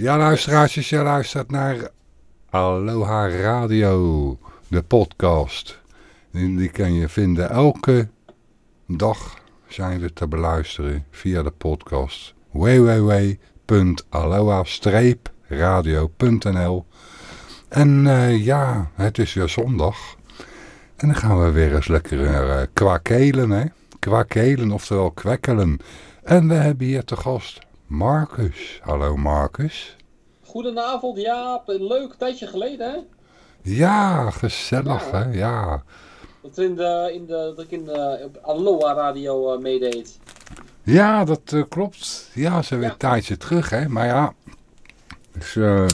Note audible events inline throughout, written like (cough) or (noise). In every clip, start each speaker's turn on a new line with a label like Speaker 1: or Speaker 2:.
Speaker 1: Ja, luisteraars, je luistert naar Aloha Radio, de podcast. Die, kan je vinden elke dag zijn we te beluisteren via de podcast www.aloha-radio.nl En uh, ja, het is weer zondag. En dan gaan we weer eens lekker uh, kwakelen, hè. Kwakelen, oftewel kwekkelen. En we hebben hier te gast Marcus. Hallo Marcus.
Speaker 2: Goedenavond, ja, een leuk tijdje geleden, hè?
Speaker 1: Ja, gezellig, hè, ja.
Speaker 2: Dat, in de, in de, dat ik in de op Aloha Radio uh, meedeed.
Speaker 1: Ja, dat uh, klopt. Ja, ze weer ja. tijdje terug, hè, maar ja. Dus, uh,
Speaker 2: en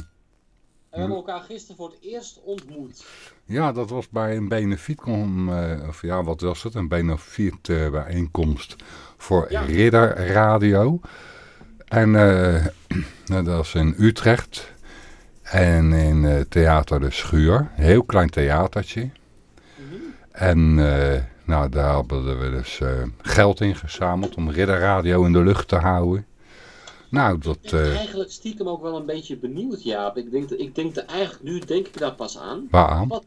Speaker 2: we hebben elkaar gisteren voor het eerst ontmoet.
Speaker 1: Ja, dat was bij een benefietcom, of ja, wat was het? Een benefiet bijeenkomst voor ja. Ridder Radio. En (clears throat) dat was in Utrecht. En in uh, Theater de Schuur. Heel klein theatertje. Mm -hmm. En uh, nou, daar hebben we dus geld in gezameld om Ridderradio in de lucht te houden. Nou, dat...
Speaker 2: Ik ben eigenlijk stiekem ook wel een beetje benieuwd, Jaap. Ik denk, ik denk er eigenlijk, nu denk ik daar pas aan. Wat,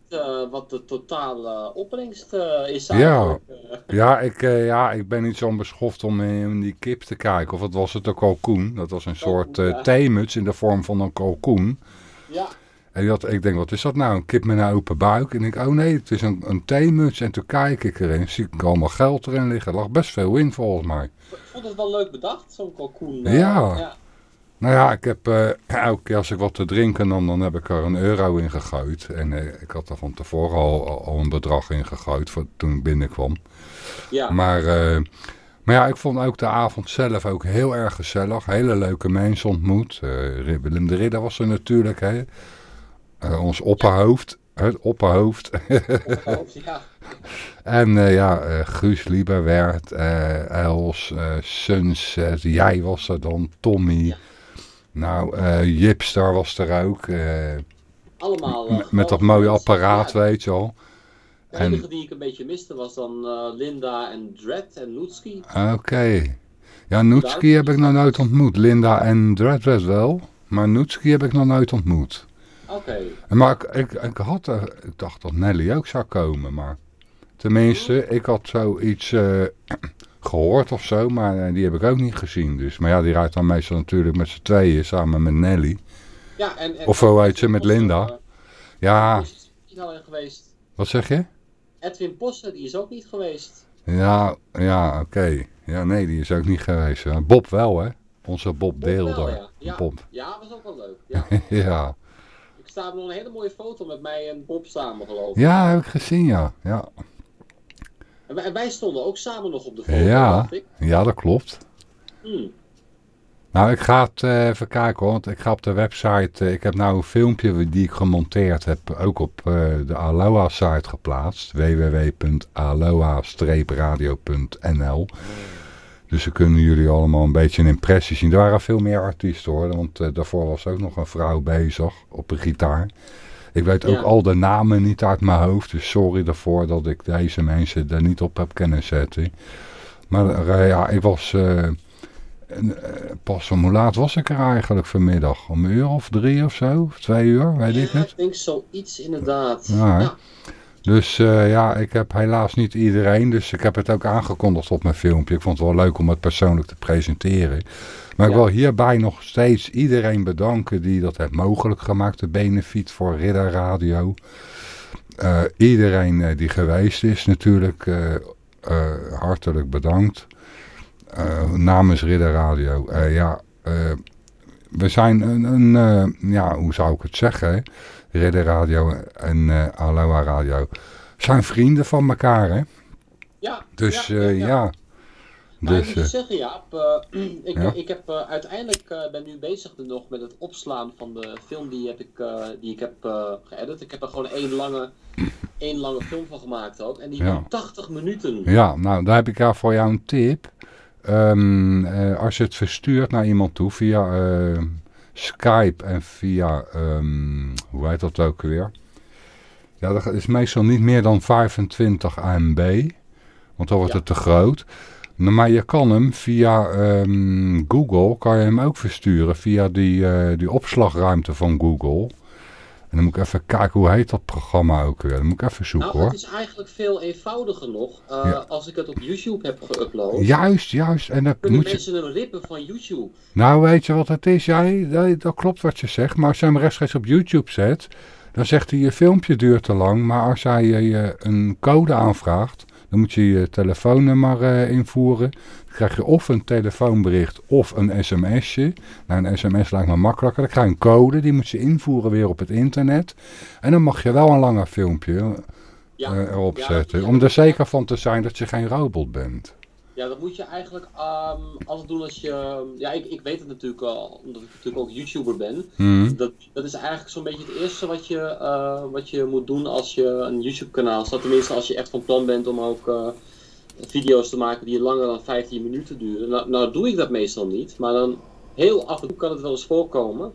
Speaker 2: wat de totale opbrengst is
Speaker 1: ja. ja, ik, ja, ik ben niet zo beschoft om in die kip te kijken. Of wat was het, een kalkoen. Dat was een soort theemuts in de vorm van een kalkoen.
Speaker 2: Ja.
Speaker 1: En die had, ik denk, wat is dat nou? Een kip met een open buik. En ik, oh nee, het is een, een theemuts. En toen kijk ik erin, zie ik allemaal geld erin liggen. Er lag best veel in volgens mij.
Speaker 2: Ik vond het wel leuk bedacht, zo'n kalkoen.
Speaker 1: Uh, ja. ja. Nou ja, ik heb uh, elke keer als ik wat te drinken nam, dan heb ik er een euro in gegooid. En uh, ik had er van tevoren al, al een bedrag in gegooid voor, toen ik binnenkwam.
Speaker 2: Ja.
Speaker 1: Maar... Maar ja, ik vond ook de avond zelf ook heel erg gezellig. Hele leuke mensen ontmoet. Willem de Ridder was er natuurlijk. Hè. Uh, ons opperhoofd. Het opperhoofd.
Speaker 2: opperhoofd ja. (laughs)
Speaker 1: en uh, ja, Guus Lieberwert, Els, Sunset, jij was er dan, Tommy. Ja. Nou, Jipster was er ook.
Speaker 2: Allemaal.
Speaker 1: met dat mooie apparaat, ja. weet je al.
Speaker 2: De enige en... die ik een beetje miste was dan Linda en Dredd en Nootski.
Speaker 1: Oké. Okay. Ja, Nootski heb ik nog nooit ontmoet. Linda en Dredd wel. Maar Nootski heb ik nog nooit ontmoet.
Speaker 2: Oké. Okay.
Speaker 1: Maar ik, ik, ik, had, ik dacht dat Nelly ook zou komen. Maar tenminste, ik had zoiets uh, (clears throat) gehoord of zo. Maar die heb ik ook niet gezien. Dus. Maar ja, die rijdt dan meestal natuurlijk met z'n tweeën samen met Nelly.
Speaker 2: Ja, en, en
Speaker 1: of hoe heet ze, met Linda. ja.
Speaker 2: Is niet geweest.
Speaker 1: Wat zeg je?
Speaker 2: Edwin Poster, die is ook niet geweest.
Speaker 1: Ja, ja oké. Okay. Ja, nee, die is ook niet geweest. Bob wel, hè? Onze Bob, Bob Deelder.
Speaker 2: Wel, ja. Ja,
Speaker 1: Bob.
Speaker 2: ja, was ook wel leuk. Ja. (laughs)
Speaker 1: ja.
Speaker 2: Ik sta nog een hele mooie foto met mij en Bob samen, geloof ik.
Speaker 1: Ja, heb ik gezien, ja. ja.
Speaker 2: En wij, wij stonden ook samen nog op de foto,
Speaker 1: ja. Ja, dat klopt.
Speaker 2: Hmm.
Speaker 1: Nou, ik ga het uh, even kijken hoor, want ik ga op de website, uh, ik heb nou een filmpje die ik gemonteerd heb, ook op uh, de Aloha site geplaatst, www.aloha-radio.nl Dus dan kunnen jullie allemaal een beetje een impressie zien. Er waren veel meer artiesten hoor, want daarvoor was ook nog een vrouw bezig op een gitaar. Ik weet ook al de namen niet uit mijn hoofd, dus sorry daarvoor dat ik deze mensen er niet op heb kunnen zetten. Maar ja, ik was... En, uh, pas om hoe laat was ik er eigenlijk vanmiddag? Om een uur of drie of zo? Of twee uur, weet
Speaker 2: ja,
Speaker 1: ik het?
Speaker 2: ik denk zoiets inderdaad.
Speaker 1: Ja, ja. Dus uh, ja, ik heb helaas niet iedereen, dus ik heb het ook aangekondigd op mijn filmpje. Ik vond het wel leuk om het persoonlijk te presenteren. Maar ja. ik wil hierbij nog steeds iedereen bedanken die dat heeft mogelijk gemaakt. De benefiet voor Ridder Radio. Uh, iedereen die geweest is natuurlijk, hartelijk bedankt. Namens Ridder Radio. Ja, we zijn een, een ja, hoe zou ik het zeggen? Ridder Radio en Aloha Radio zijn vrienden van elkaar, hè?
Speaker 2: Ja.
Speaker 1: Dus
Speaker 2: ja. ja, ja.
Speaker 1: ja.
Speaker 2: Maar dus, ik moet zeggen, Jaap, uh, (clears throat) ik, ja? ik heb uh, uiteindelijk uh, ben nu bezig nog met het opslaan van de film die, heb ik, die ik heb geëdit. Ik heb er gewoon één lange, (clears throat) één lange film van gemaakt ook. En die ja. 80 minuten.
Speaker 1: Ja, nou daar heb ik daar voor jou een tip. Um, uh, als je het verstuurt naar iemand toe via uh, Skype en via, um, hoe heet dat ook weer? Ja, dat is meestal niet meer dan 25 MB, want dan wordt ja. het te groot. Nou, maar je kan hem via ehm, Google, kan je hem ook versturen via die, eh, die opslagruimte van Google. En dan moet ik even kijken, hoe heet dat programma ook weer? Dan moet ik even zoeken
Speaker 2: nou,
Speaker 1: hoor.
Speaker 2: het is eigenlijk veel eenvoudiger nog uh, als ik het op YouTube heb geüpload.
Speaker 1: Juist, juist. En dan
Speaker 2: kunnen
Speaker 1: moet
Speaker 2: mensen je... hem rippen van YouTube.
Speaker 1: Nou, weet je wat het is? Ja, dat klopt wat je zegt. Maar als je hem rechtstreeks op YouTube zet, dan zegt hij je filmpje duurt te lang. Maar als hij je een code aanvraagt, dan moet je je telefoonnummer uh, invoeren. Krijg je of een telefoonbericht of een sms'je. Nou, een sms lijkt me makkelijker. Dan krijg je een code, die moet je invoeren weer op het internet. En dan mag je wel een langer filmpje ja, uh, erop ja, zetten. om er zeker van te zijn dat je geen robot bent.
Speaker 2: Ja, dat moet je eigenlijk um, altijd doen als je... Ja, ik, ik weet het natuurlijk al, omdat ik natuurlijk ook YouTuber ben.
Speaker 1: Mm.
Speaker 2: Dat, dat is eigenlijk zo'n beetje het eerste wat je, uh, wat je moet doen als je een YouTube kanaal staat. Tenminste, als je echt van plan bent om ook uh, video's te maken die langer dan 15 minuten duren. Nou, nou doe ik dat meestal niet, maar dan heel af en toe kan het wel eens voorkomen.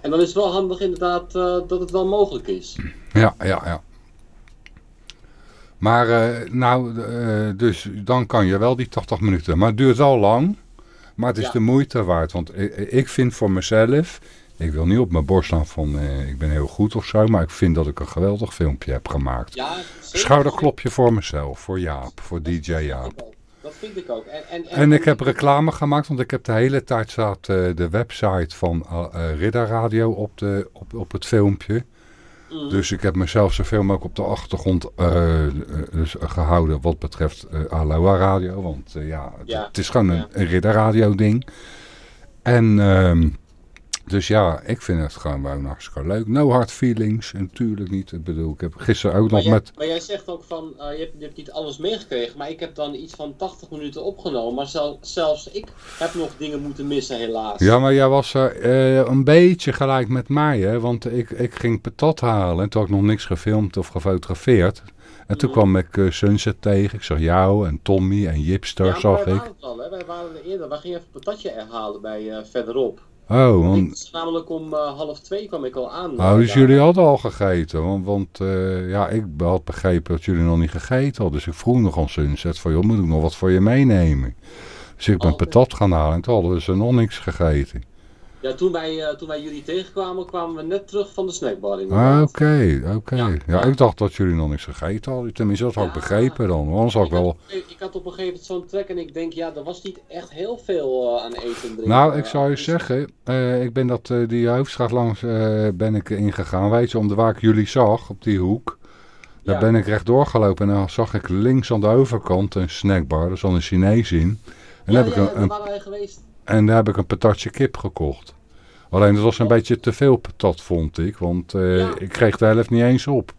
Speaker 2: En dan is het wel handig inderdaad uh, dat het wel mogelijk is.
Speaker 1: Ja, ja, ja. Maar uh, nou, uh, dus dan kan je wel die 80 minuten. Maar het duurt wel lang. Maar het is ja. de moeite waard. Want ik, vind voor mezelf... Ik wil niet op mijn borst staan van uh, ik ben heel goed of zo. Maar ik vind dat ik een geweldig filmpje heb gemaakt.
Speaker 2: Ja,
Speaker 1: Schouderklopje voor mezelf. Voor Jaap. Voor DJ Jaap.
Speaker 2: Dat vind ik ook. En, en,
Speaker 1: en, en ik heb reclame gemaakt. Want ik heb de hele tijd staat de website van Ridder Radio op, de, op, op het filmpje.
Speaker 2: Mm.
Speaker 1: Dus ik heb mezelf zoveel mogelijk op de achtergrond uh, dus gehouden wat betreft uh, Aloha Radio. Want uh, ja, het,
Speaker 2: ja,
Speaker 1: het, is gewoon een,
Speaker 2: ja.
Speaker 1: een ridderradio ding. En um, dus ja, ik vind het gewoon wel hartstikke leuk. No hard feelings, natuurlijk niet. Ik bedoel, ik heb gisteren ook
Speaker 2: maar
Speaker 1: nog
Speaker 2: jij,
Speaker 1: met...
Speaker 2: Maar jij zegt ook van, je hebt, je, hebt, niet alles meegekregen. Maar ik heb dan iets van 80 minuten opgenomen. Maar zel, zelfs ik heb nog dingen moeten missen helaas.
Speaker 1: Ja, maar jij was uh, een beetje gelijk met mij, hè. Want ik, ik ging patat halen en toen had ik nog niks gefilmd of gefotografeerd. En toen mm. kwam ik uh, Sunset tegen. Ik zag jou en Tommy en Jipster,
Speaker 2: ja,
Speaker 1: zag
Speaker 2: wij
Speaker 1: ik.
Speaker 2: Waren het al, hè? Wij waren er eerder. Wij gingen even patatje herhalen bij uh, verderop.
Speaker 1: Oh, want...
Speaker 2: Namelijk om uh, half twee kwam ik al aan.
Speaker 1: Oh, dus jullie hadden al gegeten. Want, want uh, ja, ik had begrepen dat jullie nog niet gegeten hadden. Dus ik vroeg nog aan Sunset van, joh, moet ik nog wat voor je meenemen? Dus ik ben oh, patat gaan halen en toen hadden ze nog niks gegeten.
Speaker 2: Ja, toen wij, uh, toen wij jullie tegenkwamen, kwamen we net terug van de snackbar.
Speaker 1: Ah, oké, oké. Okay. Ja, ja, ik dacht dat jullie nog niks gegeten hadden. Tenminste, dat had ik begrepen dan. Anders had ik wel...
Speaker 2: Had, ik had op een gegeven moment zo'n trek en ik denk, ja, er was niet echt heel veel uh, aan eten en drinken.
Speaker 1: Nou, ik zou je zeggen, uh, ik ben dat, uh, die hoofdstraat langs ben ik ingegaan. Weet je, om de waar ik jullie zag, op die hoek. Daar ja. ben ik rechtdoor gelopen en dan zag ik links aan de overkant een snackbar. Daar zat een Chinees in. En heb ik een, een,
Speaker 2: geweest.
Speaker 1: En daar heb ik een patatje kip gekocht. Alleen dat was een beetje te veel patat, vond ik. Want uh, ja. ik kreeg de helft niet eens op.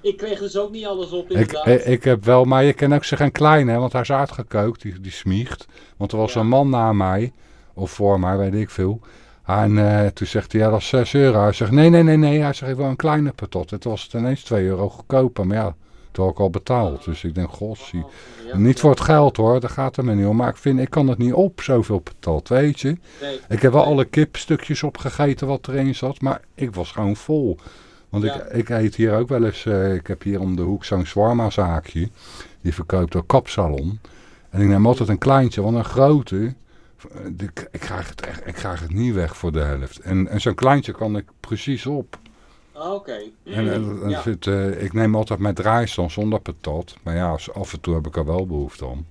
Speaker 2: Ik kreeg dus ook niet alles op,
Speaker 1: ik, ik, ik, heb wel, maar je kan ook zeggen een kleine, hè, want hij is uitgekookt, die, die smiegt. Want er was ja. een man na mij, of voor mij, weet ik veel. En uh, toen zegt hij, ja, dat is 6 euro. Hij zegt, nee, nee, nee, nee. Hij zegt, ik wil een kleine patat. Het was ineens 2 euro goedkoper, maar ja, toen had ik al betaald. Dus ik denk, gossie. Ja, niet voor het geld hoor, daar gaat het me niet om. Maar ik vind, ik kan het niet op, zoveel patat, weet je.
Speaker 2: Nee,
Speaker 1: ik heb wel alle kipstukjes opgegeten wat erin zat, maar ik was gewoon vol. Want
Speaker 2: ja.
Speaker 1: ik, ik eet hier ook wel eens, uh, ik heb hier om de hoek zo'n zwarma zaakje. Die verkoopt door Kapsalon. En ik neem altijd een kleintje, want een grote, ik, ik, krijg het echt, ik krijg het niet weg voor de helft. En, en zo'n kleintje kan ik precies op.
Speaker 2: Ah, Oké. Okay.
Speaker 1: En, en, en ja. zit, uh, ik neem altijd mijn draaistand zonder patat. Maar ja, af en toe heb ik er wel behoefte aan.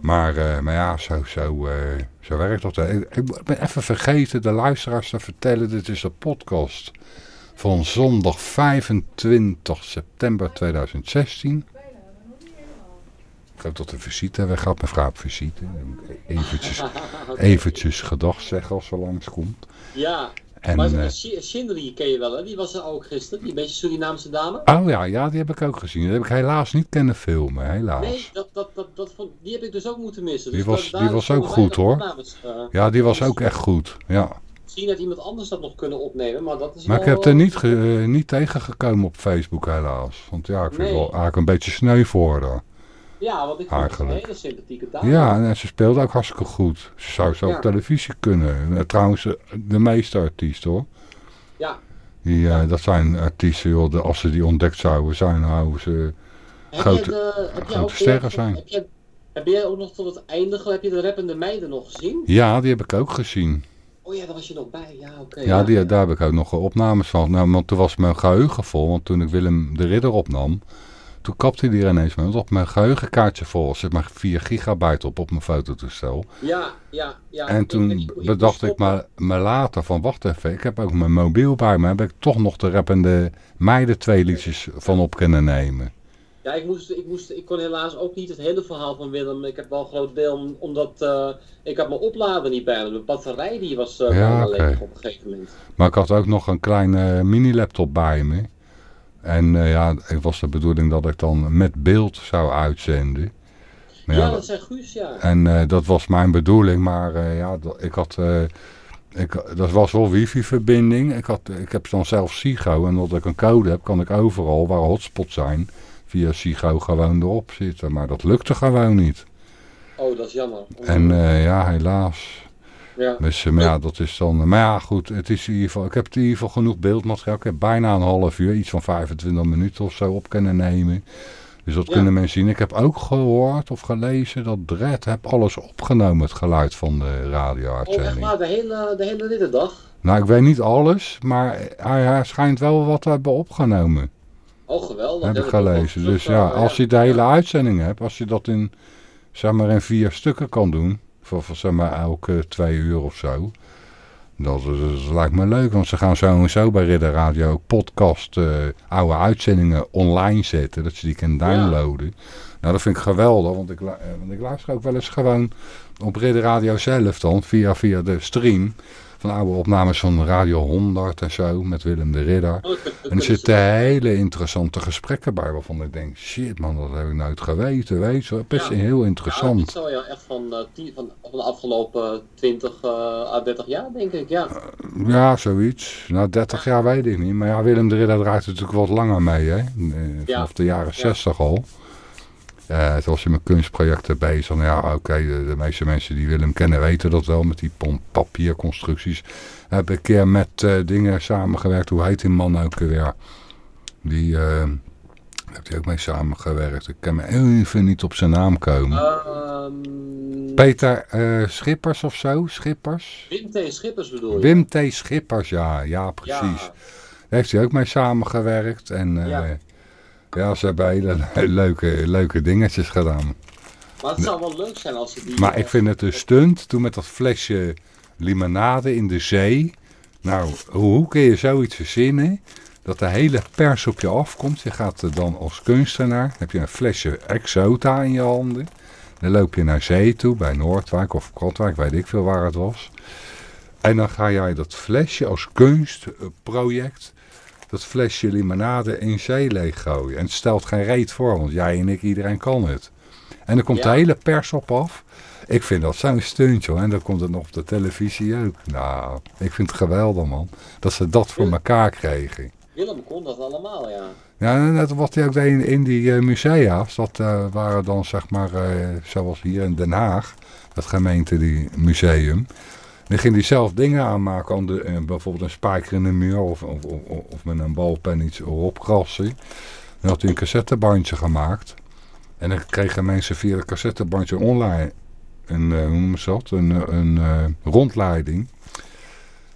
Speaker 1: Maar, uh, maar ja, zo, zo, uh, zo werkt dat. Ik, ik, ben even vergeten de luisteraars te vertellen. Dit is de podcast van zondag 25 september 2016. Ik hoop dat de visite. Mijn vrouw op visite. Eventjes, (laughs) eventjes gedag zeggen als ze langskomt.
Speaker 2: Ja, en, maar uh, ken je wel, hè? Die was er ook gisteren, die beetje Surinaamse dame.
Speaker 1: Oh ja, ja, die heb ik ook gezien. Die heb ik helaas niet kunnen filmen, helaas.
Speaker 2: Nee, dat, dat, dat, dat vond, die heb ik dus ook moeten missen.
Speaker 1: Die
Speaker 2: dus
Speaker 1: was,
Speaker 2: dat,
Speaker 1: die was ook goed, hoor.
Speaker 2: Namens, uh,
Speaker 1: ja, die was ook echt goed, ja.
Speaker 2: Misschien had iemand anders dat nog kunnen opnemen, maar dat is
Speaker 1: Maar
Speaker 2: wel,
Speaker 1: ik heb er niet, uh, niet tegengekomen op Facebook, helaas. Want ja, ik vind
Speaker 2: nee.
Speaker 1: het wel eigenlijk een beetje sneu voor.
Speaker 2: Ja, want ik vond een hele sympathieke dame.
Speaker 1: Ja, en ze speelde ook hartstikke goed. Ze zou zo ja. op televisie kunnen. Trouwens, de meeste artiesten, hoor.
Speaker 2: Ja.
Speaker 1: Die, uh, ja. Dat zijn artiesten, joh, de, als ze die ontdekt zouden zijn, houden ze
Speaker 2: heb
Speaker 1: grote,
Speaker 2: de, heb
Speaker 1: grote sterren zijn.
Speaker 2: Heb je, Heb jij ook nog tot het einde, heb je de rappende meiden nog gezien?
Speaker 1: Ja, die heb ik ook gezien.
Speaker 2: Oh ja, daar was je nog bij. Ja, oké.
Speaker 1: ja, die, daar heb ik ook nog opnames van. Nou, want toen was mijn geheugen vol. Want toen ik Willem de Ridder opnam, toen kapte hij er ineens mee. Want op mijn geheugenkaartje vol zit maar 4 gigabyte op op mijn fototoestel.
Speaker 2: Ja, ja, ja.
Speaker 1: En toen bedacht ik me, me later van, wacht even, ik heb ook mijn mobiel bij me. Heb ik toch nog de rappende meiden twee liedjes van op kunnen nemen.
Speaker 2: Ja, ik, moest, ik, moest, ik kon helaas ook niet het hele verhaal van Willem. Ik heb wel een groot deel, omdat uh, ik had mijn oplader niet bij me. Mijn batterij die was uh, ja, okay. op een gegeven moment.
Speaker 1: Maar ik had ook nog een kleine mini-laptop bij me. En uh, ja, het was de bedoeling dat ik dan met beeld zou uitzenden.
Speaker 2: Maar ja, ja, dat zei Guus, ja.
Speaker 1: En dat was mijn bedoeling, maar ja, ik had... Ik, dat was wel wifi-verbinding. Ik, had, ik heb dan zelf SIGO en omdat ik een code heb, kan ik overal waar hotspots zijn via SIGO gewoon erop zitten. Maar dat lukte gewoon niet.
Speaker 2: Oh, dat is jammer.
Speaker 1: En ja, helaas. Ja. Dus, uh, maar ja, dat is dan... Maar ja, goed, het is in ieder geval, ik heb in ieder geval genoeg beeldmateriaal. Ik heb bijna een half uur, iets van 25 minuten of zo op kunnen nemen. Dus dat kunnen mensen zien. Ik heb ook gehoord of gelezen dat Dredd heb alles opgenomen, het geluid van de radio-uitzending.
Speaker 2: Oh, echt waar? De hele, de hele dag?
Speaker 1: Nou, ik weet niet alles, maar hij, hij schijnt wel wat te hebben opgenomen.
Speaker 2: Oh, geweldig.
Speaker 1: Heb ik gelezen. Dus ja, als je de hele uitzending hebt, als je dat in, zeg maar, in vier stukken kan doen, voor, voor zeg maar, elke twee uur of zo, dat, lijkt me leuk, want ze gaan sowieso bij Ridder Radio ook podcast, uh, oude uitzendingen online zetten, dat je die kan downloaden. Nou, dat vind ik geweldig, want ik, eh, want ik luister ook wel eens gewoon op Ridder Radio zelf dan, via, via de stream van oude opnames van Radio 100 en zo, met Willem de Ridder. En er zitten hele interessante gesprekken bij, waarvan ik denk, shit man, dat heb ik nooit geweten, weet je. Best ja. heel interessant. Ja,
Speaker 2: is wel echt van, uh, van, van, de afgelopen 20 uh, à 30 jaar, denk ik, ja.
Speaker 1: Uh, ja, zoiets. Nou, 30 jaar weet ik niet. Maar ja, Willem de Ridder draait natuurlijk wat langer mee, hè. Eh, vanaf de jaren 60 al. Uh, was hij met kunstprojecten bezig. Nou ja, oké, de, meeste mensen die Willem kennen weten dat wel. Met die papierconstructies. Heb ik een keer met uh, dingen samengewerkt. Hoe heet die man ook weer? Die, uh, heeft hij ook mee samengewerkt. Ik kan me even niet op zijn naam komen. Um, Peter Schippers of zo? Schippers?
Speaker 2: Wim T. Schippers bedoel je?
Speaker 1: Wim T. Schippers, ja. Ja, precies. Ja. Daar heeft hij ook mee samengewerkt. En ja. Ja, ze hebben hele leuke, leuke dingetjes gedaan.
Speaker 2: Maar het zou wel leuk zijn als ze die...
Speaker 1: Maar ik vind het een stunt, toen met dat flesje limonade in de zee. Nou, hoe kun je zoiets verzinnen? Dat de hele pers op je afkomt. Je gaat dan als kunstenaar, heb je een flesje Exota in je handen. Dan loop je naar zee toe, bij Noordwijk of Krotwijk, weet ik veel waar het was. En dan ga jij dat flesje als kunstproject dat flesje limonade in zee leeg gooien. En het stelt geen reet voor, want jij en ik, iedereen kan het. En dan komt de hele pers op af. Ik vind dat zo'n steuntje. En dan komt het nog op de televisie ook. Nou, ik vind het geweldig man. Dat ze dat voor elkaar kregen.
Speaker 2: Willem kon dat allemaal, ja.
Speaker 1: Ja, net wat hij ook deed in, in die uh, musea's. Dat uh, waren dan zeg maar, uh, zoals hier in Den Haag. Dat gemeente die museum. Dan ging hij zelf dingen aanmaken, eh, bijvoorbeeld een spijker in de muur of, of, of, of met een balpen iets erop krassen. Dan had hij een cassettebandje gemaakt. En dan kregen mensen via het cassettebandje online een, uh, hoe noemen ze dat, een, een uh, rondleiding.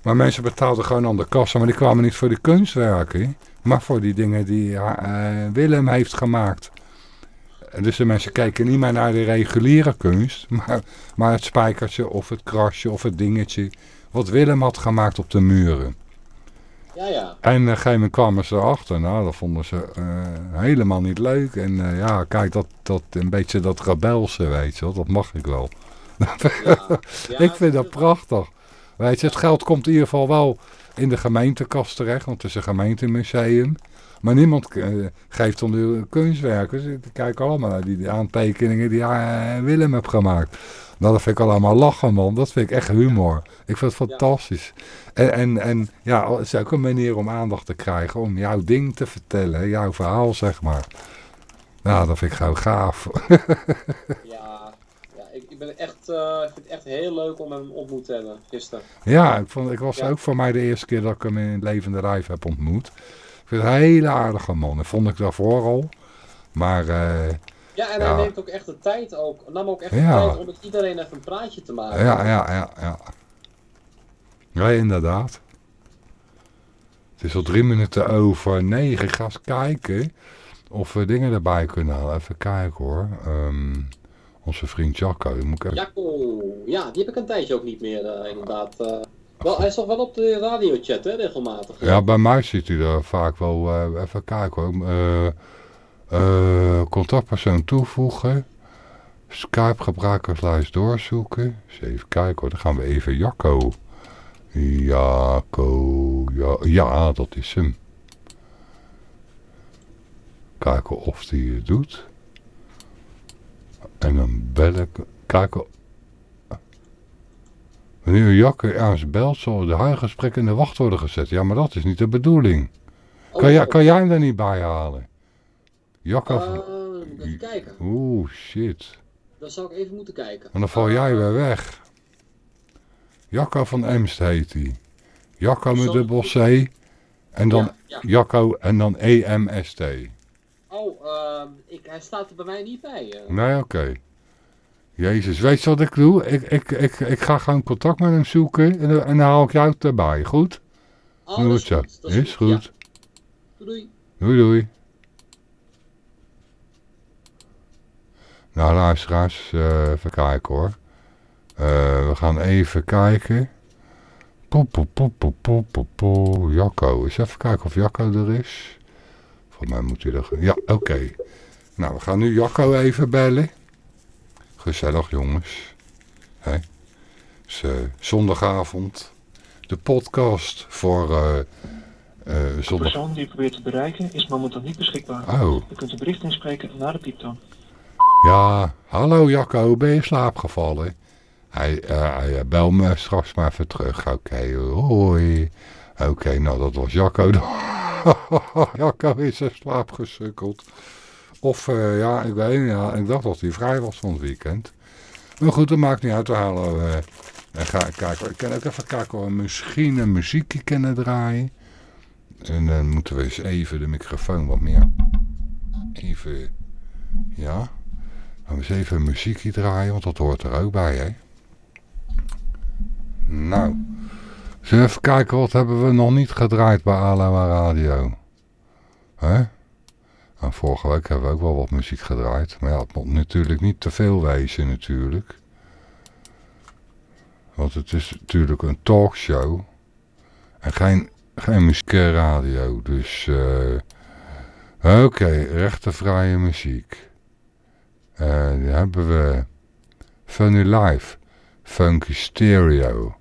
Speaker 1: Maar mensen betaalden gewoon aan de kassa, maar die kwamen niet voor de kunstwerken, maar voor die dingen die Willem heeft gemaakt. Dus de mensen kijken niet meer naar de reguliere kunst, maar, maar het spijkertje of het krasje of het dingetje wat Willem had gemaakt op de muren.
Speaker 2: Ja, ja.
Speaker 1: En op een gegeven moment kwamen ze erachter. Nou, dat vonden ze uh, helemaal niet leuk. En uh, ja, kijk, dat, dat een beetje dat rebelse, weet je wel, dat mag ik wel. Ja, (laughs) ja, ik vind dat prachtig. Weet je, het geld komt in ieder geval wel in de gemeentekast terecht, want het is een gemeentemuseum. Maar niemand uh, geeft om de kunstwerken. Ze kijken allemaal naar die, aantekeningen die uh, Willem heeft gemaakt. Nou, dat vind ik allemaal lachen, man. Dat vind ik echt humor. Ik vind het fantastisch. En, en, en ja, het is ook een manier om aandacht te krijgen. Om jouw ding te vertellen. Jouw verhaal, zeg maar. Nou, dat vind ik gewoon gaaf. (laughs)
Speaker 2: ja, ja ik, ik, ben echt, uh, ik vind het echt heel leuk om hem ontmoet te hebben gisteren.
Speaker 1: Ja, ik, vond, ik was ook voor mij de eerste keer dat ik hem in levende lijf heb ontmoet. Ik vind het een hele aardige man. Dat vond ik daarvoor al. Maar uh,
Speaker 2: Ja, en hij neemt ook echt de tijd ook, nam ook echt de tijd om met iedereen even een praatje te maken.
Speaker 1: Ja, ja, ja, ja. Ja, inderdaad. Het is al drie minuten over negen. Ga eens kijken of we dingen erbij kunnen halen. Even kijken hoor. Um, onze vriend Jacco. Moet
Speaker 2: ik Jacco, ja, die heb ik een tijdje ook niet meer uh, inderdaad. Uh, wel, hij toch wel op de radiochat hè, regelmatig.
Speaker 1: Ja, bij mij zit hij er vaak wel. Uh, even kijken hoor. contactpersoon toevoegen. Skype gebruikerslijst doorzoeken. Even kijken hoor. Dan gaan we even Jacco. Jacco. Ja, ja, dat is hem. Kijken of hij het doet. En dan bellen. Kijken. Wanneer Jacco ergens belt, zal de huigesprek in de wacht worden gezet. Ja, maar dat is niet de bedoeling. Kan, jij, kan jij hem er niet bij halen?
Speaker 2: Jacco uh, even kijken.
Speaker 1: Oeh, shit.
Speaker 2: Dan zou ik even moeten kijken.
Speaker 1: En dan val jij weer weg. Jacco van Emst heet hij. Jacco met dubbel C. En dan ja, Jacco en dan EMST.
Speaker 2: Oh, uh, ik, hij staat er bij mij niet bij.
Speaker 1: Uh. Nee, oké. Jezus, weet je wat ik doe? Ik, ik, ik, ik ga gewoon contact met hem zoeken en, en dan haal ik jou erbij, goed?
Speaker 2: Oh, zo.
Speaker 1: Is, is goed.
Speaker 2: Doei.
Speaker 1: Doei doei. Nou luisteraars, uh, even kijken hoor. Uh, we gaan even kijken. Poep, poep, poep, poep, poep, poep, poep. Jacco. Eens even kijken of Jacco er is. Voor mij moet hij er... Ja, oké. Nou, we gaan nu Jacco even bellen. Gezellig, jongens. Hè? Dus, uh, zondagavond. De podcast voor... Uh,
Speaker 3: uh, zondag... De persoon die u probeert te bereiken is momenteel niet beschikbaar.
Speaker 1: Oh.
Speaker 3: U kunt een bericht inspreken naar de pieptoon.
Speaker 1: Ja, hallo Jacco, ben je in slaap gevallen? Hij, hij bel me straks maar even terug. Oké, okay, hoi. Oké, nou dat was Jacco. (laughs) Jacco is in slaap gesukkeld. Of uh, ja, ik weet. Ja, ik dacht dat hij vrij was van het weekend. Maar goed, dat maakt niet uit. halen uh, en ga kijken. Ik kan ook even kijken of we misschien een muziekje kunnen draaien. En dan moeten we eens even de microfoon wat meer... Even... Ja. Gaan we eens even een muziekje draaien, want dat hoort er ook bij, hè. Nou, even kijken wat hebben we nog niet gedraaid bij Alawa Radio. Hè? Nou, vorige week hebben we ook wel wat muziek gedraaid. Maar ja, het moet natuurlijk niet te veel wezen natuurlijk. Want het is natuurlijk een talkshow. En geen, geen muziekradio. Dus, uh, oké, okay, rechtenvrije muziek. Uh, dan hebben we Funny Life, Funky Stereo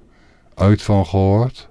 Speaker 1: uit van gehoord.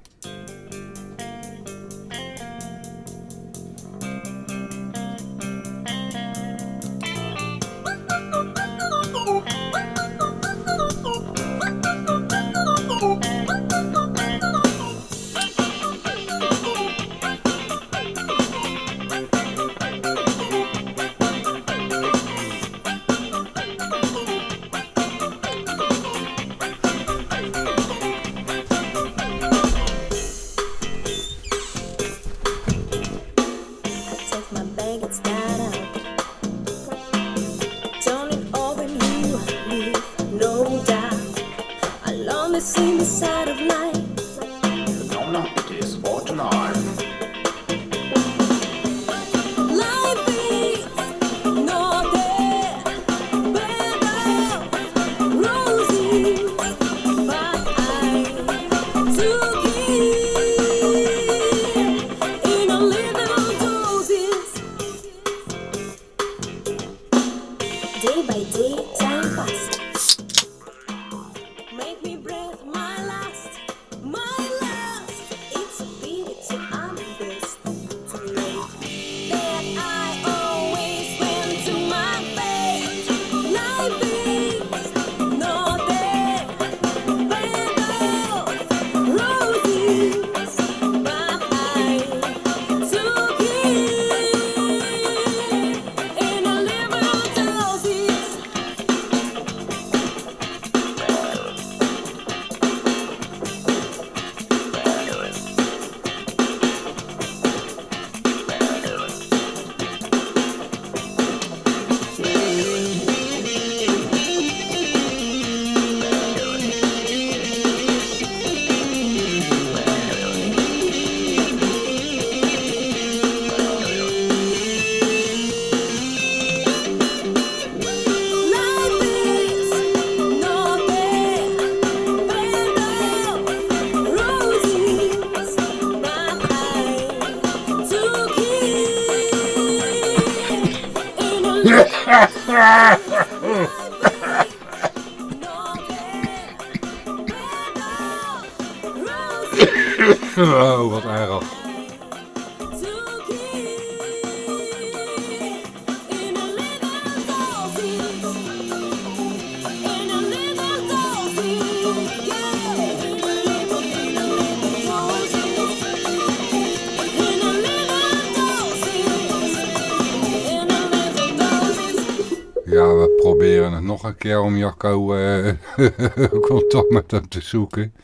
Speaker 1: (laughs) contact met hem te zoeken.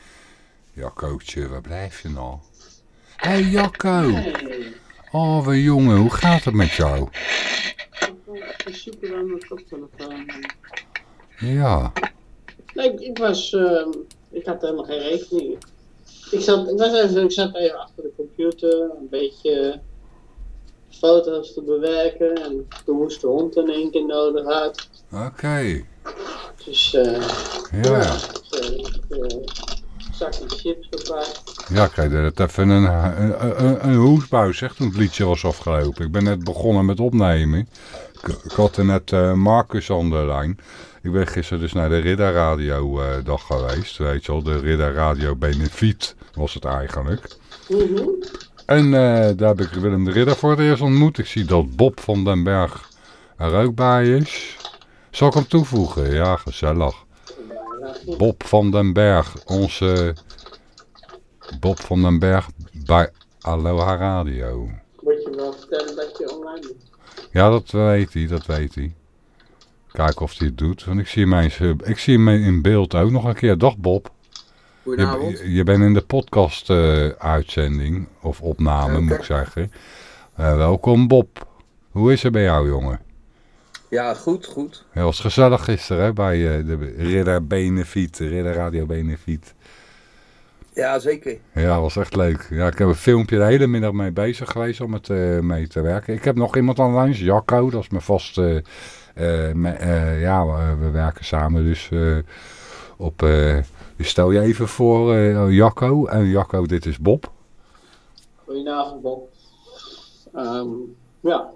Speaker 1: Jaccootje, waar blijf je nou? Hé hey, Jacco! Oh, we jongen, hoe gaat het met jou?
Speaker 4: Super aan mijn koptelefoon.
Speaker 1: Ja.
Speaker 4: Nee, ik, was, uh, ik had helemaal geen rekening. Ik zat, ik, was even, ik zat even achter de computer, een beetje foto's te bewerken. En toen moest de hond in één keer nodig uit.
Speaker 1: Oké. Okay.
Speaker 4: Dus, uh,
Speaker 1: ja. ja
Speaker 4: uh, zakje chips erbij.
Speaker 1: Ja, kijk, dat even een, een, een, een hoesbuis, zeg, toen het liedje was afgelopen. Ik ben net begonnen met opnemen. Ik, ik had er net uh, Marcus aan de lijn. Ik ben gisteren dus naar de Ridder Radio uh, dag geweest. Weet je wel, de Ridder Radio Benefiet was het eigenlijk.
Speaker 4: Mm -hmm.
Speaker 1: En uh, daar heb ik Willem de Ridder voor het eerst ontmoet. Ik zie dat Bob van den Berg er ook bij is. Zal ik hem toevoegen? Ja, gezellig. Bob van den Berg, onze Bob van den Berg bij Aloha Radio.
Speaker 4: Moet je wel vertellen dat je online bent?
Speaker 1: Ja, dat weet hij, dat weet hij. Kijken of hij het doet. Want ik zie, hem eens, ik zie hem in beeld ook nog een keer. Dag Bob.
Speaker 5: Goedenavond.
Speaker 1: Je, je bent in de podcast uh, uitzending, of opname okay. moet ik zeggen. Uh, welkom Bob. Hoe is het bij jou jongen?
Speaker 5: Ja, goed, goed.
Speaker 1: Het was gezellig gisteren hè, bij uh, de Ridder Benefiet, Ridder Radio Benefiet.
Speaker 5: Ja, zeker.
Speaker 1: Ja, was echt leuk. Ja, ik heb een filmpje de hele middag mee bezig geweest om het uh, mee te werken. Ik heb nog iemand aan de lijn, Jacco, dat is mijn vaste... Uh, ja, we, we, werken samen dus op... dus stel je even voor Jacco. En Jacco, dit is Bob.
Speaker 4: Goedenavond Bob. Um, ja,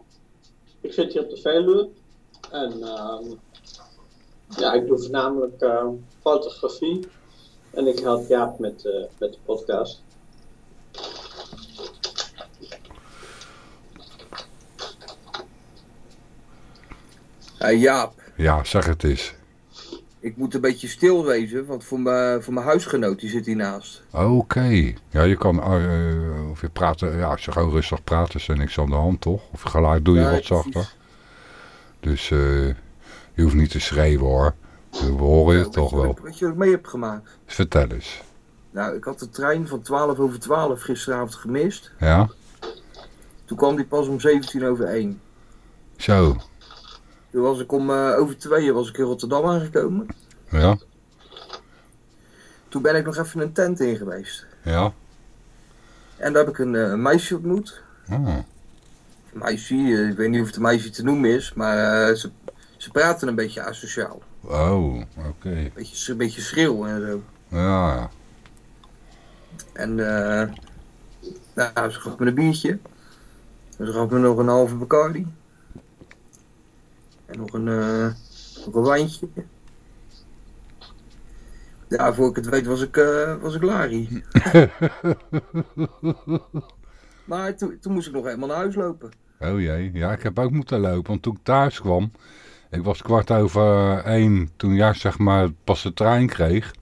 Speaker 4: ik zit hier op de Veluwe. En uh, ja, ik doe voornamelijk uh, fotografie. En ik help Jaap met, uh, met de podcast.
Speaker 5: Hey Jaap.
Speaker 1: Ja, zeg het eens.
Speaker 5: Ik moet een beetje stil wezen, want voor mijn, voor mijn huisgenoot die zit hiernaast.
Speaker 1: Oké. Okay. Ja, je kan, uh, of je praat, ja, als je gewoon rustig praat, is er niks aan de hand, toch? Of geluid doe je ja, wat zachter. Dus uh, je hoeft niet te schreeuwen hoor. We horen je ja, toch
Speaker 5: je,
Speaker 1: wel.
Speaker 5: Wat je ook mee hebt gemaakt.
Speaker 1: Vertel eens.
Speaker 5: Nou, ik had de trein van 12 over 12 gisteravond gemist.
Speaker 1: Ja.
Speaker 5: Toen kwam die pas om 17 over 1.
Speaker 1: Zo.
Speaker 5: Toen was ik om uh, over 2 was ik in Rotterdam aangekomen.
Speaker 1: Ja.
Speaker 5: Toen ben ik nog even een tent in geweest.
Speaker 1: Ja.
Speaker 5: En daar heb ik een uh, meisje ontmoet.
Speaker 1: Oh
Speaker 5: meisje, ik weet niet of het een meisje te noemen is, maar uh, ze, ze praten een beetje asociaal.
Speaker 1: Oh, oké. Okay.
Speaker 5: Beetje, een beetje schril en zo.
Speaker 1: Ja, ja.
Speaker 5: En uh, nou, ze gaf me een biertje. Ze gaf me nog een halve Bacardi. En nog een, uh, nog een wijntje. Ja, voor ik het weet was ik, uh, was ik Larry. (laughs) maar toen, toen moest ik nog helemaal naar huis lopen.
Speaker 1: Oh jee, ja, ik heb ook moeten lopen. Want toen ik thuis kwam, ik was kwart over één, toen ja, zeg maar pas de trein kreeg,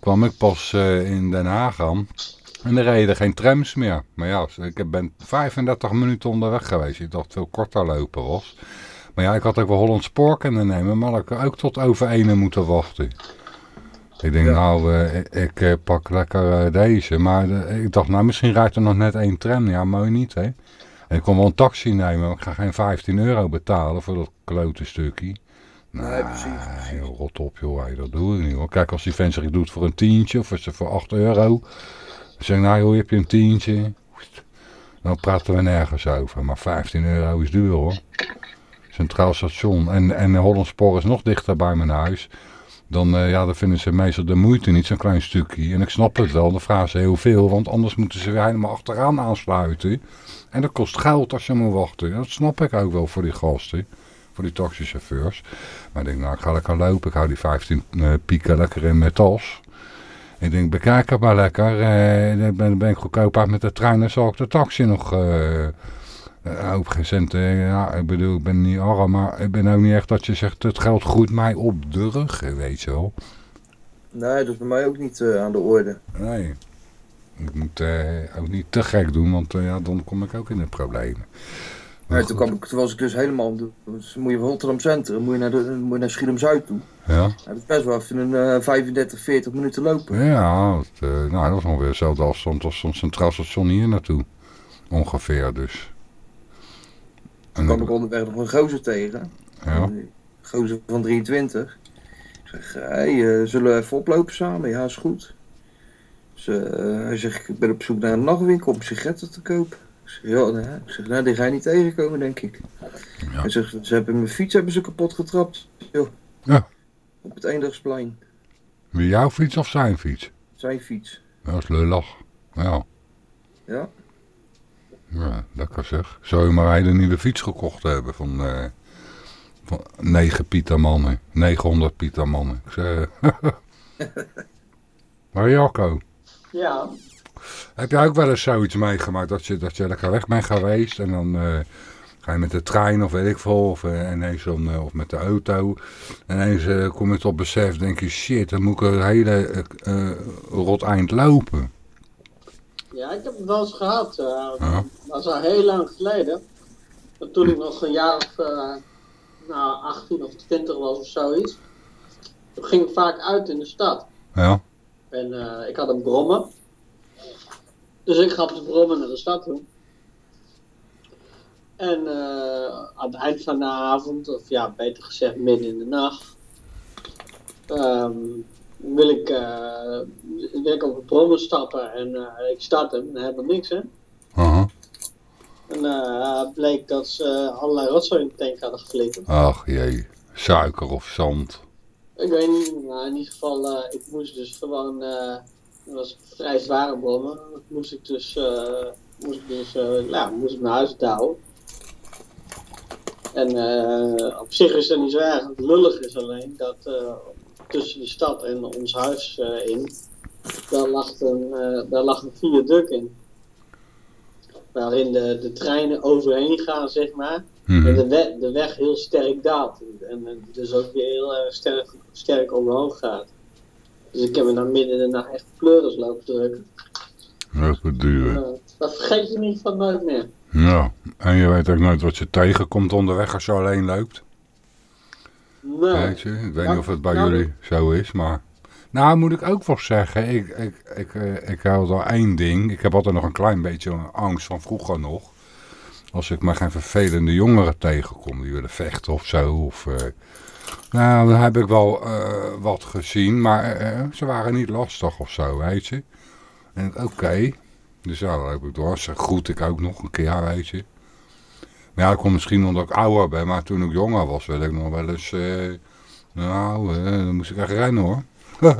Speaker 1: kwam ik pas uh, in Den Haag aan. En er reden geen trams meer. Maar ja, ik ben 35 minuten onderweg geweest. Ik dacht het veel korter lopen was. Maar ja, ik had ook wel Holland Spoor kunnen nemen, maar ik ook tot over één moeten wachten. Ik denk, ja. nou, uh, ik, ik uh, pak lekker uh, deze. Maar ik dacht, nou, misschien rijdt er nog net één tram. Ja, mooi niet, hè. En ik kon wel een taxi nemen, maar ik ga geen 15 euro betalen voor dat klote stukje.
Speaker 5: Nee, nee precies. precies.
Speaker 1: Joh, rot op, joh. Dat doe ik niet, hoor. Kijk, als die vent zich doet voor een tientje of als ze voor 8 euro. Dan zeg ik, nou, joh, heb je een tientje? Dan praten we nergens over. Maar 15 euro is duur, hoor. Centraal station. En, en Hollandspoor is nog dichter bij mijn huis. Dan, uh, ja, dan vinden ze meestal de moeite niet, zo'n klein stukje. En ik snap het wel, dan vragen ze heel veel, want anders moeten ze weer helemaal achteraan aansluiten. En dat kost geld als je moet wachten. Dat snap ik ook wel voor die gasten. voor die taxichauffeurs. Maar ik denk, nou ik ga lekker lopen. Ik hou die 15 uh, pieken lekker in mijn tas. Ik denk, bekijk het maar lekker. Uh, dan ben, ben ik goedkoop uit met de trein. Dan zal ik de taxi nog... Uh, ook geen cent, ja, ik bedoel, ik ben niet arm, maar ik ben ook niet echt dat je zegt, het geld groeit mij op de rug, weet je wel.
Speaker 5: Nee, dat is bij mij ook niet aan de orde.
Speaker 1: Nee, ik moet uh, ook niet te gek doen, want ja, dan kom ik ook in de problemen.
Speaker 5: Ja, toen, kwam ik, toen was ik dus helemaal, dus moet je van Rotterdam Centrum, moet je naar, de, moet je naar Schiedam-Zuid toe.
Speaker 1: Ja.
Speaker 5: Dat is best wel even een 35, 40 minuten lopen.
Speaker 1: Ja, dat, nou, dat is ongeveer dezelfde afstand als zo'n centraal station hier naartoe. Ongeveer dus.
Speaker 5: Toen kwam ik onderweg nog een gozer tegen.
Speaker 1: Ja.
Speaker 5: Een gozer van 23. Ik zeg, hey, uh, zullen we even oplopen samen? Ja, is goed. Dus, uh, hij zegt, ik ben op zoek naar een nachtwinkel om sigaretten te kopen. Ik zeg, ja, nee. Ik zeg, nou, die ga je niet tegenkomen, denk ik.
Speaker 1: Ja.
Speaker 5: Hij zegt, ze hebben mijn fiets hebben ze kapot getrapt. Joh.
Speaker 1: Ja.
Speaker 5: Op het Eendagsplein.
Speaker 1: Wie jouw fiets of zijn fiets?
Speaker 5: Zijn fiets.
Speaker 1: Ja, dat is lullig. Ja.
Speaker 5: Ja.
Speaker 1: Ja, lekker zeg. Zou je maar een nieuwe fiets gekocht hebben van, uh, van 9 Pietermannen. 900 Pietermannen. Ik zeg... (laughs) maar Jacco.
Speaker 4: Ja.
Speaker 1: Heb jij ook wel eens zoiets meegemaakt dat je, dat je lekker weg bent geweest en dan uh, ga je met de trein of weet ik veel of, uh, ineens dan, of met de auto. En ineens kom je tot besef, denk je shit, dan moet ik een hele rot eind lopen.
Speaker 4: Ja, ik heb het wel eens gehad. Ja. Dat was al heel lang geleden. Toen ik nog een jaar of nou, 18 of 20 was of zoiets. Toen ging ik vaak uit in de stad.
Speaker 1: Ja.
Speaker 4: En uh, ik had een brommer. Dus ik ga op de brommer naar de stad toe. En aan het eind van de avond, of ja, beter gezegd midden in de nacht. Um, wil ik, uh, wil ik op een brommer stappen en uh, ik start hem en helemaal niks, hè.
Speaker 1: Uh -huh.
Speaker 4: En bleek dat ze allerlei rotzooi in de tank hadden geflikkerd.
Speaker 1: Ach jee, suiker of zand.
Speaker 4: Ik weet niet, maar in ieder geval, ik moest dus gewoon, het was een vrij zware brommer, moest ik dus, moest ik dus, ja, moest ik naar huis douwen. En op zich is dat niet zo erg, het lullig is alleen dat tussen de stad en ons huis uh, in, daar lag een, uh, daar lag een viaduct in. Waarin de treinen overheen gaan, zeg maar.
Speaker 1: Mhm.
Speaker 4: Mm -hmm. En de, we, de weg heel sterk daalt. En, en dus ook weer heel erg sterk, sterk omhoog gaat. Dus ik heb me dan midden in de nacht echt pleuris lopen drukken.
Speaker 1: Dat bedoel
Speaker 4: uh, Dat vergeet je niet van nooit meer.
Speaker 1: Ja, en je weet ook nooit wat je tegenkomt onderweg als je alleen loopt.
Speaker 4: Nee.
Speaker 1: Weet je? Ik weet niet of het bij
Speaker 4: nou,
Speaker 1: jullie zo is, maar... Nou, moet ik ook wel zeggen, ik, ik, ik, uh, ik had al één ding. Ik heb altijd nog een klein beetje angst van vroeger nog. Als ik maar geen vervelende jongeren tegenkom die willen vechten of zo. Of, uh, nou, dan heb ik wel uh, wat gezien, maar ze waren niet lastig of zo, weet je. En oké, dus ja, dat heb ik door. Ze groet ik ook nog een keer, weet je. Maar ja, dat komt misschien omdat ik ouder ben, maar toen ik jonger was, werd ik nog wel eens... Nou, dan moest ik echt rennen hoor. (laughs)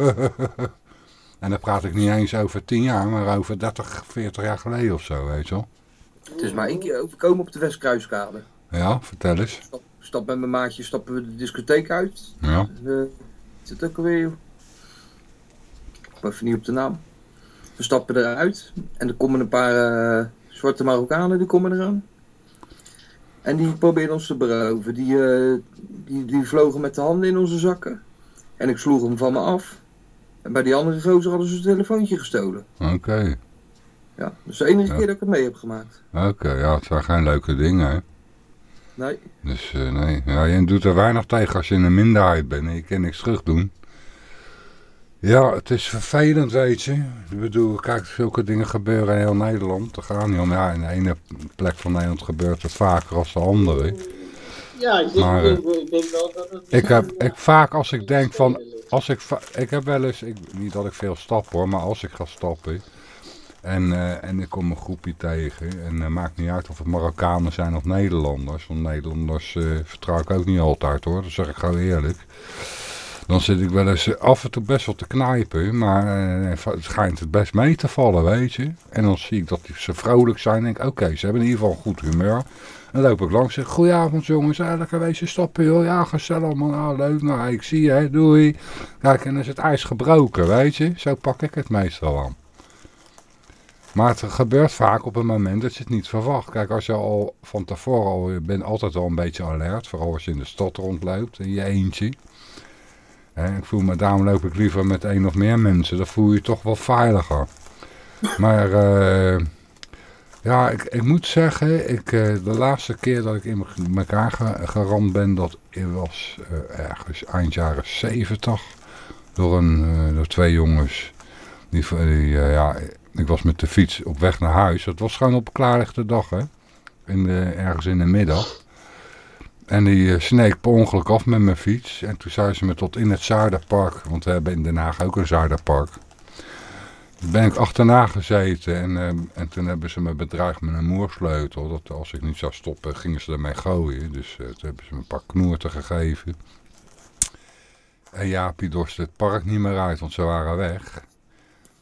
Speaker 1: en dan praat ik niet eens over 10 jaar, maar over 30, 40 jaar geleden of zo, weet je wel.
Speaker 5: Het is maar één keer overkomen op de Westkruiskade.
Speaker 1: Ja, vertel eens.
Speaker 5: Stap, stap met mijn maatje, stappen we de discotheek uit.
Speaker 1: Ja.
Speaker 5: Uh, zit ook alweer. Ik kom even niet op de naam. We stappen eruit en er komen een paar uh, zwarte Marokkanen, die komen eraan. En die probeerden ons te beroven. Die, uh, die, die vlogen met de handen in onze zakken. En ik sloeg hem van me af. En bij die andere gozer hadden ze een telefoontje gestolen.
Speaker 1: Oké. Okay.
Speaker 5: Ja, dat is de enige
Speaker 1: Ja.
Speaker 5: keer dat ik het mee heb gemaakt.
Speaker 1: Oké, ja, het zijn geen leuke dingen, hè.
Speaker 5: Nee.
Speaker 1: Dus uh, nee, ja, je doet er weinig tegen als je in een minderheid bent en je kan niks terug doen. Ja, het is vervelend, weet je. Ik bedoel, kijk, zulke dingen gebeuren in heel Nederland. Er gaat niet om, ja, in de ene plek van Nederland gebeurt het vaker als de andere.
Speaker 4: Ja, ik denk,
Speaker 1: Maar,
Speaker 4: ik denk, ik denk wel dat het...
Speaker 1: Ik heb, ik vaak als ik denk van, als ik, ik heb wel eens, ik, niet dat ik veel stap hoor, maar als ik ga stappen en, eh, en ik kom een groepje tegen en het maakt niet uit of het Marokkanen zijn of Nederlanders, want Nederlanders eh, vertrouw ik ook niet altijd hoor, dat zeg ik gewoon eerlijk. dan zit ik wel eens af en toe best wel te knijpen. Maar uh, het schijnt het best mee te vallen, weet je. En dan zie ik dat ze vrolijk zijn. En denk oké, ze hebben in ieder geval goed humeur. Dan loop ik langs en zeg, goedenavond jongens, ja, lekker wezen stappen joh. Ja, gezellig man, ah, leuk. Nou, ik zie je, doei. Kijk, en dan is het ijs gebroken, weet je. Zo pak ik het meestal aan. Maar het gebeurt vaak op een moment dat je het niet verwacht. Kijk, als je al van tevoren al, je bent altijd al een beetje alert. Vooral als je in de stad rondloopt in je eentje. En ik voel me, daarom loop ik liever met één of meer mensen. Dan voel je je toch wel veiliger. Maar uh, ja, ik, ik moet zeggen, ik, uh, de laatste keer dat ik in elkaar geramd ben, dat was uh, ergens eind jaren 70. Door, een, door twee jongens. Die, die ja, ik was met de fiets op weg naar huis. Het was gewoon op klaarlichte dag, hè. Ergens in de middag. En die uh, sneek per ongeluk af met mijn fiets. En toen zei ze me tot in het Zuiderpark. Want we hebben in Den Haag ook een Zuiderpark. Toen ben ik achterna gezeten. En, uh, en toen hebben ze me bedreigd met een moersleutel. Dat als ik niet zou stoppen, gingen ze ermee gooien. Dus uh, toen hebben ze me een paar knoerten gegeven. En Jaapie dorst het park niet meer uit, want ze waren weg.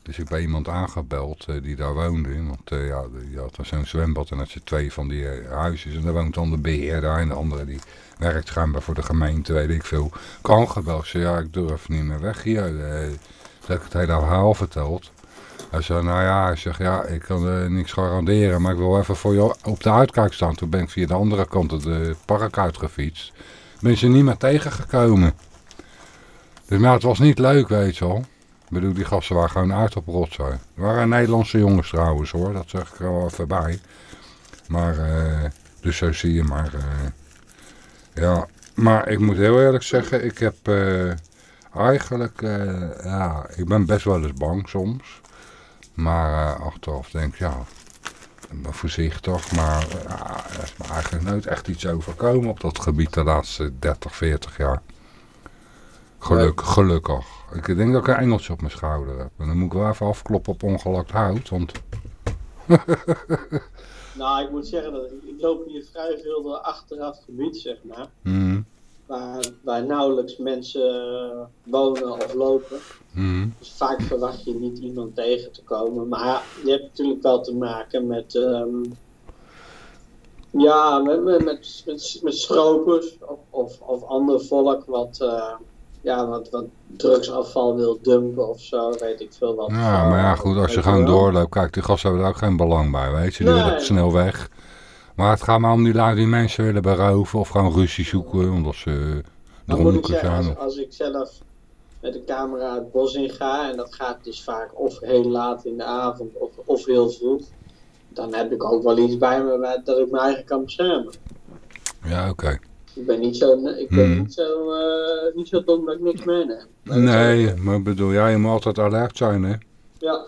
Speaker 1: Dus ik ben iemand aangebeld uh, die daar woonde. Want uh, ja, die had zo'n zwembad en had je twee van die uh, huisjes. En daar woont dan de beheer daar en de andere die werkt schijnbaar voor de gemeente, weet ik veel. Kan gebeld. Ze ja, ik durf niet meer weg hier. dat ik het hele verhaal verteld. Hij zei, nou ja, hij zegt, ja, ik kan niks garanderen, maar ik wil even voor jou op de uitkijk staan. Toen ben ik via de andere kant het park uitgefietst. Ben ze niet meer tegengekomen. Dus maar het was niet leuk, weet je wel. Ik bedoel, die gasten waren gewoon uit op rotzooi. Het waren Nederlandse jongens trouwens hoor, dat zeg ik er wel even bij. Maar, uh, dus zo zie je maar. Uh, ja, maar ik moet heel eerlijk zeggen, ik heb uh, eigenlijk, ja, ik ben best wel eens bang soms. Maar achteraf denk ik, ja, voorzichtig. Maar er is me eigenlijk nooit echt iets overkomen op dat gebied de laatste 30, 40 jaar. Geluk, gelukkig. Ik denk dat ik een engeltje op mijn schouder heb. En dan moet ik wel even afkloppen op ongelakt hout, want... (laughs)
Speaker 4: nou, ik moet zeggen dat ik, ik loop hier vrij veel door achteraf gebied, zeg maar. Mm. Waar, waar nauwelijks mensen wonen of lopen. Mm. Dus vaak verwacht je niet iemand tegen te komen. Maar je hebt natuurlijk wel te maken met... Um, ja, met, met, met, met, stropers of, of, of ander volk wat... Uh, ja, wat, wat drugsafval wil dumpen of zo, weet ik veel wat.
Speaker 1: Ja, maar ja, goed, als je gewoon doorloopt, kijk, die gasten hebben er ook geen belang bij, weet je, die nee. willen snel weg. Maar het gaat maar om die lui die mensen willen beroven of gewoon ruzie zoeken, omdat ze dronken zijn.
Speaker 4: Als, als ik zelf met de camera het bos in ga, en dat gaat dus vaak of heel laat in de avond of, of heel vroeg, dan heb ik ook wel iets bij me dat ik me eigen kan beschermen.
Speaker 1: Ja, oké.
Speaker 4: Ik ben niet zo, ik ben hmm. niet, zo, uh, niet zo dom dat ik niks meeneem.
Speaker 1: Nee, maar bedoel, ja, je moet altijd alert zijn, hè?
Speaker 4: Ja.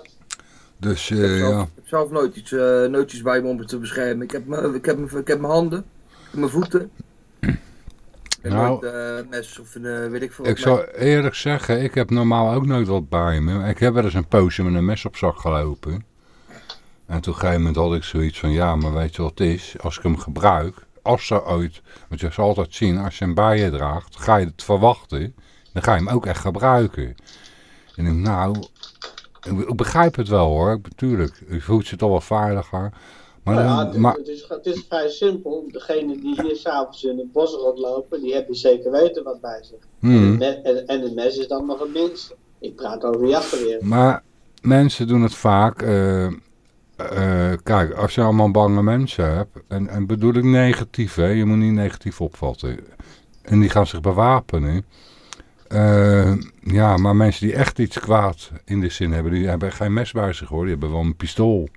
Speaker 1: Dus, uh, ik, heb ja.
Speaker 5: ik heb zelf nooit iets, uh, nooit iets bij me om het te beschermen. Ik heb, me, ik, heb me, ik heb mijn handen, mijn voeten. En nou, nooit mes of uh, weet ik veel
Speaker 1: Ik zou eerlijk zeggen, ik heb normaal ook nooit wat bij me. Ik heb wel eens een poosje met een mes op zak gelopen. En toen een gegeven moment had ik zoiets van, ja, maar weet je wat het is? Als ik hem gebruik, als ze ooit, want je zal altijd zien, als je hem bij je draagt, ga je het verwachten, dan ga je hem ook echt gebruiken. En ik nou, ik, begrijp het wel hoor, natuurlijk, je voelt je toch wel veiliger.
Speaker 4: Maar, nou ja, het, maar... Het, is, het is vrij simpel. Degene die hier s'avonds in het bos rondlopen, die hebben zeker weten wat bij zich. Hmm. En, en, en, het mes is dan nog het minste. Ik praat over jachtgeweer.
Speaker 1: Maar mensen doen het vaak, uh, uh, kijk, als je allemaal bange mensen hebt, en, en bedoel ik negatief, hè, je moet niet negatief opvatten. En die gaan zich bewapenen. Uh, ja, maar mensen die echt iets kwaad in de zin hebben, die hebben geen mes bij zich hoor, die hebben wel een pistool.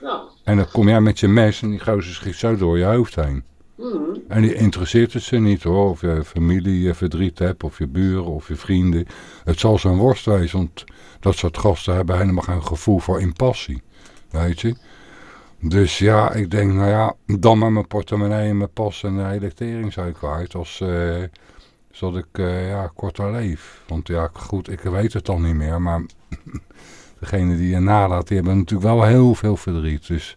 Speaker 1: Ja. En dan kom jij met je mes en die gozer schiet zo door je hoofd heen. Mm En die interesseert het ze niet hoor, of je familie je verdriet hebt, of je buren, of je vrienden. Het zal zo'n worst wezen, want dat soort gasten hebben helemaal geen gevoel voor impassie. Weet je. Dus ja, ik denk, nou ja, dan met mijn portemonnee en mijn pas en de elektering zou ik kwijt. Als, uh, zodat ik uh, ja, korter leef. Want ja, goed, ik weet het dan niet meer. Maar (laughs) degene die je nalaat, die hebben natuurlijk wel heel veel verdriet. Dus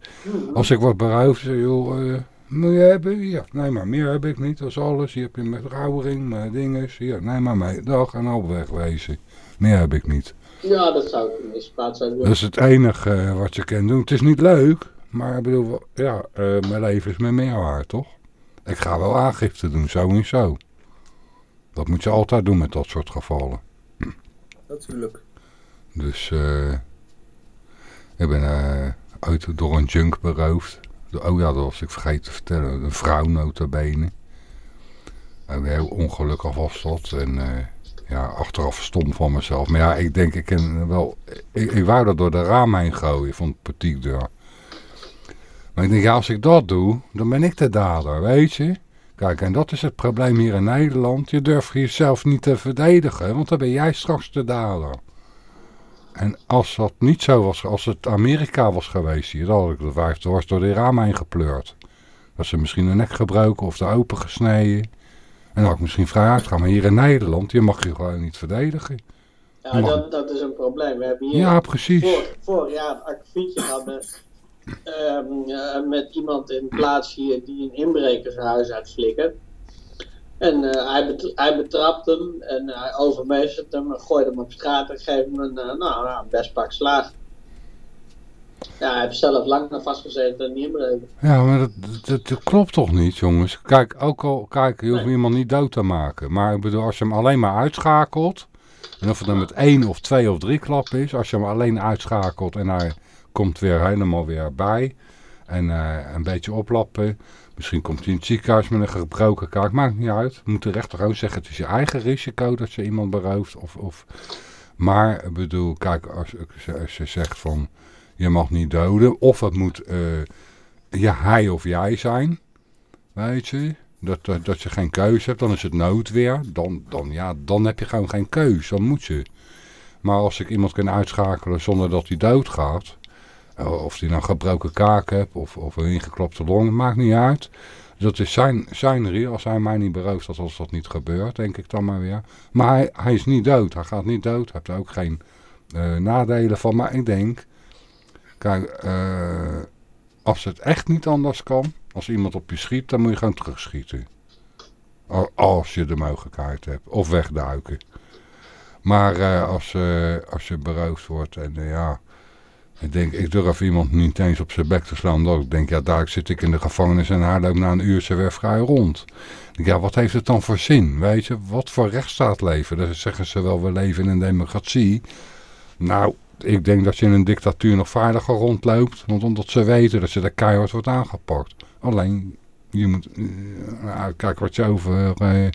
Speaker 1: als ik word beroofd, joh, uh, Moet je hebben? Ja. Nee, maar meer heb ik niet. Dat is alles. Hier heb je met rouwring, met dinges. Hier, nee, maar mee. Dag en al wegwezen. Meer heb ik niet.
Speaker 4: Ja, dat zou ik in plaats zijn.
Speaker 1: Dat is het enige eh, wat je kan doen. Het is niet leuk, maar ik bedoel, ja, uh, mijn leven is me meer waard, toch? Ik ga wel aangifte doen, sowieso. Dat moet je altijd doen met dat soort gevallen.
Speaker 5: Natuurlijk.
Speaker 1: Dus uh, ik ben uh, uit door een junk beroofd. Oh ja, dat was ik vergeten te vertellen. Een vrouw notabene. En heel ongelukkig was dat. En uh, ja, achteraf stom van mezelf. Maar ja, ik denk, ik ken wel... Ik, wou dat door de raam heen gooien van de deur. Maar ik denk, ja, als ik dat doe, dan ben ik de dader, weet je. Kijk, en dat is het probleem hier in Nederland. Je durft jezelf niet te verdedigen, want dan ben jij straks de dader. En als dat niet zo was, als het Amerika was geweest hier, dan had ik de vijf dwars door de raam heen gepleurd. Dat ze misschien een nek gebroken of de open gesneden. En dan had ik misschien vrij uitgaan. Maar hier in Nederland, je mag je gewoon niet verdedigen.
Speaker 4: Ja, dat, dat is een probleem. We hebben hier
Speaker 1: ja, precies.
Speaker 4: Vorig, vorig jaar een akkefietje gehad met, uh, met iemand in plaats hier die een inbrekershuis uitflikkert. En uh, hij, bet hij betrapt hem en hij overmeestert hem, gooide hem op straat en geeft hem een, uh, nou, nou, best pak slaag. Ja, hij heeft zelf lang naar vastgezeten en niet inbreken.
Speaker 1: Ja, maar dat, dat, dat, klopt toch niet, jongens? Kijk, ook al, kijk, je hoeft nee. iemand niet dood te maken. Maar ik bedoel, als je hem alleen maar uitschakelt, en of het dan met één of twee of drie klappen is, als je hem alleen uitschakelt en hij komt weer helemaal weer bij, en uh, een beetje oplappen, Misschien komt hij in het ziekenhuis met een gebroken kaak. Maakt niet uit. Moet de rechter ook zeggen, het is je eigen risico dat je iemand berooft. Of, of... Maar, ik bedoel, kijk, als, je zegt van, je mag niet doden. Of het moet uh, hij of jij zijn. Weet je. Dat, dat, je geen keuze hebt, dan is het noodweer. Dan, dan, ja, dan heb je gewoon geen keus. Dan moet je. Maar als ik iemand kan uitschakelen zonder dat hij doodgaat... Of hij nou gebroken kaak hebt of, of een ingeklopte long, maakt niet uit. Dat is zijn, zijn als hij mij niet berooft dat als dat niet gebeurt, denk ik dan maar weer. Maar hij, is niet dood, hij gaat niet dood, hij heeft er ook geen uh, nadelen van. Maar ik denk, kijk, uh, als het echt niet anders kan, als iemand op je schiet, dan moet je gewoon terugschieten. Als je de mogelijkheid hebt, of wegduiken. Maar als, als je beroofd wordt en ja... Ik denk, ik durf iemand niet eens op zijn bek te slaan. Dat ik denk, ja, daar zit ik in de gevangenis en hij loopt na een uurtje weer vrij rond. Ja, wat heeft het dan voor zin? Weet je, wat voor rechtsstaat leven? Dan zeggen ze wel, we leven in een democratie. Nou, ik denk dat je in een dictatuur nog veiliger rondloopt. Want omdat ze weten dat ze de keihard wordt aangepakt. Alleen, je moet uh, kijk wat je over... Uh,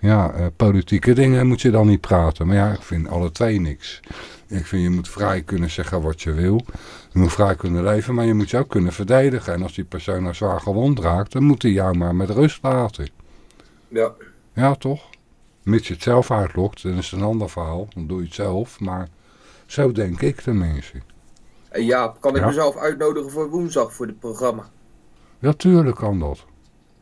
Speaker 1: ja, uh, politieke dingen moet je dan niet praten. Maar ja, ik vind alle twee niks. Ik vind je moet vrij kunnen zeggen wat je wil. Je moet vrij kunnen leven, maar je moet je ook kunnen verdedigen. En als die persoon nou zwaar gewond raakt, dan moet hij jou maar met rust laten.
Speaker 5: Ja.
Speaker 1: Ja, toch? Mits je het zelf uitlokt, dan is het een ander verhaal. Dan doe je het zelf, maar zo denk ik tenminste.
Speaker 5: En ja, kan ik ja? mezelf uitnodigen voor woensdag voor dit programma?
Speaker 1: Ja, tuurlijk kan dat.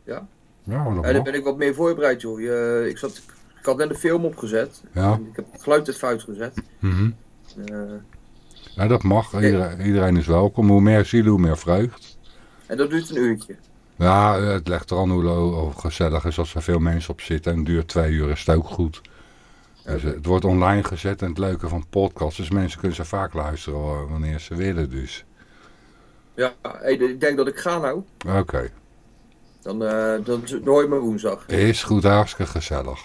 Speaker 5: Ja?
Speaker 1: Ja, dat
Speaker 5: en dan ben ik wat meer voorbereid, joh. Je, ik, zat, ik had net een film opgezet.
Speaker 1: Ja.
Speaker 5: Ik heb het geluid het fout gezet.
Speaker 1: Mm -hmm.
Speaker 5: Uh,
Speaker 1: ja, dat mag. Iedereen, iedereen, is welkom. Hoe meer zielen, hoe meer vreugd.
Speaker 5: En dat duurt een uurtje?
Speaker 1: Ja, het legt er aan hoe, hoe gezellig is als er veel mensen op zitten. En het duurt twee uur, is het ook goed. Dus het wordt online gezet en het leuke van podcasts is mensen kunnen ze vaak luisteren wanneer ze willen dus.
Speaker 5: Ja, ik denk dat ik ga nou.
Speaker 1: Oké. Okay.
Speaker 5: Dan, uh, dan, dan hoor je me woensdag.
Speaker 1: Is goed, hartstikke gezellig.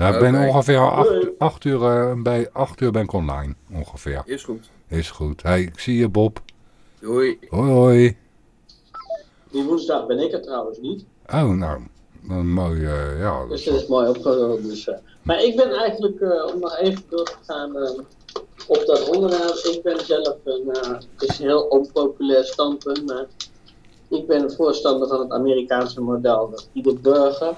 Speaker 1: Nou, ik ben okay. ongeveer acht, acht, uur, uh, bij acht uur ben ik online, ongeveer.
Speaker 5: Is goed.
Speaker 1: Is goed. Hey, ik zie je Bob.
Speaker 5: Hoi.
Speaker 1: Hoi hoi.
Speaker 4: Die woensdag ben ik er trouwens niet.
Speaker 1: Oh, nou, een mooie, uh, ja.
Speaker 4: Dus dat is mooi opgerold. Dus, uh, maar ik ben eigenlijk, om nog even door te gaan op dat onderwerp. Ik ben zelf een, het is een heel onpopulair standpunt, maar ik ben een voorstander van het Amerikaanse model. Dat ieder burger,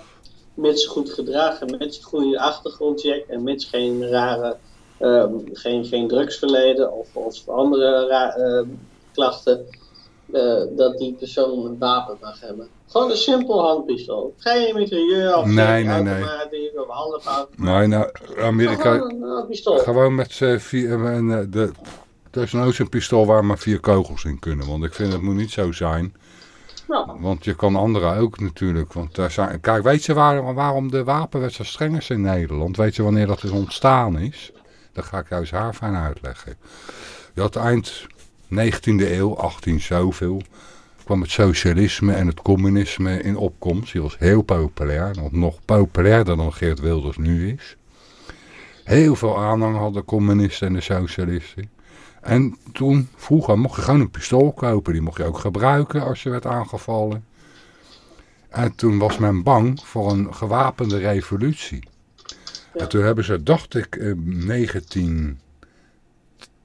Speaker 4: mits goed gedragen, mits een goede achtergrondcheck en mits geen rare, um, geen, geen drugsverleden of, of andere uh, klachten, uh, dat die persoon een wapen mag hebben. Gewoon een simpel handpistool. Geen mitrailleur of
Speaker 1: nee, nee,
Speaker 4: automatisch of.
Speaker 1: Nee, nou, Amerika...
Speaker 4: Gewoon een pistool.
Speaker 1: Gewoon met vier... En, de, er is nou zo'n pistool waar maar vier kogels in kunnen. Want ik vind het moet niet zo zijn Want je kan anderen ook natuurlijk. Want daar kijk, weet je waar, waarom de wapenwet zo streng is in Nederland? Weet je wanneer dat is ontstaan is? Dat ga ik juist haar fijn uitleggen. Je had eind 19e eeuw, 18 zoveel, kwam het socialisme en het communisme in opkomst. Die was heel populair, nog, nog populairder dan Geert Wilders nu is. Heel veel aanhang hadden communisten en de socialisten. En toen, vroeger, mocht je gewoon een pistool kopen. Die mocht je ook gebruiken als je werd aangevallen. En toen was men bang voor een gewapende revolutie. En toen hebben ze, dacht ik, in 19...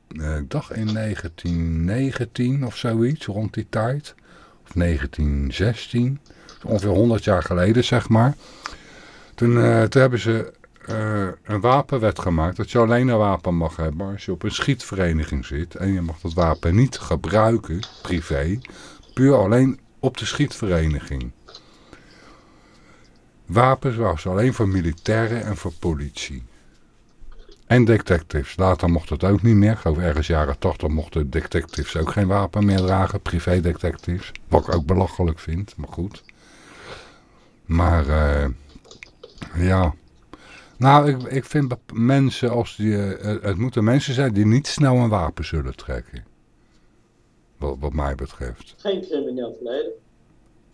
Speaker 1: Eh, ik dacht in 1919 of zoiets, rond die tijd. Of 1916. Ongeveer 100 jaar geleden, zeg maar. Toen, uh, toen hebben ze uh, een wapenwet gemaakt dat je alleen een wapen mag hebben als je op een schietvereniging zit. En je mag dat wapen niet gebruiken, privé, puur alleen op de schietvereniging. Wapens was alleen voor militairen en voor politie. En detectives. Later mocht het ook niet meer. Ik ergens jaren 80 mochten detectives ook geen wapen meer dragen. Privé detectives. Wat ik ook belachelijk vind, maar goed. Maar uh, ja... Nou, ik, ik vind mensen als die... Uh, het moeten mensen zijn die niet snel een wapen zullen trekken. Wat, wat mij betreft.
Speaker 4: Geen crimineel verleden.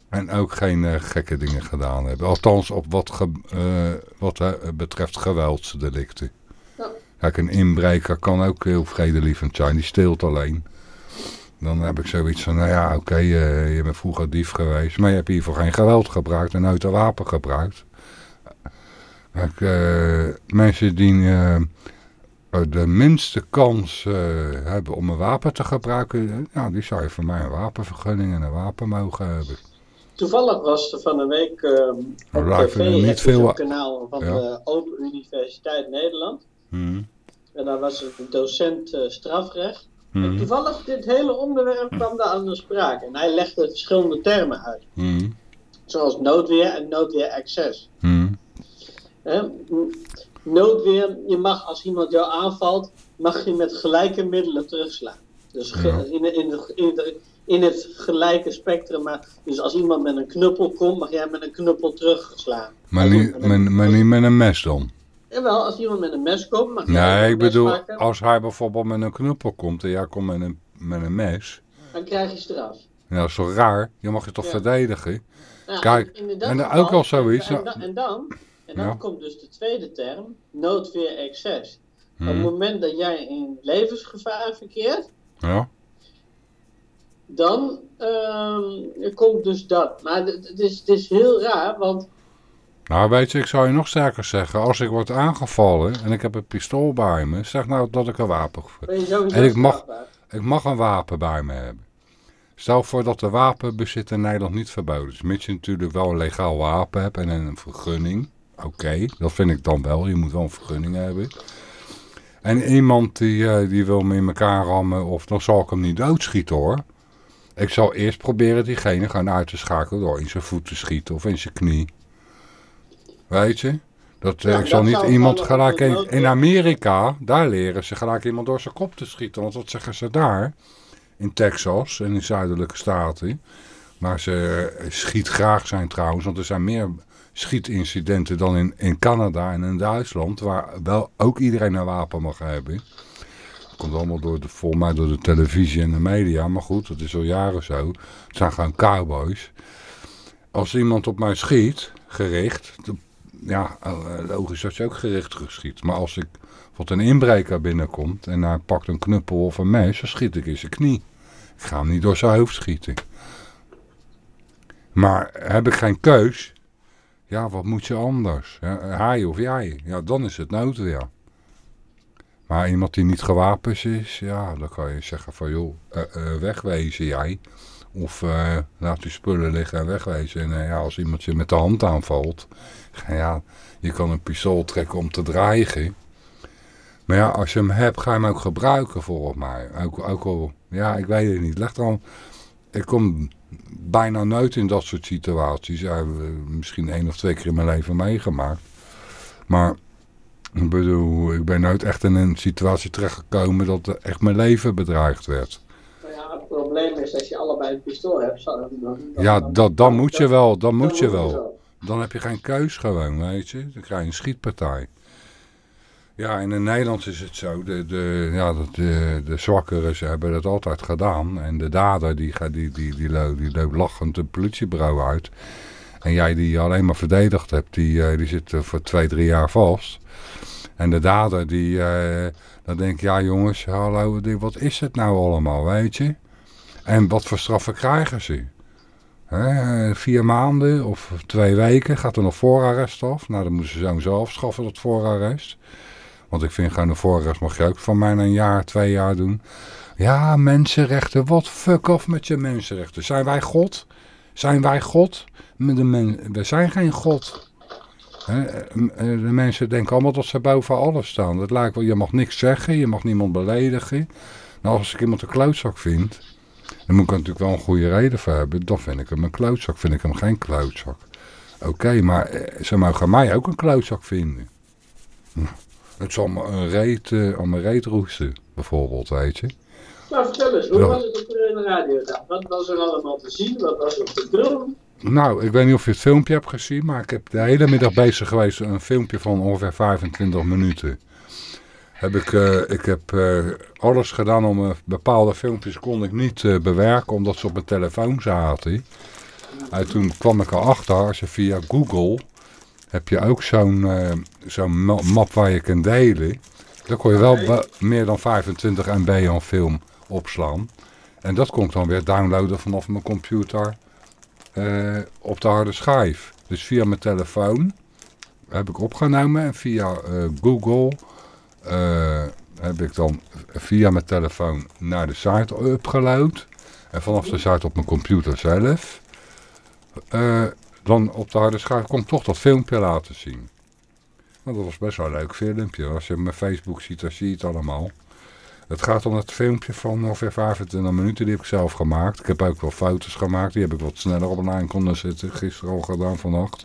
Speaker 1: En ook geen uh, gekke dingen gedaan hebben. Althans op wat, ge, uh, wat betreft geweldsdelicten. Ja. Kijk, een inbreker kan ook heel vredelievend zijn. Die steelt alleen. Dan heb ik zoiets van, nou ja, oké, okay, je bent vroeger dief geweest. Maar je hebt hiervoor geen geweld gebruikt en nooit een wapen gebruikt. Kijk, uh, mensen die uh, de minste kans uh, hebben om een wapen te gebruiken, ja, die zou je voor mij een wapenvergunning en een wapen mogen hebben.
Speaker 4: Toevallig was er van een week op tv niet veel... een kanaal van ja. de Open Universiteit Nederland.
Speaker 1: Hmm.
Speaker 4: En daar was een docent strafrecht. Hmm. En toevallig dit hele onderwerp kwam daar aan de sprake. En hij legde verschillende termen uit.
Speaker 1: Hmm.
Speaker 4: Zoals noodweer en noodweer
Speaker 1: Hmm.
Speaker 4: Noodweer, je mag als iemand jou aanvalt, mag je met gelijke middelen terugslaan. Dus ja. in, in, in, in, het gelijke spectrum. Maar, dus als iemand met een knuppel komt, mag jij met een knuppel terugslaan.
Speaker 1: Maar, niet met, een, maar niet met een mes dan?
Speaker 4: Jawel, als iemand met een mes komt, mag
Speaker 1: jij
Speaker 4: Nee,
Speaker 1: ik bedoel, maken. als hij bijvoorbeeld met een knuppel komt en jij komt met een, met een mes...
Speaker 4: Dan krijg je straf.
Speaker 1: Ja, dat is toch raar? Je mag je toch
Speaker 4: Ja.
Speaker 1: verdedigen?
Speaker 4: Ja,
Speaker 1: Kijk, en
Speaker 4: geval-
Speaker 1: ook al zoiets...
Speaker 4: En, en dan, en dan
Speaker 1: Ja.
Speaker 4: komt dus de tweede term, noodweer excess. Op het
Speaker 1: Hmm,
Speaker 4: moment dat jij in levensgevaar verkeert,
Speaker 1: ja,
Speaker 4: dan ehm, komt dus dat. Maar het is, het is heel raar, want
Speaker 1: nou weet je, ik zou je nog sterker zeggen. Als ik word aangevallen en ik heb een pistool bij me, zeg nou dat ik een wapen... En ik mag-. Ik mag een wapen bij me hebben. Stel voor dat de wapenbezit in Nederland niet verboden is. Mits je natuurlijk wel een legaal wapen hebt en een vergunning. Oké, dat vind ik dan wel. Je moet wel een vergunning hebben. En iemand die, eh, die wil me in elkaar rammen, of dan zal ik hem niet doodschieten hoor. Ik zal eerst proberen diegene gaan uit te schakelen door in zijn voet te schieten of in zijn knie. Weet je? Dat, eh,
Speaker 4: Ja,
Speaker 1: ik zal
Speaker 4: dat
Speaker 1: niet iemand gelijk... In, in Amerika, daar leren ze gelijk iemand door zijn kop te schieten. Want wat zeggen ze daar? In Texas en in zuidelijke staten. Maar ze eh, schiet graag zijn trouwens. Want er zijn meer schietincidenten dan in, in Canada en in Duitsland. Waar wel ook iedereen een wapen mag hebben. Dat komt allemaal door de, mij door de televisie en de media. Maar goed, dat is al jaren zo. Het zijn gewoon cowboys. Als iemand op mij schiet, gericht... Ja, eh, logisch dat je ook gericht schiet. Maar als ik wat een inbreker binnenkomt en hij pakt een knuppel of een mes, dan schiet ik in zijn knie. Ik ga hem niet door zijn hoofd schieten. Maar heb ik geen keus, ja, wat moet je anders? Ja, hij of jij? Ja, dan is het noodweer. Maar iemand die niet gewapend is, ja, dan kan je zeggen van joh, eh, wegwezen jij. Of eh, laat die spullen liggen en wegwezen. En ja, als iemand je met de hand aanvalt, (laughs) ja, je kan een pistool trekken om te dreigen. Maar ja, als je hem hebt, ga je hem ook gebruiken volgens mij. Ook, ook al, ja, ik weet het niet. Leg dan, ik kom bijna nooit in dat soort situaties. Ja, eh, misschien één of twee keer in mijn leven meegemaakt. Maar ik bedoel, ik ben nooit echt in een situatie terechtgekomen dat echt mijn leven bedreigd werd.
Speaker 4: Nou ja, het probleem is, als je allebei een pistool hebt, dan, dan,
Speaker 1: ja, dat, dan moet je wel, dan moet je wel. Dan heb je geen keus gewoon, weet je. Dan krijg je een schietpartij. Ja, en in Nederland is het zo, de, de, ja, de, de zwakkeren ze hebben dat altijd gedaan. En de dader die, die, die, die, die, die loopt lachend de politiebureau uit. En jij die alleen maar verdedigd hebt, die, eh, die zit voor twee, drie jaar vast. En de dader, die, uh, dan denk ik, ja jongens, hallo, wat is het nou allemaal, weet je? En wat voor straffen krijgen ze? He, vier maanden of twee weken gaat er nog voorarrest af. Nou, dan moeten ze sowieso afschaffen, dat voorarrest. Want ik vind voorarrest mag je ook van mij een jaar, twee jaar doen. Ja, mensenrechten, wat fuck off met je mensenrechten. Zijn wij God? Zijn wij God? De we zijn geen God. De mensen denken allemaal dat ze boven alles staan. Dat lijkt wel, je mag niks zeggen, je mag niemand beledigen. Nou, als ik iemand een klootzak vind, dan moet ik natuurlijk wel een goede reden voor hebben. Dan vind ik hem een klootzak, vind ik hem geen klootzak. Oké, maar eh, ze mogen mij ook een klootzak vinden. Het zal me een reet, uh, aan mijn reet roesten, bijvoorbeeld, weet je.
Speaker 4: Nou, vertel eens, hoe was het op de radio? Wat was er allemaal te zien? Wat was er op de drum?
Speaker 1: Nou, ik weet niet of je het filmpje hebt gezien, maar ik heb de hele middag bezig geweest. Een filmpje van ongeveer 25 minuten. Heb ik, uh, ik heb uh, alles gedaan om uh, bepaalde filmpjes kon ik niet bewerken, omdat ze op mijn telefoon zaten. En toen kwam ik erachter, als je via Google, heb je ook zo'n zo'n map waar je kunt delen. Dan kon je wel meer dan 25 MB aan film opslaan. En dat kon ik dan weer downloaden vanaf mijn computer uh, op de harde schijf. Dus via mijn telefoon heb ik opgenomen en via uh, Google heb ik dan via mijn telefoon naar de site upgeload. En vanaf de site op mijn computer zelf, dan op de harde kon ik toch dat filmpje laten zien. Dat was best wel een leuk filmpje. Als je mijn Facebook ziet, dan zie je het allemaal. Het gaat om het filmpje van ongeveer 25 minuten. Die heb ik zelf gemaakt. Ik heb ook wel foto's gemaakt. Die heb ik wat sneller op een kunnen zitten. Gisteren al gedaan vannacht.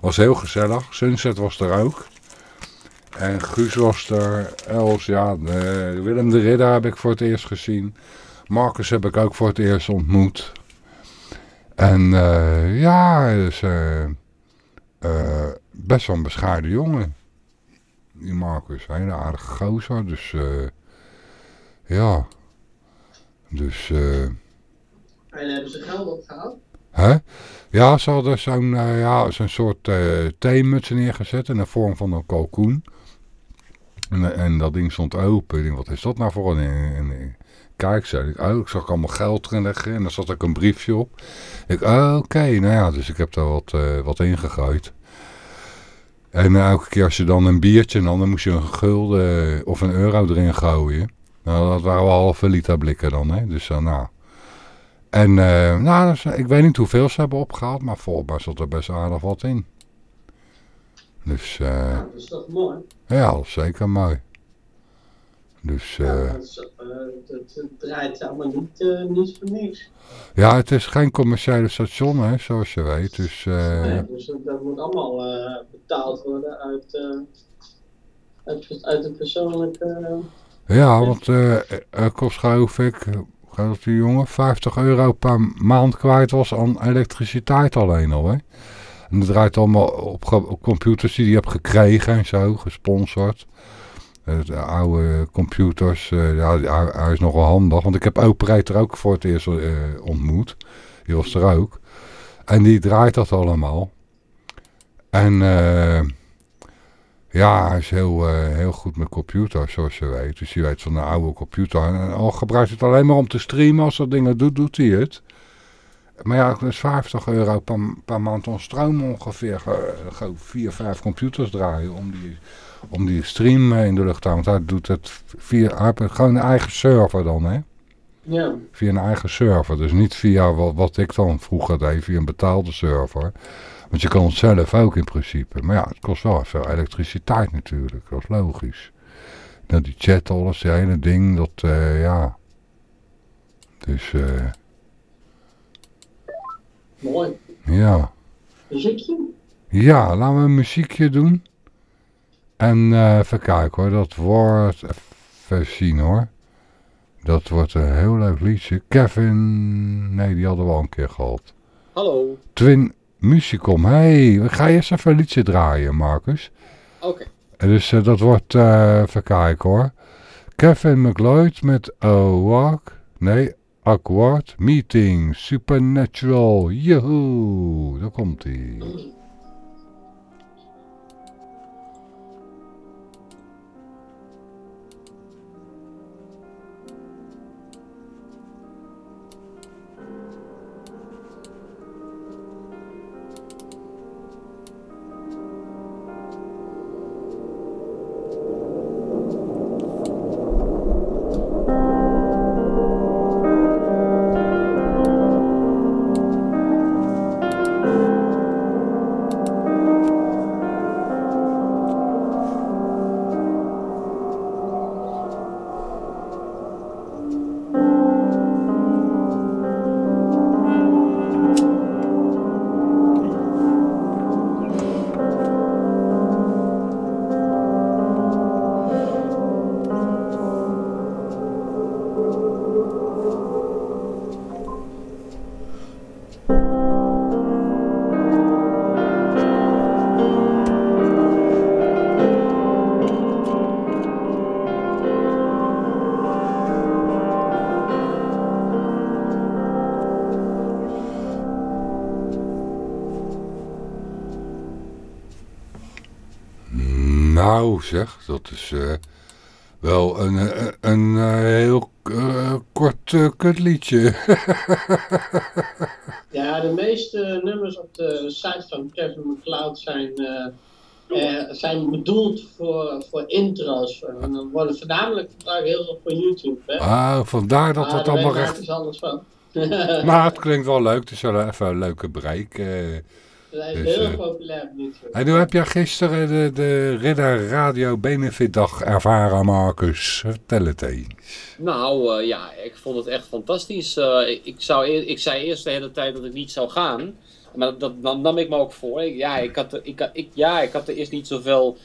Speaker 1: Was heel gezellig. Sunset was er ook. En Guus was er. Els, ja. Willem de Ridder heb ik voor het eerst gezien. Marcus heb ik ook voor het eerst ontmoet. En uh, ja, uh, best wel een bescheiden jongen. Die Marcus, een hele aardige gozer. Dus ja. Dus...
Speaker 4: En hebben ze geld opgehaald?
Speaker 1: Hè? Ja, ze hadden zo'n uh, ja, zo'n soort uh, theemuts neergezet in de vorm van een kalkoen. En, en dat ding stond open. Ik denk, wat is dat nou voor een... En, kijk, zei ik, oh, ik zag allemaal geld erin leggen. En daar zat ook een briefje op. Ik, oh, oké, nou ja, dus ik heb daar wat, uh, wat ingegooid. En elke keer als je dan een biertje nam, dan moest je een gulden of een euro erin gooien. Nou, dat waren wel halve liter blikken dan, hè. Dus uh, nou... En, uh, nou, ik weet niet hoeveel ze hebben opgehaald, maar volgens mij zat er best aardig wat in. Dus, uh, ja,
Speaker 4: dat is toch mooi?
Speaker 1: Ja, dat is zeker mooi. Dus,
Speaker 4: uh, ja, het, het, draait allemaal niet, niet voor niks.
Speaker 1: Ja, het is geen commerciële station, hè, zoals je weet. Dus,
Speaker 4: nee, dus dat moet allemaal betaald worden uit, uit, uit de persoonlijke...
Speaker 1: Ja, want kost geloof ik, gaat die jongen, 50 euro per maand kwijt was aan elektriciteit alleen al. Hè? En dat draait allemaal op, op computers die hij hebt gekregen en zo, gesponsord. De oude computers, uh, ja, hij, is nogal handig. Want ik heb Operator ook voor het eerst uh, ontmoet. Die was er ook. En die draait dat allemaal. En... Ja, hij is heel, heel goed met computer, zoals je weet. Dus je weet van een oude computer. En al gebruikt het alleen maar om te streamen. Als dat dingen doet, doet hij het. Maar ja, dat is 50 euro per, maand aan stroom ongeveer. Uh, vier, vijf computers draaien om die, om die stream in de lucht te houden. Want hij doet het via, gewoon een eigen server dan, hè.
Speaker 4: Ja.
Speaker 1: Via een eigen server. Dus niet via wat, wat ik dan vroeger deed, via een betaalde server. Want je kan het zelf ook in principe. Maar ja, het kost wel veel elektriciteit natuurlijk. Dat is logisch. Nou, die chat, alles, die hele ding, dat, uh, ja. Dus, eh. Uh,
Speaker 4: Mooi.
Speaker 1: Ja.
Speaker 4: Muziekje?
Speaker 1: Ja, laten we een muziekje doen. En uh, even kijken hoor, dat wordt even zien hoor. Dat wordt een heel leuk liedje. Kevin, nee die hadden we al een keer gehad.
Speaker 2: Hallo.
Speaker 1: Twin Musicom. Hey, we gaan eerst even een liedje draaien, Marcus.
Speaker 2: Oké.
Speaker 1: Dus uh, dat wordt, uh, even kijken hoor. Kevin McLeod met Awak. Nee, Awkward Meeting. Supernatural. Joehoe. Daar komt hij. Zeg. Dat is uh, wel een, een, eh, een uh, heel uh, kort kutliedje. (laughs)
Speaker 4: ja, de meeste nummers op de site van Kevin McCloud zijn, zijn bedoeld voor, voor intro's. En dan worden voornamelijk gebruikt heel veel voor YouTube. Hè?
Speaker 1: Ah, vandaar dat het allemaal recht...
Speaker 4: is alles van. (laughs)
Speaker 1: maar het klinkt wel leuk. Het is wel even een leuke break.
Speaker 4: Hij is dus, heel uh, populair.
Speaker 1: En nu heb je gisteren de, de Ridder Radio Benefitdag ervaren, Marcus. Vertel het eens.
Speaker 2: Nou, uh, ja, ik vond het echt fantastisch. Uh, ik, zou ik zei eerst de hele tijd dat ik niet zou gaan. Maar dat, dat nam ik me ook voor. Ik, ja, ik had, er, ik, ik, ja, ik had er eerst niet zoveel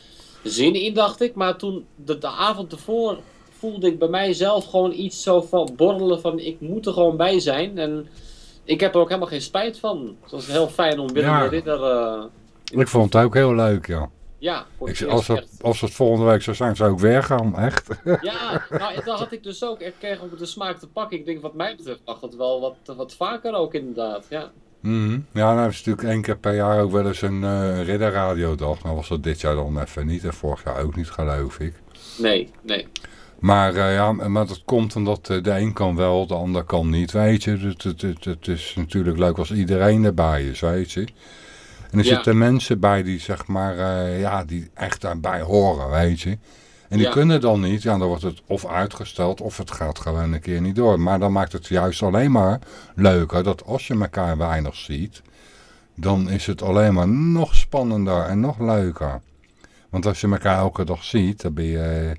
Speaker 2: zin in, dacht ik. Maar toen, de, de avond ervoor, voelde ik bij mijzelf gewoon iets zo van borrelen van... Ik moet er gewoon bij zijn. En ik heb er ook helemaal geen spijt van. Het was heel fijn om Willem ja. Ridder... Uh,
Speaker 1: ik vond het ook heel leuk, ja.
Speaker 2: Ja,
Speaker 1: ik, als, als het volgende week zou zijn, zou ik weer gaan, echt. (laughs)
Speaker 2: Ja, nou, dat had ik dus ook. Ik kreeg ook de smaak te pakken. Ik denk, wat mij betreft mag het wel wat, wat vaker ook inderdaad, ja.
Speaker 1: Mm -hmm. Ja, nou is natuurlijk één keer per jaar ook wel eens een uh, ridderradiodag. Nou was dat dit jaar dan even niet en vorig jaar ook niet, geloof ik.
Speaker 2: Nee, nee.
Speaker 1: Maar, uh, ja, maar dat komt omdat de een kan wel, de ander kan niet, weet je. Het, het, het, het, is natuurlijk leuk als iedereen erbij is, weet je. En er ja. zitten mensen bij die, zeg maar, uh, ja, die echt daarbij horen, weet je. En die ja. kunnen dan niet, ja, dan wordt het of uitgesteld of het gaat gewoon een keer niet door. Maar dan maakt het juist alleen maar leuker dat als je elkaar weinig ziet, dan is het alleen maar nog spannender en nog leuker. Want als je elkaar elke dag ziet, dan ben je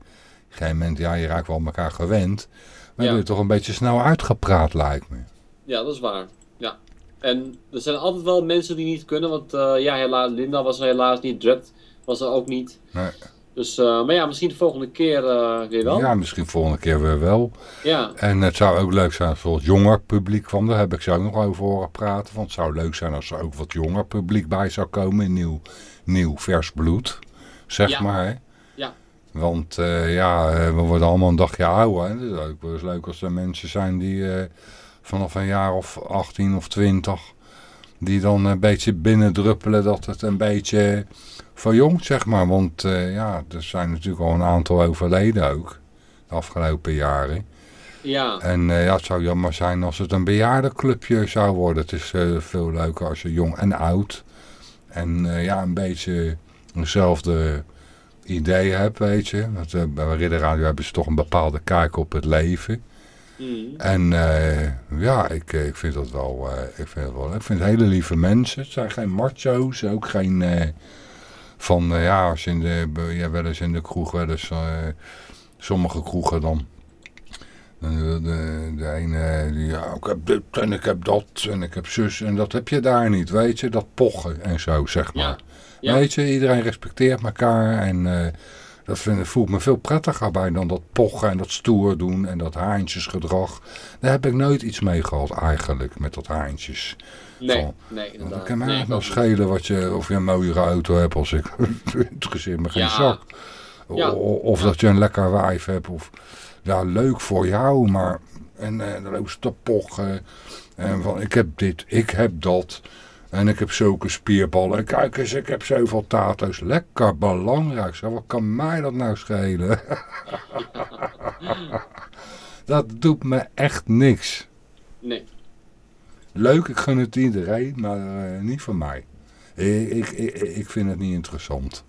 Speaker 1: gegeven moment, ja, je raakt wel elkaar gewend. Maar ja. je toch een beetje snel uitgepraat, lijkt me.
Speaker 2: Ja, dat is waar. Ja. En er zijn altijd wel mensen die niet kunnen, want uh, ja, helaas, Linda was er helaas niet, Dread was er ook niet.
Speaker 1: Nee.
Speaker 2: Dus, uh, maar ja, misschien de volgende keer uh, weer wel.
Speaker 1: Ja, misschien de volgende keer weer wel.
Speaker 2: Ja.
Speaker 1: En het zou ook leuk zijn als er wat jonger publiek kwam. Daar heb ik zo ook nog over horen praten. Want het zou leuk zijn als er ook wat jonger publiek bij zou komen. Nieuw, nieuw vers bloed, zeg
Speaker 2: ja.
Speaker 1: maar.
Speaker 2: Ja.
Speaker 1: Want uh, ja, we worden allemaal een dagje ouder. Het is ook wel eens leuk als er mensen zijn die uh, vanaf een jaar of 18 of 20... die dan een beetje binnendruppelen dat het een beetje verjongt, zeg maar. Want uh, ja, er zijn natuurlijk al een aantal overleden ook. De afgelopen jaren.
Speaker 2: Ja.
Speaker 1: En ja, het zou jammer zijn als het een bejaardenclubje zou worden. Het is veel leuker als je jong en oud... en ja, een beetje dezelfde idee heb, weet je. Want, uh, bij Ridder Radio hebben ze toch een bepaalde kijk op het leven.
Speaker 2: Mm.
Speaker 1: En uh, ja, ik, ik vind dat wel, uh, ik vind het wel, ik vind hele lieve mensen. Het zijn geen macho's, ook geen van, ja, als in de, ja, wel eens in de kroeg, wel eens, sommige kroegen dan. De, de, de ene, die, ja, ik heb dit en ik heb dat en ik heb zus en dat heb je daar niet, weet je. Dat pochen en zo, zeg maar.
Speaker 2: Ja. Ja.
Speaker 1: Weet je, iedereen respecteert elkaar en uh, Dat vind, voelt me veel prettiger bij dan dat pochen en dat stoer doen en dat haantjesgedrag. Daar heb ik nooit iets mee gehad eigenlijk, met dat haantjes.
Speaker 2: Nee, nee inderdaad.
Speaker 1: Dan kan mij nee, nog schelen wat je, of je een mooiere auto hebt als ik. (laughs) Het interesseert me geen ja. zak. Ja. Of dat je een lekker wijf hebt. Of, ja, leuk voor jou, maar... En, en dan ze te pochen. En van, ik heb dit, ik heb dat. En ik heb zulke spierballen. En kijk eens, ik heb zoveel tato's. Lekker belangrijk. Zeg, wat kan mij dat nou schelen? (laughs) dat doet me echt niks.
Speaker 2: Nee.
Speaker 1: Leuk, ik gun het iedereen, maar uh, niet van mij. Ik, ik, ik, ik, vind het niet interessant.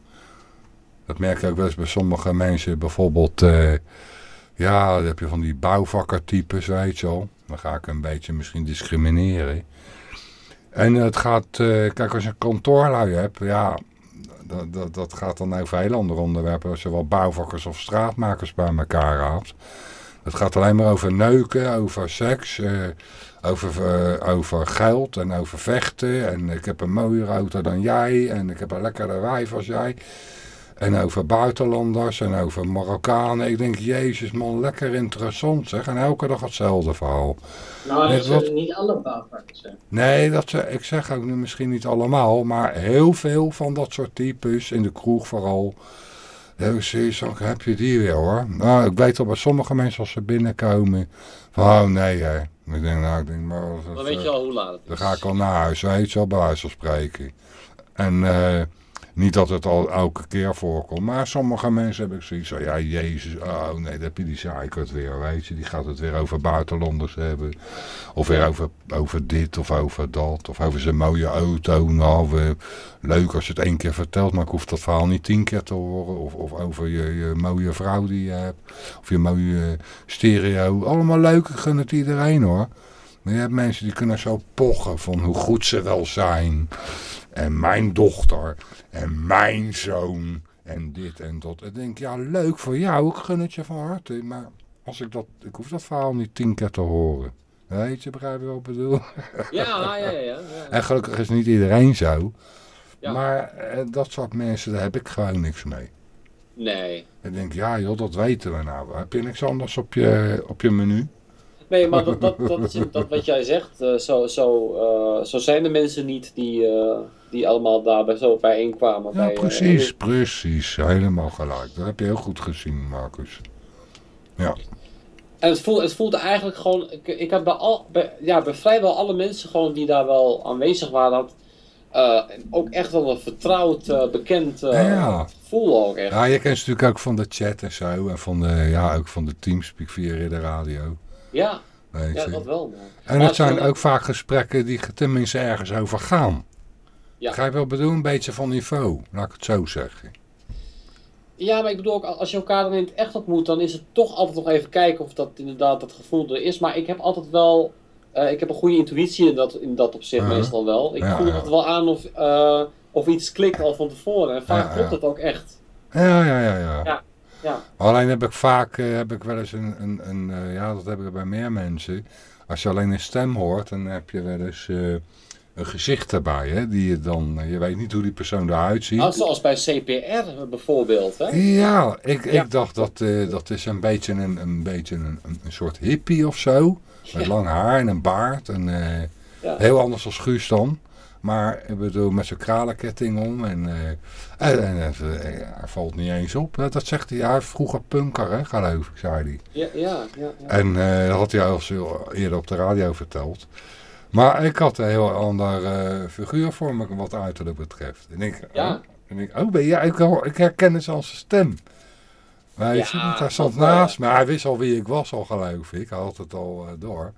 Speaker 1: Dat merk ik ook wel eens bij sommige mensen. Bijvoorbeeld, uh, ja, dan heb je van die bouwvakkertypes, weet je wel. Dan ga ik een beetje misschien discrimineren. En het gaat, uh, kijk als je kantoorlui hebt, ja, dat, dat, dat gaat dan over heel andere onderwerpen. Als je wel bouwvakkers of straatmakers bij elkaar raadt. Het gaat alleen maar over neuken, over seks, uh, over, uh, over geld en over vechten. En ik heb een mooiere auto dan jij en ik heb een lekkerder wijf als jij. En over buitenlanders en over Marokkanen. Ik denk, jezus man, lekker interessant zeg. En elke dag hetzelfde verhaal.
Speaker 4: Nou, dat zullen niet alle bouwvakkers zijn.
Speaker 1: Nee, dat, ik zeg ook misschien niet allemaal. Maar heel veel van dat soort types, in de kroeg vooral. Dan heb je die weer hoor. Nou, ik weet al bij sommige mensen als ze binnenkomen. Van, oh nee hè. Ik denk, nou, ik denk, maar...
Speaker 2: Dan weet je al hoe laat het is.
Speaker 1: Dan ga ik al naar huis, weet je al, bij van spreken. En... eh niet dat het al elke keer voorkomt. Maar sommige mensen hebben zoiets van... Ja, jezus. Oh nee, dan heb je die zeikert weer. Weet je. Die gaat het weer over buitenlanders hebben. Of weer over, over dit of over dat. Of over zijn mooie auto. Nou, leuk als je het één keer vertelt. Maar ik hoef dat verhaal niet tien keer te horen. Of, of over je, mooie vrouw die je hebt. Of je mooie stereo. Allemaal leuk. Ik het iedereen hoor. Maar je hebt mensen die kunnen zo pochen van hoe goed ze wel zijn. En mijn dochter. En mijn zoon. En dit en dat. Ik denk, ja leuk voor jou. Ik gun het je van harte. Maar als ik dat, ik hoef dat verhaal niet tien keer te horen. Weet je, begrijp je wat ik bedoel? (laughs)
Speaker 2: Ja, ja, ja. ja, ja.
Speaker 1: En gelukkig is niet iedereen zo. Ja. Maar eh, dat soort mensen, daar heb ik gewoon niks mee.
Speaker 2: Nee.
Speaker 1: Ik denk, ja joh, dat weten we nou. Heb je niks anders op je, op je menu?
Speaker 2: Nee, maar dat, dat, dat, is, dat wat jij zegt, uh, zo, zo, uh, zo zijn de mensen niet die, uh, die allemaal daarbij zo bijeenkwamen.
Speaker 1: Ja,
Speaker 2: bij,
Speaker 1: precies, precies. Helemaal gelijk. Dat heb je heel goed gezien, Marcus. Ja.
Speaker 2: En het voelde, het voelde eigenlijk gewoon, ik, ik heb bij, al, bij, ja, bij vrijwel alle mensen gewoon die daar wel aanwezig waren, ook echt wel een vertrouwd, bekend
Speaker 1: ja.
Speaker 2: voel ook echt.
Speaker 1: Ja, je kent natuurlijk ook van de chat en zo, en van de, ja, ook van de Teamspeak via de radio.
Speaker 2: Ja, ja dat wel.
Speaker 1: En het zijn ook vaak gesprekken die tenminste ergens over gaan. Ja. Ga je wel bedoelen, een beetje van niveau, laat ik het zo zeggen.
Speaker 2: Ja, maar ik bedoel ook, als je elkaar dan in het echt ontmoet, dan is het toch altijd nog even kijken of dat inderdaad dat gevoel er is. Maar ik heb altijd wel, uh, ik heb een goede intuïtie in dat, in dat opzicht uh -huh. meestal wel. Ik ja, voel ja. altijd wel aan of, uh, of iets klikt al van tevoren. En vaak klopt het ook echt.
Speaker 1: Ja, ja, ja. ja.
Speaker 2: Ja.
Speaker 1: Alleen heb ik vaak, uh, heb ik wel eens een, een, een uh, ja dat heb ik bij meer mensen. Als je alleen een stem hoort, dan heb je wel eens uh, een gezicht erbij. Hè, die je dan, je weet niet hoe die persoon eruit ziet.
Speaker 2: Ah, zoals bij CPR bijvoorbeeld. Hè?
Speaker 1: Ja, ik, ja. ik dacht dat dat is een beetje een, een, beetje een, een soort hippie of zo. Met ja. lang haar en een baard. En. Heel anders als Guus dan. Maar ik bedoel, met zijn kralenketting om. En, uh, en, en uh, hij valt niet eens op. Dat zegt hij. Hij vroeger punker, hè, geloof ik, zei hij.
Speaker 2: Ja, ja, ja. ja.
Speaker 1: En uh, dat had hij al eerder op de radio verteld. Maar ik had een heel ander figuur voor me, wat uiterlijk betreft. En ik,
Speaker 2: ja.
Speaker 1: oh, en ik, oh ben jij, ik, ik herkende zijn stem. Weet je, ja, hij stond naast me. Hij wist al wie ik was al, geloof ik. Hij had het al door.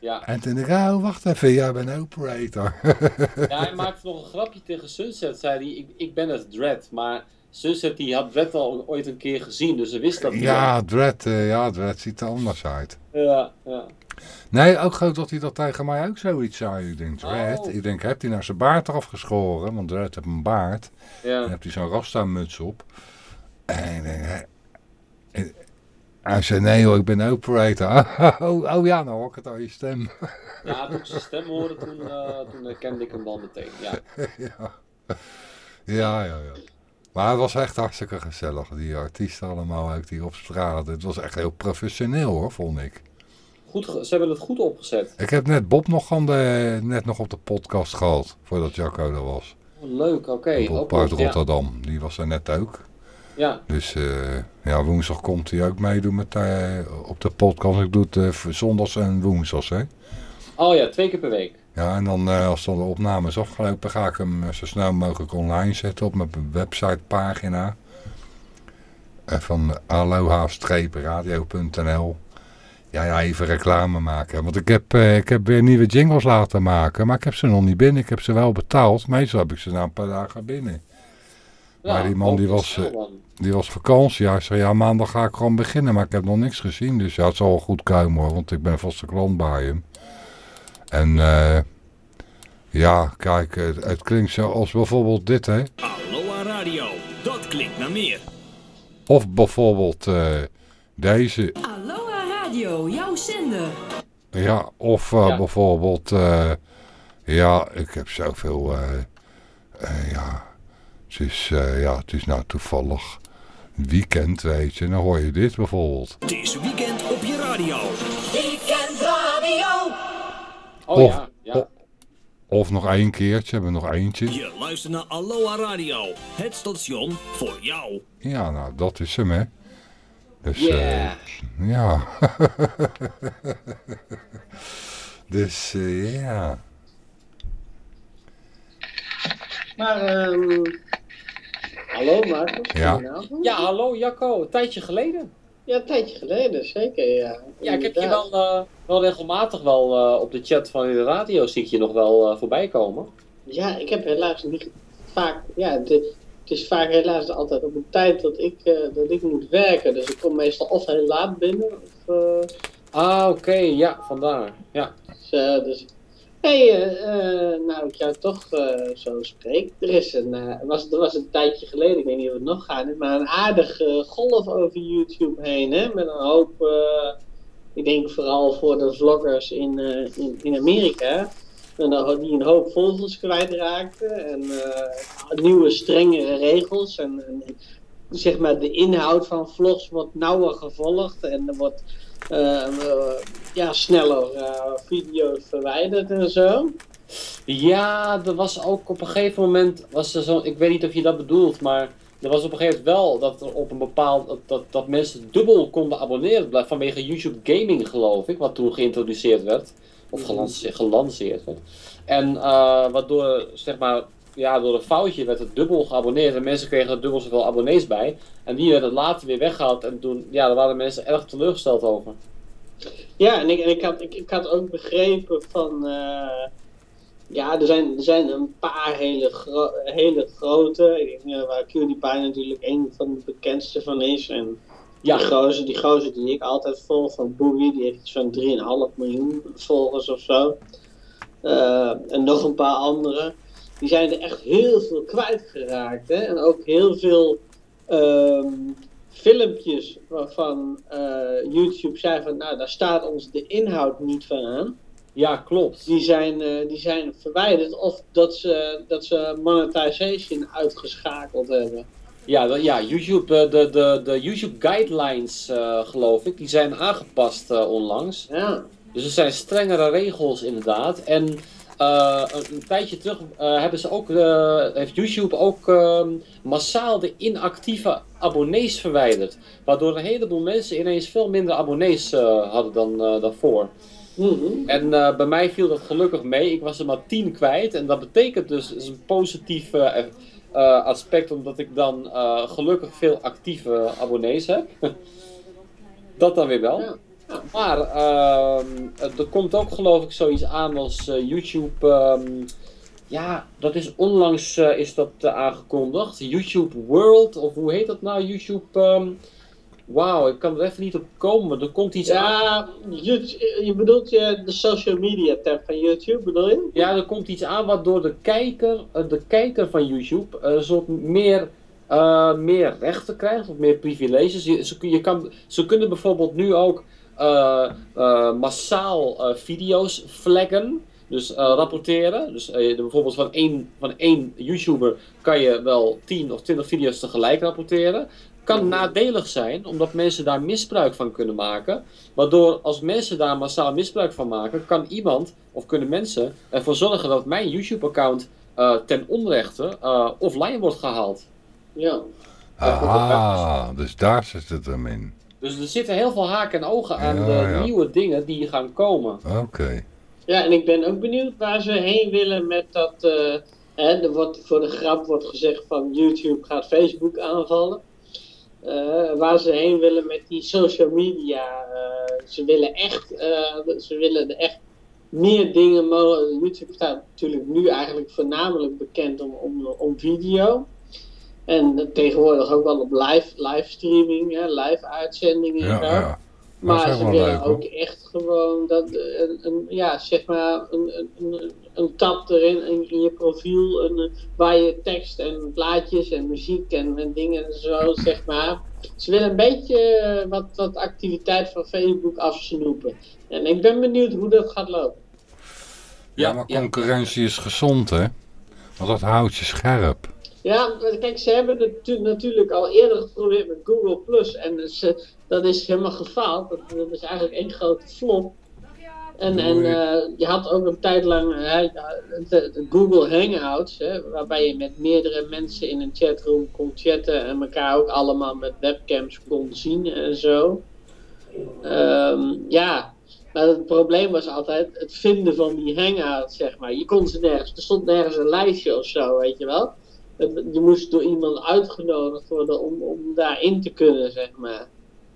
Speaker 2: Ja.
Speaker 1: En toen dacht ik, oh, wacht even, jij bent operator.
Speaker 2: ja, hij maakte nog een grapje tegen Sunset, zei hij, ik, ik ben het Dread, maar Sunset die had Dread al ooit een keer gezien, dus ze wist dat
Speaker 1: Ja, wel. Dread, uh, ja, Dread ziet er anders uit.
Speaker 2: Ja, ja.
Speaker 1: Nee, ook groot dat hij dat tegen mij ook zoiets zei. Ik denk, Dread, oh. ik denk, heeft hij nou zijn baard eraf geschoren, want Dread heeft een baard.
Speaker 2: Ja.
Speaker 1: En heeft hij zo'n rasta-muts op. En ik denk, hij zei, nee hoor, ik ben operator. (laughs) Oh, oh, ja, nou hoor ik het aan je stem. (laughs)
Speaker 2: Ja, toen ik zijn stem hoorde, toen, uh, toen herkende ik hem wel meteen, ja. (laughs)
Speaker 1: ja. Ja, ja, ja. Maar het was echt hartstikke gezellig. Die artiesten allemaal ook die op straat. Het was echt heel professioneel hoor, vond ik.
Speaker 2: Goed, ze hebben het goed opgezet.
Speaker 1: Ik heb net Bob nog, aan de, net nog op de podcast gehad. Voordat Jacco er was.
Speaker 2: Oh, leuk, oké. Okay.
Speaker 1: Bob uit Rotterdam. Die was er net ook.
Speaker 2: Ja.
Speaker 1: Dus uh, ja, woensdag komt hij ook meedoen met, uh, op de podcast. Ik doe het uh, zondags en woensdags, hè.
Speaker 2: Oh ja, twee keer per week.
Speaker 1: Ja, en dan als dan de opname is afgelopen, ga ik hem zo snel mogelijk online zetten op mijn websitepagina. van aloha-radio.nl ja, ja, even reclame maken. Want ik heb, ik heb weer nieuwe jingles laten maken, maar ik heb ze nog niet binnen. Ik heb ze wel betaald. Meestal heb ik ze na een paar dagen binnen. Ja, maar die man die was, die was vakantie. Hij zei, ja, maandag ga ik gewoon beginnen. Maar ik heb nog niks gezien. Dus ja, het zal wel goed komen hoor. Want ik ben vaste klant bij hem. En uh, ja, kijk, het, het, klinkt zo als bijvoorbeeld dit, hè.
Speaker 6: Aloha Radio, dat klinkt naar meer.
Speaker 1: Of bijvoorbeeld uh, deze.
Speaker 7: Aloha Radio, jouw zender.
Speaker 1: Ja, of uh, ja. bijvoorbeeld... ja, ik heb zoveel... ja... Het is, uh, ja, het is nou toevallig weekend, weet je. Dan hoor je dit bijvoorbeeld.
Speaker 6: Het is weekend op je radio.
Speaker 7: Weekend radio.
Speaker 2: Oh of, ja, ja.
Speaker 1: Of, of nog één keertje, hebben we nog eentje.
Speaker 6: Je luistert naar Aloha Radio. Het station voor jou.
Speaker 1: Ja, nou, dat is hem, hè. Dus,
Speaker 2: yeah.
Speaker 1: Uh, ja. (laughs) dus, uh, ja.
Speaker 4: Maar, um, hallo Marcus.
Speaker 1: Ja.
Speaker 2: ja, hallo Jacco. Een tijdje geleden.
Speaker 4: Ja, een tijdje geleden, zeker, ja.
Speaker 2: Ja, ik heb je wel, uh, wel regelmatig wel uh, op de chat van de radio zie ik je nog wel uh, voorbij komen.
Speaker 4: Ja, ik heb helaas niet vaak, ja, de, het is vaak helaas altijd op een tijd dat ik, dat ik moet werken. Dus ik kom meestal of heel laat binnen, of...
Speaker 2: ah, oké, okay, ja, vandaar, ja.
Speaker 4: Dus, dus hey, uh, nou ik jou toch uh, zo spreek. Er is een, was, er was een tijdje geleden, ik weet niet of het nog gaat, maar een aardige golf over YouTube heen. Hè, met een hoop, ik denk vooral voor de vloggers in, in, in Amerika. En die een hoop volgers kwijtraakten. En nieuwe strengere regels. En, en, zeg maar de inhoud van vlogs wordt nauwer gevolgd. En er wordt ja, sneller uh, video's verwijderd en zo.
Speaker 2: Ja, er was ook op een gegeven moment, was er zo, ik weet niet of je dat bedoelt, maar er was op een gegeven moment wel dat er op een bepaald, dat, dat, dat mensen dubbel konden abonneren vanwege YouTube Gaming geloof ik, wat toen geïntroduceerd werd, of gelanceerd, gelanceerd werd. En uh, waardoor, zeg maar, ja, door een foutje werd het dubbel geabonneerd en mensen kregen er dubbel zoveel abonnees bij. En die werden later weer weggehaald en toen, ja, daar waren mensen erg teleurgesteld over.
Speaker 4: Ja, en ik, en ik, had, ik, ik had ook begrepen van, uh, ja, er zijn, er zijn een paar hele, gro hele grote, ik denk, uh, waar PewDiePie natuurlijk een van de bekendste van is. En ja. die, gozer, die gozer die ik altijd volg, van Boogie, die heeft zo'n 3,5 miljoen volgers of zo. Uh, en nog een paar andere die zijn er echt heel veel kwijtgeraakt. Hè? En ook heel veel um, filmpjes waarvan uh, YouTube zei van, nou, daar staat ons de inhoud niet van aan.
Speaker 2: Ja, klopt.
Speaker 4: Die zijn, uh, die zijn verwijderd of dat ze, dat ze monetization uitgeschakeld hebben.
Speaker 2: Ja, de, ja YouTube, de, de, de YouTube guidelines, uh, geloof ik, die zijn aangepast onlangs.
Speaker 4: Ja.
Speaker 2: Dus er zijn strengere regels inderdaad. En uh, een, tijdje terug uh, hebben ze ook, uh, heeft YouTube ook ehm, massaal de inactieve abonnees verwijderd. Waardoor een heleboel mensen ineens veel minder abonnees hadden dan daarvoor.
Speaker 4: Mm -hmm.
Speaker 2: En bij mij viel dat gelukkig mee. Ik was er maar 10 kwijt. En dat betekent dus, is een positief aspect, omdat ik dan gelukkig veel actieve abonnees heb. (laughs) dat dan weer wel.
Speaker 4: Ja.
Speaker 2: Maar uh, er komt ook geloof ik zoiets aan als uh, YouTube. Um, ja, dat is onlangs uh, is dat uh, aangekondigd. YouTube World, of hoe heet dat nou? YouTube. Um, Wauw, ik kan er even niet op komen. Er komt iets
Speaker 4: ja, aan. YouTube, je bedoelt je de social media tab van YouTube, bedoel je?
Speaker 2: Ja, er komt iets aan waardoor de kijker, de kijker van YouTube een soort meer meer rechten krijgt, of meer privileges. Je, ze, je kan, ze kunnen bijvoorbeeld nu ook massaal video's flaggen. Dus rapporteren. Dus bijvoorbeeld van één, van één YouTuber kan je wel 10 of 20 video's tegelijk rapporteren kan nadelig zijn, omdat mensen daar misbruik van kunnen maken. Waardoor als mensen daar massaal misbruik van maken, kan iemand of kunnen mensen ervoor zorgen dat mijn YouTube-account uh, ten onrechte uh, offline wordt gehaald.
Speaker 4: Ja.
Speaker 1: Ah, dus daar zit het hem in.
Speaker 2: Dus er zitten heel veel haken en ogen aan de nieuwe dingen die gaan komen.
Speaker 1: Oké.
Speaker 4: Ja, en ik ben ook benieuwd waar ze heen willen met dat. Uh, hè, er wordt, voor de grap wordt gezegd van YouTube gaat Facebook aanvallen. Uh, waar ze heen willen met die social media. Uh, ze willen echt, uh, ze willen echt meer dingen mogen. YouTube staat natuurlijk nu eigenlijk voornamelijk bekend om, om, om video. En tegenwoordig ook wel op live, livestreaming, live uitzendingen. Ja, ja. Maar ze willen ook echt gewoon dat, een, een, ja, zeg maar een, een, een tab erin in, in je profiel een, waar je tekst en plaatjes en muziek en, en dingen en zo, zeg maar. Ze willen een beetje eh, wat, wat activiteit van Facebook afsnoepen. En ik ben benieuwd hoe dat gaat lopen.
Speaker 1: Ja, maar concurrentie is gezond, hè? Want dat houdt je scherp.
Speaker 4: Ja, kijk, ze hebben het natuurlijk al eerder geprobeerd met Google Plus. En ze, dat is helemaal gefaald. Dat, dat is eigenlijk één grote flop. En, en uh, je had ook een tijd lang uh, de, Google Hangouts, hè, waarbij je met meerdere mensen in een chatroom kon chatten en elkaar ook allemaal met webcams kon zien en zo. Um, ja, maar het probleem was altijd het vinden van die hangouts, zeg maar. Je kon ze nergens, er stond nergens een lijstje of zo, weet je wel. Je moest door iemand uitgenodigd worden om, om daarin te kunnen, zeg maar.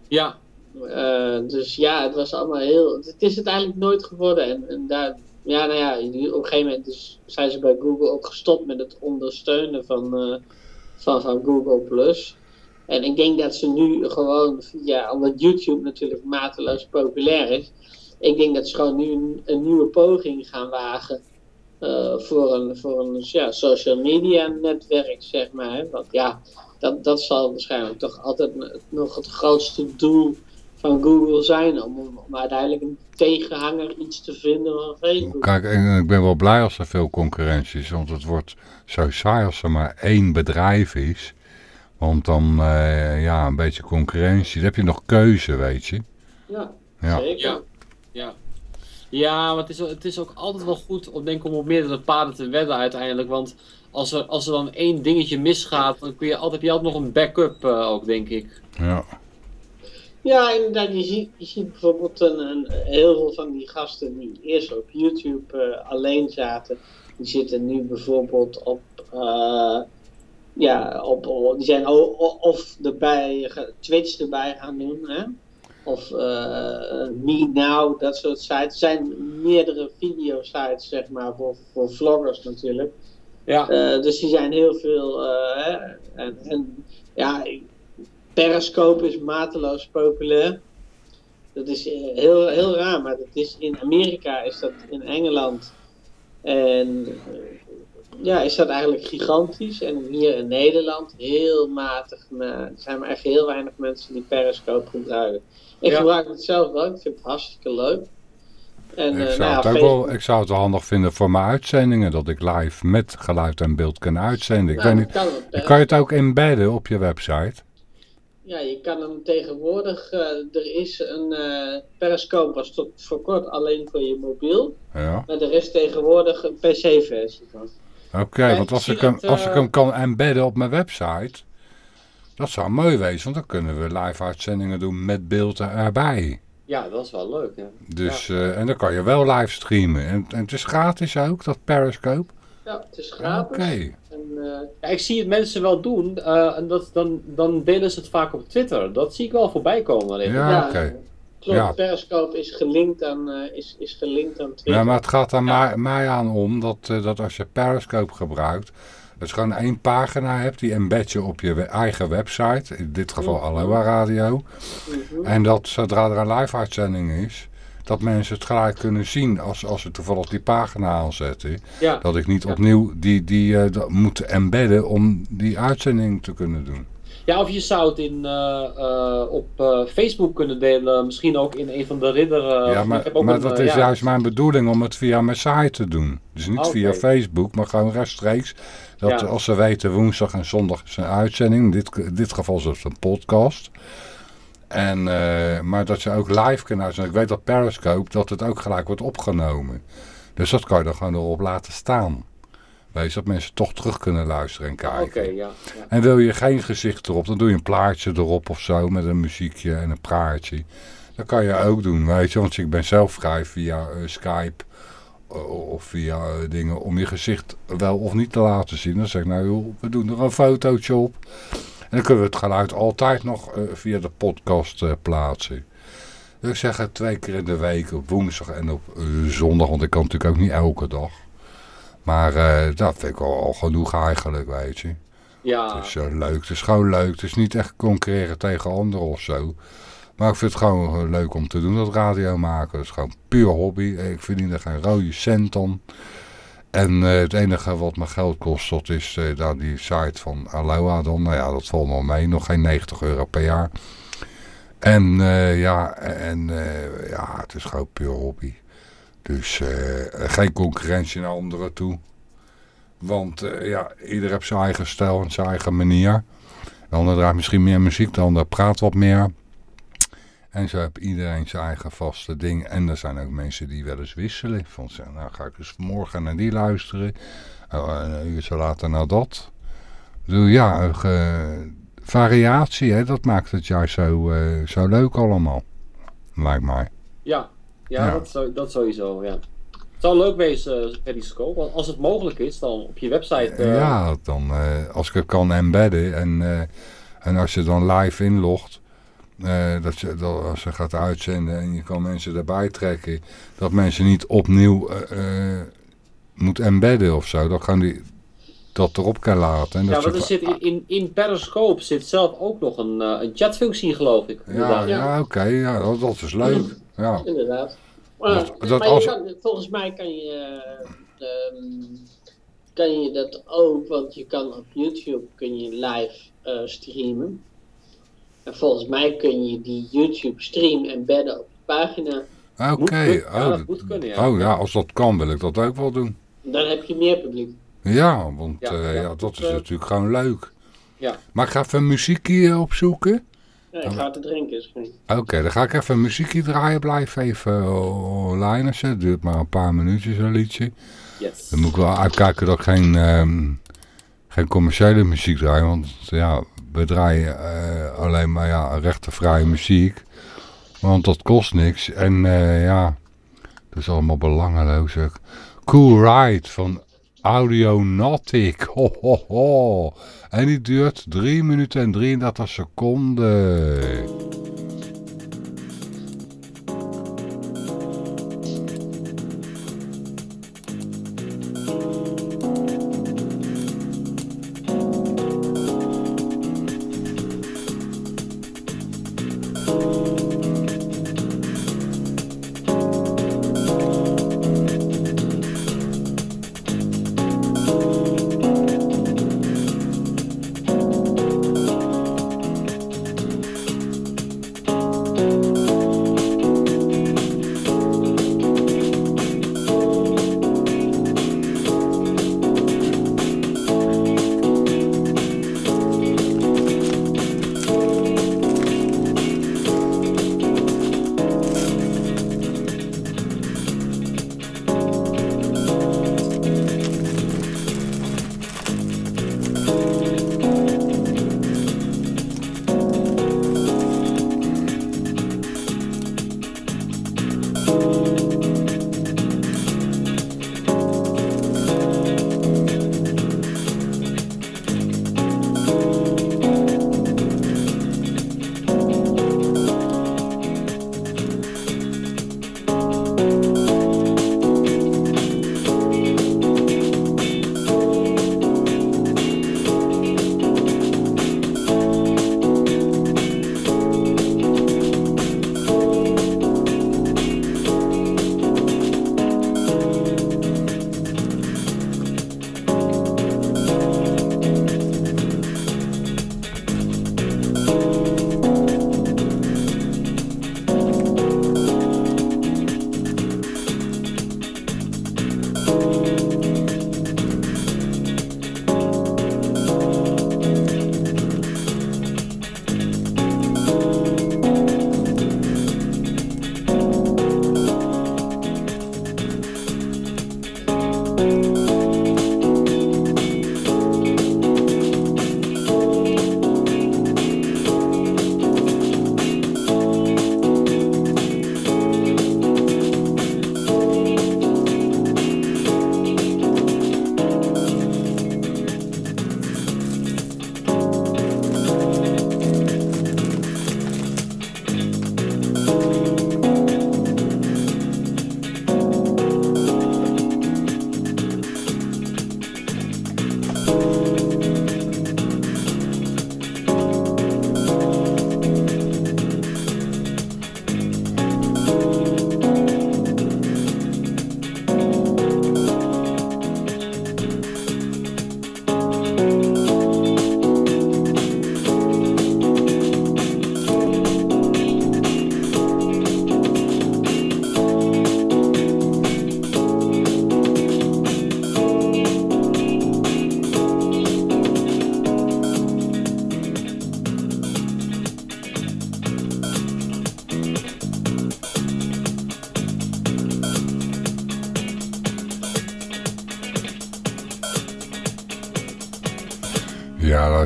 Speaker 2: Ja.
Speaker 4: Uh, dus ja, het was allemaal heel. Het is het eigenlijk nooit geworden. En, en daar, ja, nou ja, op een gegeven moment dus zijn ze bij Google ook gestopt met het ondersteunen van, uh, van, van Google Plus. En ik denk dat ze nu gewoon, ja, omdat YouTube natuurlijk mateloos populair is, ik denk dat ze gewoon nu een, een nieuwe poging gaan wagen uh, voor een, voor een ja, social media netwerk, zeg maar. Want ja, dat, dat zal waarschijnlijk toch altijd nog het grootste doel van Google zijn. Om, om uiteindelijk een tegenhanger iets te vinden van Facebook.
Speaker 1: Kijk, ik ben wel blij als er veel concurrentie is. Want het wordt zo saai als er maar één bedrijf is. Want dan, uh, ja, een beetje concurrentie. Dan heb je nog keuze, weet je.
Speaker 4: Ja, ja. zeker.
Speaker 2: Ja, ja. Ja maar het is, het is ook altijd wel goed om, denk ik, om op meerdere paden te wedden uiteindelijk. Want als er, als er dan één dingetje misgaat, dan kun je altijd, heb je altijd nog een backup uh, ook, denk ik.
Speaker 1: Ja.
Speaker 4: Ja, inderdaad. Je ziet, je ziet bijvoorbeeld een, een, heel veel van die gasten die eerst op YouTube uh, alleen zaten. Die zitten nu bijvoorbeeld op, uh, ja, op, die zijn of erbij, Twitch erbij gaan doen, hè? Of uh, Me Now, dat soort sites. Er zijn meerdere video-sites, zeg maar, voor, voor vloggers natuurlijk. Ja. Uh, dus die zijn heel veel. Uh, hè, en, en, ja, Periscope is mateloos populair. Dat is heel, heel raar, maar dat is in Amerika is dat in Engeland. En ja, is dat eigenlijk gigantisch. En hier in Nederland heel matig. Er zijn maar echt heel weinig mensen die Periscope gebruiken. Ik gebruik het zelf wel, ik vind het hartstikke leuk.
Speaker 1: En, ik, eh, zou nou het ook wel, ik zou het wel handig vinden voor mijn uitzendingen, dat ik live met geluid en beeld kan uitzenden. Ik weet niet, kan, het, kan je het ook embedden op je website?
Speaker 4: Ja, je kan hem tegenwoordig, uh, er is een uh, Periscope was tot voor kort alleen voor je mobiel. Ja. Maar er is tegenwoordig een PC-versie van.
Speaker 1: Oké, want als ik, hem, als ik hem kan embedden op mijn website, dat zou mooi wezen, want dan kunnen we live uitzendingen doen met beeld erbij.
Speaker 2: Ja, dat is wel leuk. Ja.
Speaker 1: Dus, uh, en dan kan je wel live streamen. En, en het is gratis ook, dat Periscope?
Speaker 4: Ja, het is gratis.
Speaker 1: Oké.
Speaker 2: Uh, ja, ik zie het mensen wel doen. Uh, en dat, dan, dan delen ze het vaak op Twitter. Dat zie ik wel voorbij komen.
Speaker 1: Ja, ja oké.
Speaker 4: Klopt, ja. Periscope is gelinkt aan, is, is gelinkt aan Twitter.
Speaker 1: Ja, maar het gaat er ja. mij, aan om dat, dat als je Periscope gebruikt... dat je gewoon één pagina hebt, die embed je op je eigen website. In dit geval -hmm. Aloha Radio. -hmm. En dat zodra er een live uitzending is dat mensen het gelijk kunnen zien als, als ze toevallig die pagina aanzetten.
Speaker 2: Ja.
Speaker 1: Dat ik niet opnieuw die, die uh, moet embedden om die uitzending te kunnen doen.
Speaker 2: Ja, of je zou het in, op Facebook kunnen delen. Misschien ook in een van de ridder...
Speaker 1: ja, maar, maar dat is juist mijn bedoeling om het via mijn site te doen. Dus niet via Facebook, maar gewoon rechtstreeks. Dat als ze weten woensdag en zondag is een uitzending. In dit, in dit geval is het een podcast. En, maar dat ze ook live kunnen uitzenden. Ik weet dat Periscope, dat het ook gelijk wordt opgenomen. Dus dat kan je dan gewoon erop laten staan. Dat mensen toch terug kunnen luisteren en kijken.
Speaker 2: Oké, ja,
Speaker 1: ja, En wil je geen gezicht erop, dan doe je een plaatje erop of zo met een muziekje en een praatje. Dat kan je ook doen, weet je, want ik ben zelf vrij via uh, Skype uh, of via uh, dingen om je gezicht wel of niet te laten zien. Dan zeg ik, nou joh, we doen er een fotootje op. En dan kunnen we het geluid altijd nog via de podcast plaatsen. Dus ik zeg het twee keer in de week, op woensdag en op zondag, want ik kan natuurlijk ook niet elke dag. Maar uh, dat vind ik al, al, genoeg eigenlijk, weet je.
Speaker 2: Ja.
Speaker 1: Het is uh, leuk, het is gewoon leuk. Het is niet echt concurreren tegen anderen of zo. Maar ik vind het gewoon uh, leuk om te doen, dat radio maken. Het is gewoon puur hobby. Ik verdien er geen rode cent aan. En het enige wat me geld kost, dat is daar die site van Aloha dan. Nou ja, dat valt wel mee. Nog geen 90 euro per jaar. En ja, en, ja, het is gewoon puur hobby. Dus uh, geen concurrentie naar anderen toe. Want uh, ja, ieder heeft zijn eigen stijl en zijn eigen manier. De ander draait misschien meer muziek, de ander praat wat meer. En zo heeft iedereen zijn eigen vaste ding. En er zijn ook mensen die wel eens wisselen. Van zeggen, nou ga ik dus morgen naar die luisteren. Uh, een uur zo later naar dat. Dus ja, variatie, hè, dat maakt het juist zo, zo leuk allemaal. Lijkt mij.
Speaker 2: Ja, ja, ja. Dat, dat sowieso, ja. Het zou leuk wezen, uh, Periscope, want als het mogelijk is, dan op je website... Uh...
Speaker 1: Ja, dan uh, als ik het kan embedden en, en als je dan live inlogt, dat, je, dat als je gaat uitzenden en je kan mensen erbij trekken, dat mensen niet opnieuw moet embedden of zo, dan gaan die dat erop kan laten. En
Speaker 2: ja, want er zit in, in, in Periscope zit zelf ook nog een, een chatfunctie, geloof ik.
Speaker 1: Ja, ja, ja oké, ja, dat, dat is leuk. (laughs) Ja.
Speaker 4: Inderdaad. Maar, dat, maar als... kan, volgens mij kan je, um, kan je dat ook, want je kan op YouTube kun je live uh, streamen. En volgens mij kun je die YouTube stream embedden op de pagina.
Speaker 1: Oké, okay. oh, ja, oh ja, als dat kan wil ik dat ook wel doen.
Speaker 4: Dan heb je meer publiek.
Speaker 1: Ja, want ja, uh, ja dat is uh, natuurlijk gewoon leuk. Ja. Maar ik ga even muziek hier opzoeken.
Speaker 4: Ja, ik ga te drinken.
Speaker 1: Oké, okay, dan ga ik even muziekje draaien. Blijf even online. Het duurt maar een paar minuutjes een liedje.
Speaker 2: Yes.
Speaker 1: Dan moet ik wel uitkijken dat ik geen, um, geen commerciële muziek draai. Want ja, we draaien uh, alleen maar ja, rechtenvrije muziek. Want dat kost niks. En uh, ja, dat is allemaal belangeloos. Cool Ride van Audionautic. Ho, ho. En die duurt 3 minuten en 33 seconden.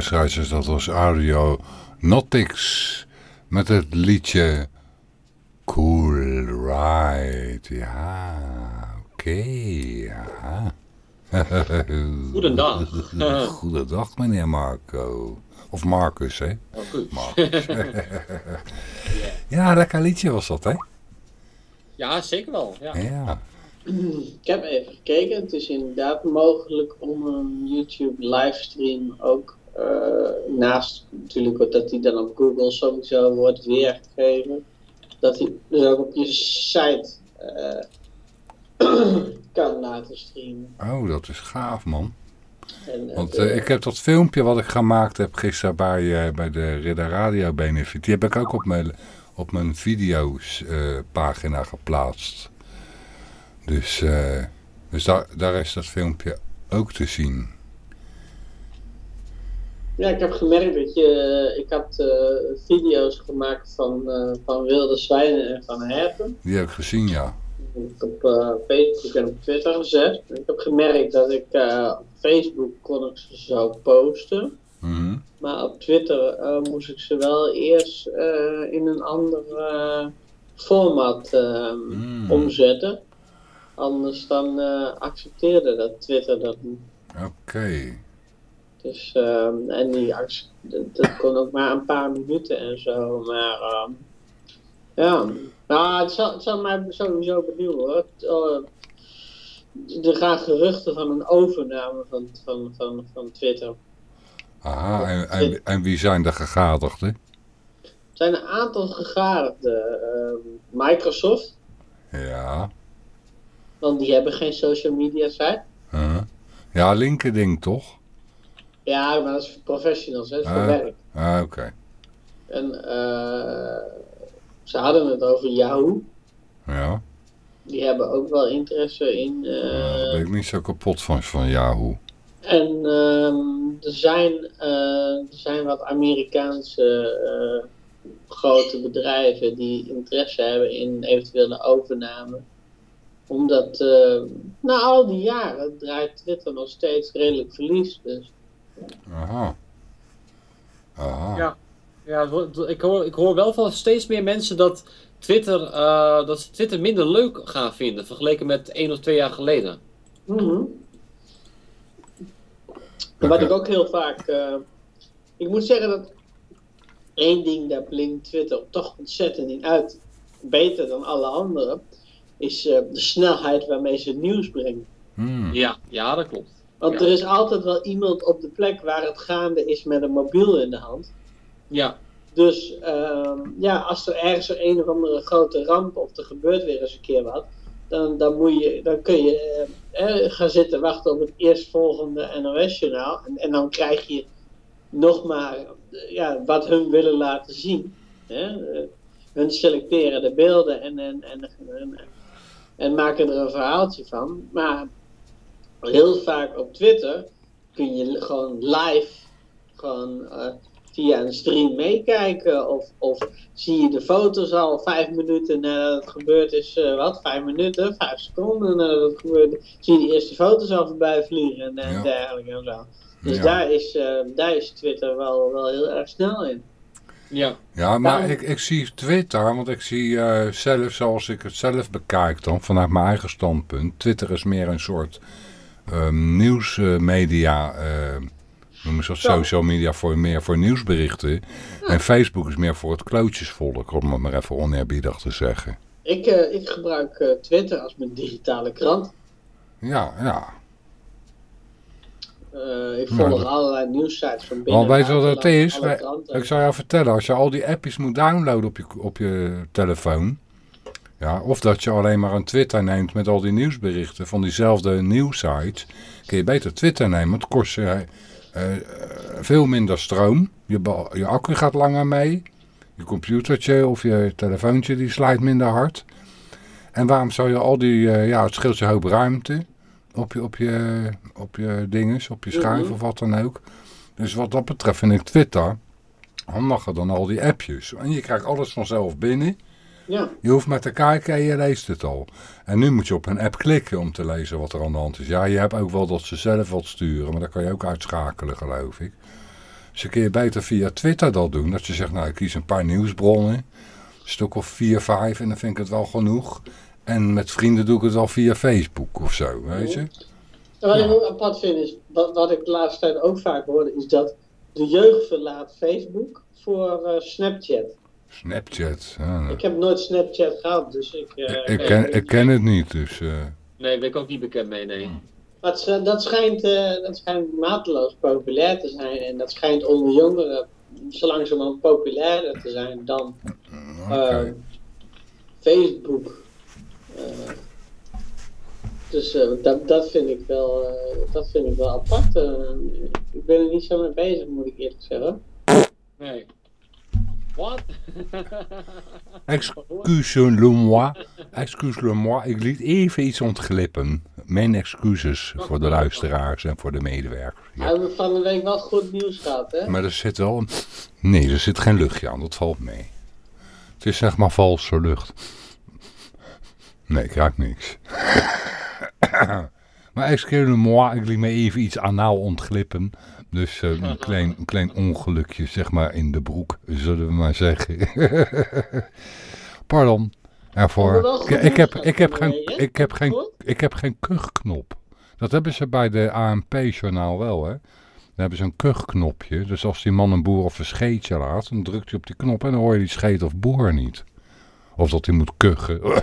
Speaker 1: Dat was Audio Notix met het liedje Cool Ride. Ja, oké.
Speaker 2: Goedendag.
Speaker 1: Goedendag meneer Marco. Of Marcus, hè? Marcus. ja, lekker liedje was dat, hè?
Speaker 2: Ja, zeker wel. Ja.
Speaker 1: ja.
Speaker 4: Ik heb even gekeken. Het is inderdaad mogelijk om een YouTube livestream ook naast natuurlijk dat hij dan op Google sowieso wordt weergegeven, dat hij dus ook op je site uh, (clears throat) kan laten streamen.
Speaker 1: Oh, dat is gaaf man. En, Want uh, ik heb dat filmpje wat ik gemaakt heb gisteren bij, bij de Ridder Radio Benefit, die heb ik ook op mijn, op mijn video's pagina geplaatst. Dus, dus daar, daar is dat filmpje ook te zien.
Speaker 4: Ja, ik heb gemerkt dat je, eh, ik had uh, video's gemaakt van, uh, van wilde zwijnen en van herten.
Speaker 1: Die heb ik gezien, ja.
Speaker 4: Ik op uh, Facebook en op Twitter gezet. Ik heb gemerkt dat ik op Facebook kon ik ze zo posten.
Speaker 1: Mm
Speaker 4: Maar op Twitter moest ik ze wel eerst in een ander format mm. omzetten. Anders dan accepteerde dat Twitter dat niet.
Speaker 1: Oké.
Speaker 4: Dus, um, en die arts, dat, kon ook maar een paar minuten en zo. Maar um, ja, nou, het zal, het zal mij sowieso benieuwen hoor. Uh, er gaan geruchten van een overname van, van, van, van Twitter.
Speaker 1: Aha, en, en, en wie zijn de gegadigden?
Speaker 4: Er zijn een aantal gegadigden. Uh, Microsoft.
Speaker 1: Ja.
Speaker 4: Want die hebben geen social media site.
Speaker 1: Uh -huh. Ja, LinkedIn toch?
Speaker 4: Ja, maar dat is voor professionals, hè? dat is voor ah, werk.
Speaker 1: Ah, oké.
Speaker 4: En uh, ze hadden het over Yahoo.
Speaker 1: Ja.
Speaker 4: Die hebben ook wel interesse in...
Speaker 1: Daar ben ik niet zo kapot van, van Yahoo.
Speaker 4: En uh, er, zijn, er zijn wat Amerikaanse grote bedrijven die interesse hebben in eventuele overname. Omdat na al die jaren draait Twitter nog steeds redelijk verlies. Dus
Speaker 1: Aha. Aha.
Speaker 2: Ja, ja ik, hoor, ik hoor wel van steeds meer mensen dat Twitter, uh, dat ze Twitter minder leuk gaan vinden vergeleken met één of twee jaar geleden.
Speaker 4: Mm -hmm. Wat ik ook heel vaak. Uh, ik moet zeggen dat één ding daar blinkt Twitter toch ontzettend in uit. Beter dan alle anderen. Is uh, de snelheid waarmee ze nieuws brengen.
Speaker 1: Hmm.
Speaker 2: Ja, ja, dat klopt.
Speaker 4: Want er is altijd wel iemand op de plek waar het gaande is met een mobiel in de hand.
Speaker 2: Ja.
Speaker 4: Dus uh, ja, als er ergens een of andere grote ramp of er gebeurt weer eens een keer wat, dan, dan, moet je, dan kun je uh, eh, gaan zitten wachten op het eerstvolgende NOS-journaal. En, en dan krijg je nog maar ja, wat hun willen laten zien. Hè? Hun selecteren de beelden en, en, en, en, en maken er een verhaaltje van. Maar heel vaak op Twitter kun je gewoon live gewoon uh, via een stream meekijken. Of, of zie je de foto's al vijf minuten nadat het gebeurd is. Uh, wat? Vijf minuten? Vijf seconden nadat het gebeurde. Zie je de eerste foto's al voorbij vliegen en ja. dergelijke en zo. Dus daar, is, uh, daar is Twitter wel, wel heel erg snel in.
Speaker 2: Ja,
Speaker 1: ja maar ik, ik zie Twitter, want ik zie uh, zelf zoals ik het zelf bekijk dan, vanuit mijn eigen standpunt. Twitter is meer een soort nieuwsmedia, uh, noemen ze dat, social media voor meer voor nieuwsberichten. En Facebook is meer voor het klootjesvolk, om het maar even oneerbiedig te zeggen.
Speaker 4: Ik, uh, ik gebruik Twitter als mijn digitale krant.
Speaker 1: Ja, ja.
Speaker 4: Uh, ik volg allerlei nieuwsites van binnen.
Speaker 1: Want weet je wat het is? Ik zou jou vertellen, als je al die appjes moet downloaden op je, op je telefoon. Ja, of dat je alleen maar een Twitter neemt met al die nieuwsberichten van diezelfde nieuwsites. Kun je beter Twitter nemen, want het kost je uh, uh, veel minder stroom. Je, je accu gaat langer mee. Je computertje of je telefoontje die slijt minder hard. En waarom zou je al die, ja het scheelt je hoop ruimte op je, op je, op je dinges, op je schijf mhm. of wat dan ook. Dus wat dat betreft vind ik Twitter handiger dan al die appjes. En je krijgt alles vanzelf binnen.
Speaker 4: Ja.
Speaker 1: Je hoeft maar te kijken en je leest het al. En nu moet je op een app klikken om te lezen wat er aan de hand is. Ja, je hebt ook wel dat ze zelf wat sturen, maar dat kan je ook uitschakelen geloof ik. Dus je kun je beter via Twitter dat doen. Dat je zegt, nou ik kies een paar nieuwsbronnen. Een stuk of vier, vijf en dan vind ik het wel genoeg. En met vrienden doe ik het al via Facebook of zo, weet je.
Speaker 4: Wat ik ook apart vind is, wat, wat ik de laatste tijd ook vaak hoorde, is dat de jeugd verlaat Facebook voor uh, Snapchat.
Speaker 1: Snapchat,
Speaker 4: Ik heb nooit Snapchat gehad, dus ik... Uh,
Speaker 1: ik, ken, ik ken het niet, dus... Uh...
Speaker 2: Nee, ben ik ook niet bekend mee, nee.
Speaker 4: Maar dat, schijnt, dat schijnt mateloos populair te zijn en dat schijnt onder jongeren zo langzamerhand populairder te zijn dan okay. Facebook. Eh, dus uh, dat, dat, vind ik wel, uh, dat vind ik wel apart. ik ben er niet zo mee bezig, moet ik eerlijk zeggen.
Speaker 2: Nee. Wat? (laughs)
Speaker 1: Excuse-le-moi. Excuse-le-moi. Ik liet even iets ontglippen. Mijn excuses voor de luisteraars en voor de medewerkers.
Speaker 4: Ja. We hebben van de week wel goed nieuws gehad, hè?
Speaker 1: Maar er zit wel... Nee, er zit geen luchtje aan. Dat valt mee. Het is zeg maar valse lucht. Nee, ik raak niks. (coughs) maar excusez-moi, ik liet me even iets anaal ontglippen. Dus uh, een, (laughs) klein, een klein ongelukje, zeg maar, in de broek, zullen we maar zeggen. (laughs) Pardon. Ervoor. Ik, ik, heb, ik, heb geen, ik, heb geen, ik heb geen kuchknop. Dat hebben ze bij de ANP-journaal wel, hè. Dan hebben ze een kuchknopje. Dus als die man een boer of een scheetje laat, dan drukt hij op die knop en dan hoor je die scheet of boer niet. Of dat hij moet kuchen. (coughs)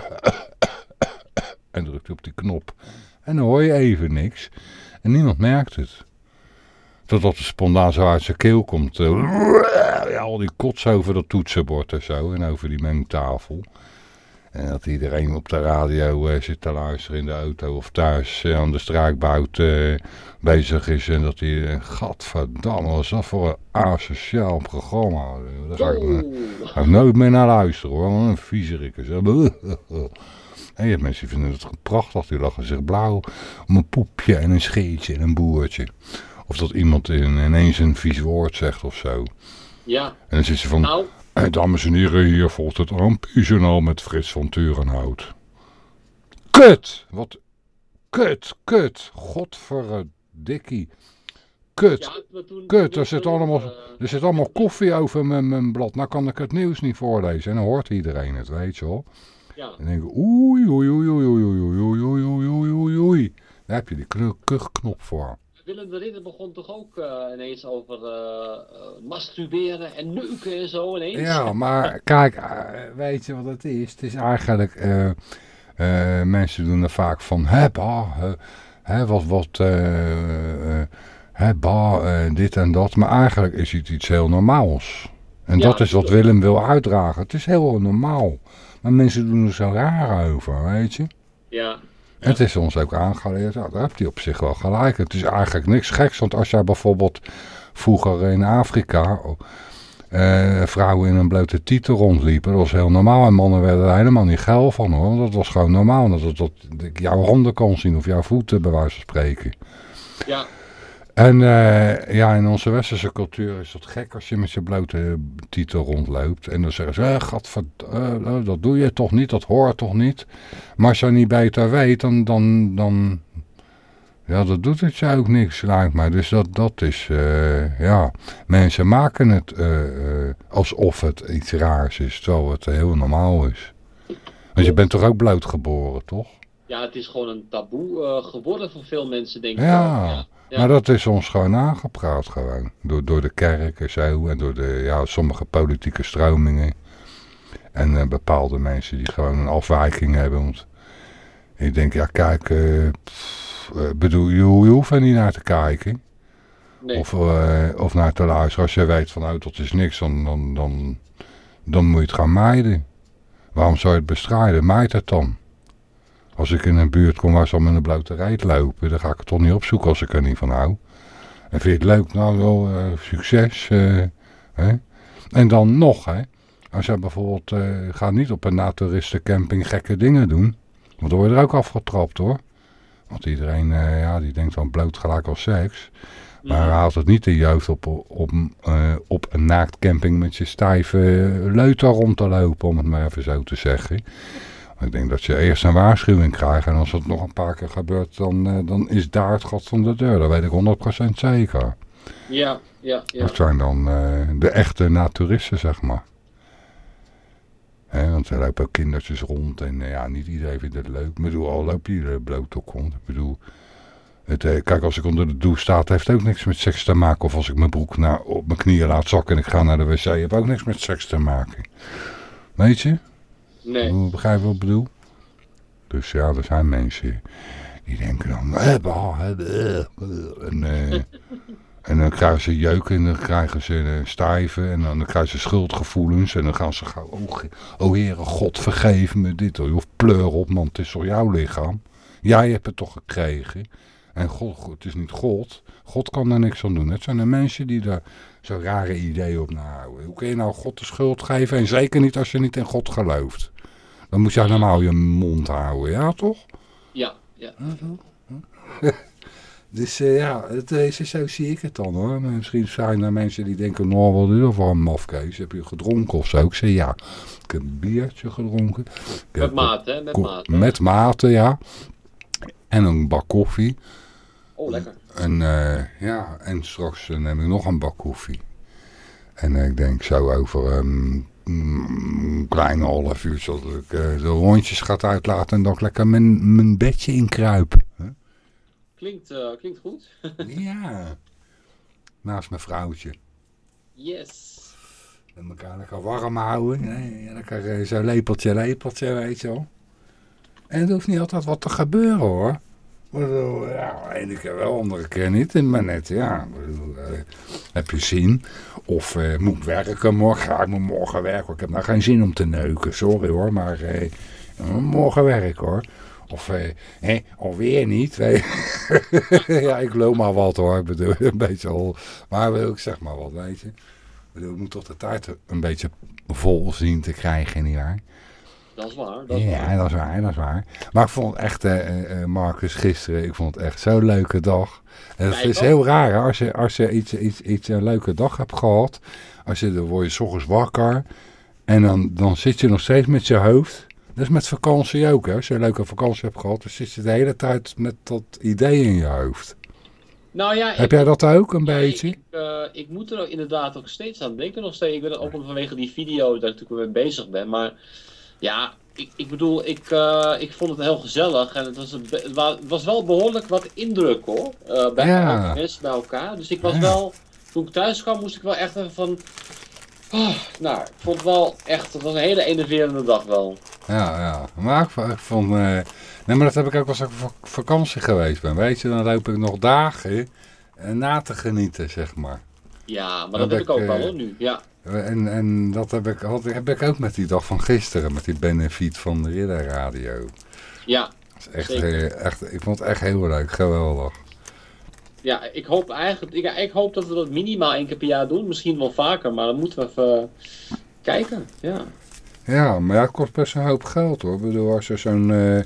Speaker 1: en drukt op die knop. En dan hoor je even niks. En niemand merkt het. Totdat het spontaan zo uit zijn keel komt. Eh, ja, al die kots over dat toetsenbord en zo. En over die mengtafel. En dat iedereen op de radio uh, zit te luisteren in de auto of thuis uh, aan de straakbout bezig is. En dat hij, gadverdamme, wat is dat voor een asociaal programma. Daar ga ik, ga ik nooit meer naar luisteren hoor, een viezerik. (laughs) En je hebt mensen die vinden het prachtig, die lachen zich blauw om een poepje en een scheetje en een boertje. Of dat iemand ineens een vies woord zegt of zo.
Speaker 2: Ja.
Speaker 1: En dan zit ze van, nou. dames en heren, hier volgt het Rampujournaal met Frits van Turenhout. Kut! Wat? Kut, kut. Godverdikkie. Kut, ja, kut, er zit, allemaal, uh, er zit allemaal koffie over mijn, mijn blad. Nou kan ik het nieuws niet voorlezen en dan hoort iedereen het, weet je wel.
Speaker 2: Ja.
Speaker 1: En denk ik, oei, oei, oei, oei, oei, oei, oei, oei, oei, oei, oei, oei. Daar heb je die kuchknop voor.
Speaker 2: Willem de Ridder begon toch ook uh, ineens over uh, uh, masturberen en neuken en zo ineens?
Speaker 1: Ja, maar kijk, weet je wat het is? Het is eigenlijk, mensen doen er vaak van, hè, bah, hè, wat, wat, hè, bah, dit en dat. Maar eigenlijk is het iets heel normaals. En ja, dat is wat Willem wil uitdragen. Het is heel normaal. Maar mensen doen er zo raar over, weet je.
Speaker 2: Ja.
Speaker 1: Het is ons ook aangeleerd, nou, daar heeft hij op zich wel gelijk. Het is eigenlijk niks geks, want als jij bijvoorbeeld vroeger in Afrika uh, vrouwen in een blote titel rondliepen, dat was heel normaal. En mannen werden er helemaal niet geil van hoor, dat was gewoon normaal. Dat, dat, dat jouw handen kon zien of jouw voeten bij wijze van spreken.
Speaker 2: Ja.
Speaker 1: En uh, ja, in onze westerse cultuur is het gek als je met je blote titel rondloopt. En dan zeggen ze, eh, gadverd, uh, dat doe je toch niet, dat hoort toch niet. Maar als je niet beter weet, dan, dan, dan ja, dat doet het je ook niks, lijkt mij. Dus dat, dat is, uh, ja, mensen maken het alsof het iets raars is, terwijl het heel normaal is. Want je bent toch ook blootgeboren, toch?
Speaker 2: Ja, het is gewoon een taboe geworden voor veel mensen, denk ik.
Speaker 1: ja. Maar dat is ons gewoon aangepraat gewoon. Door, door de kerk en zo. En door de, ja, sommige politieke stromingen. En uh, bepaalde mensen die gewoon een afwijking hebben. Want ik denk, ja kijk, uh, pff, uh, bedoel, je, je hoeft er niet naar te kijken. Nee. Of, of naar te luisteren. Als je weet van, nou, dat is niks, dan, dan, dan, dan moet je het gaan mijden. Waarom zou je het bestrijden? Mijd het dan. Als ik in een buurt kom waar ze al met een blote rijt lopen, dan ga ik het toch niet opzoeken als ik er niet van hou. En vind je het leuk? Nou, wel uh, succes. Uh, hè? En dan nog, hè. Als je bijvoorbeeld, uh, ga niet op een naturistencamping gekke dingen doen. Want dan word je er ook afgetrapt, hoor. Want iedereen, ja, die denkt van bloot gelijk als seks. Maar haalt het niet de jeugd op, op, op, op een naaktcamping met je stijve leuter rond te lopen, om het maar even zo te zeggen. Ik denk dat je eerst een waarschuwing krijgt. En als het nog een paar keer gebeurt, dan, uh, dan is daar het gat van de deur. Dat weet ik 100% zeker.
Speaker 2: Ja, ja, ja.
Speaker 1: Dat zijn dan uh, de echte naturisten, zeg maar. He, want er lopen ook kindertjes rond. En uh, ja, niet iedereen vindt het leuk. Ik bedoel, al loop je er bloot op komt. Ik bedoel, het, kijk, als ik onder de douche sta, heeft ook niks met seks te maken. Of als ik mijn broek naar, op mijn knieën laat zakken en ik ga naar de wc, heeft ook niks met seks te maken. Weet je?
Speaker 2: Nee.
Speaker 1: Begrijp je wat ik bedoel? Dus ja, er zijn mensen die denken dan... En, uh, (laughs) en dan krijgen ze jeuken en dan krijgen ze stijven en dan, krijgen ze schuldgevoelens. En dan gaan ze gaan, oh, oh Heere God vergeef me dit. Of pleur op man, het is toch jouw lichaam. Jij hebt het toch gekregen. En God, het is niet God. God kan daar niks aan doen. Het zijn de mensen die daar zo'n rare idee op nahouden. Hoe kun je nou God de schuld geven? En zeker niet als je niet in God gelooft. Dan moet je normaal je mond houden, ja toch?
Speaker 2: Ja, ja. (laughs)
Speaker 1: dus uh, ja, het is, zo zie ik het dan hoor. Misschien zijn er mensen die denken, nou wat is dat voor een mafkees? Heb je gedronken of zo? Ik zeg ja, ik heb een biertje gedronken.
Speaker 2: met mate, hè? Met mate.
Speaker 1: Met mate, ja. En een bak koffie.
Speaker 2: Oh, lekker.
Speaker 1: En uh, ja, en straks neem ik nog een bak koffie. En ik denk zo over um, een kleine half uur, zodat ik uh, de rondjes gaat uitlaten en dan lekker mijn, mijn bedje inkruipen. Huh?
Speaker 2: Klinkt, uh, klinkt goed. (laughs)
Speaker 1: ja. Naast mijn vrouwtje.
Speaker 2: Yes.
Speaker 1: En elkaar lekker warm houden. Nee, lekker uh, zo lepeltje, lepeltje, weet je wel. En het hoeft niet altijd wat te gebeuren hoor. Bedoel, ja, ene keer wel, andere keer niet. Maar net, ja, uh, heb je zin? Of uh, moet werken morgen? Ja, ik moet morgen werken. Ik heb nou geen zin om te neuken, sorry hoor. Maar uh, morgen werken hoor. Of, hé, alweer niet. (laughs) ja, ik loop maar wat hoor. Ik bedoel, (laughs) een beetje al. Maar ik zeg maar wat, weet je. Ik bedoel, ik moet toch de tijd een beetje vol zien te krijgen, nietwaar?
Speaker 2: Dat is waar. Dat is
Speaker 1: ja,
Speaker 2: waar.
Speaker 1: dat is waar, dat is waar. Maar ik vond het echt, uh, Marcus, gisteren, ik vond het echt zo'n leuke dag. En het is heel raar, hè? als je, als je iets, iets, iets een leuke dag hebt gehad, als je, dan word je s ochtends wakker en dan, dan zit je nog steeds met je hoofd. Dat is met vakantie ook, hè? als je een leuke vakantie hebt gehad, dan zit je de hele tijd met dat idee in je hoofd.
Speaker 2: Nou ja,
Speaker 1: Heb
Speaker 2: ik,
Speaker 1: jij dat ook een
Speaker 2: ja,
Speaker 1: beetje?
Speaker 2: Ik, uh, ik moet er inderdaad ook steeds aan denken. Nog steeds. Ik ben er ook vanwege die video dat ik natuurlijk mee bezig ben. Maar ja, ik, ik bedoel, ik, uh, ik vond het heel gezellig. En het was, een, het was wel behoorlijk wat indruk hoor. Uh, bij
Speaker 1: ja.
Speaker 2: mensen bij elkaar. Dus ik was ja. wel, toen ik thuis kwam, moest ik wel echt even van. Oh, nou, ik vond het wel echt, het was een hele enerverende dag wel.
Speaker 1: Ja, ja. Maar ik, ik vond, uh, nee, maar dat heb ik ook als ik op vakantie geweest ben. Weet je, dan loop ik nog dagen na te genieten, zeg maar.
Speaker 2: Ja, maar dat, dat heb ik ook wel hoor, nu, ja.
Speaker 1: En, en dat heb ik, had, heb ik ook met die dag van gisteren, met die benefiet van de Ridder Radio.
Speaker 2: Ja,
Speaker 1: dat is echt, eh, echt, Ik vond het echt heel leuk, geweldig.
Speaker 2: Ja, ik hoop eigenlijk, ik, ik hoop dat we dat minimaal één keer per jaar doen, misschien wel vaker, maar dan moeten we even kijken, ja.
Speaker 1: Ja, maar ja, het kost best een hoop geld hoor. Ik bedoel, als je zo'n uh,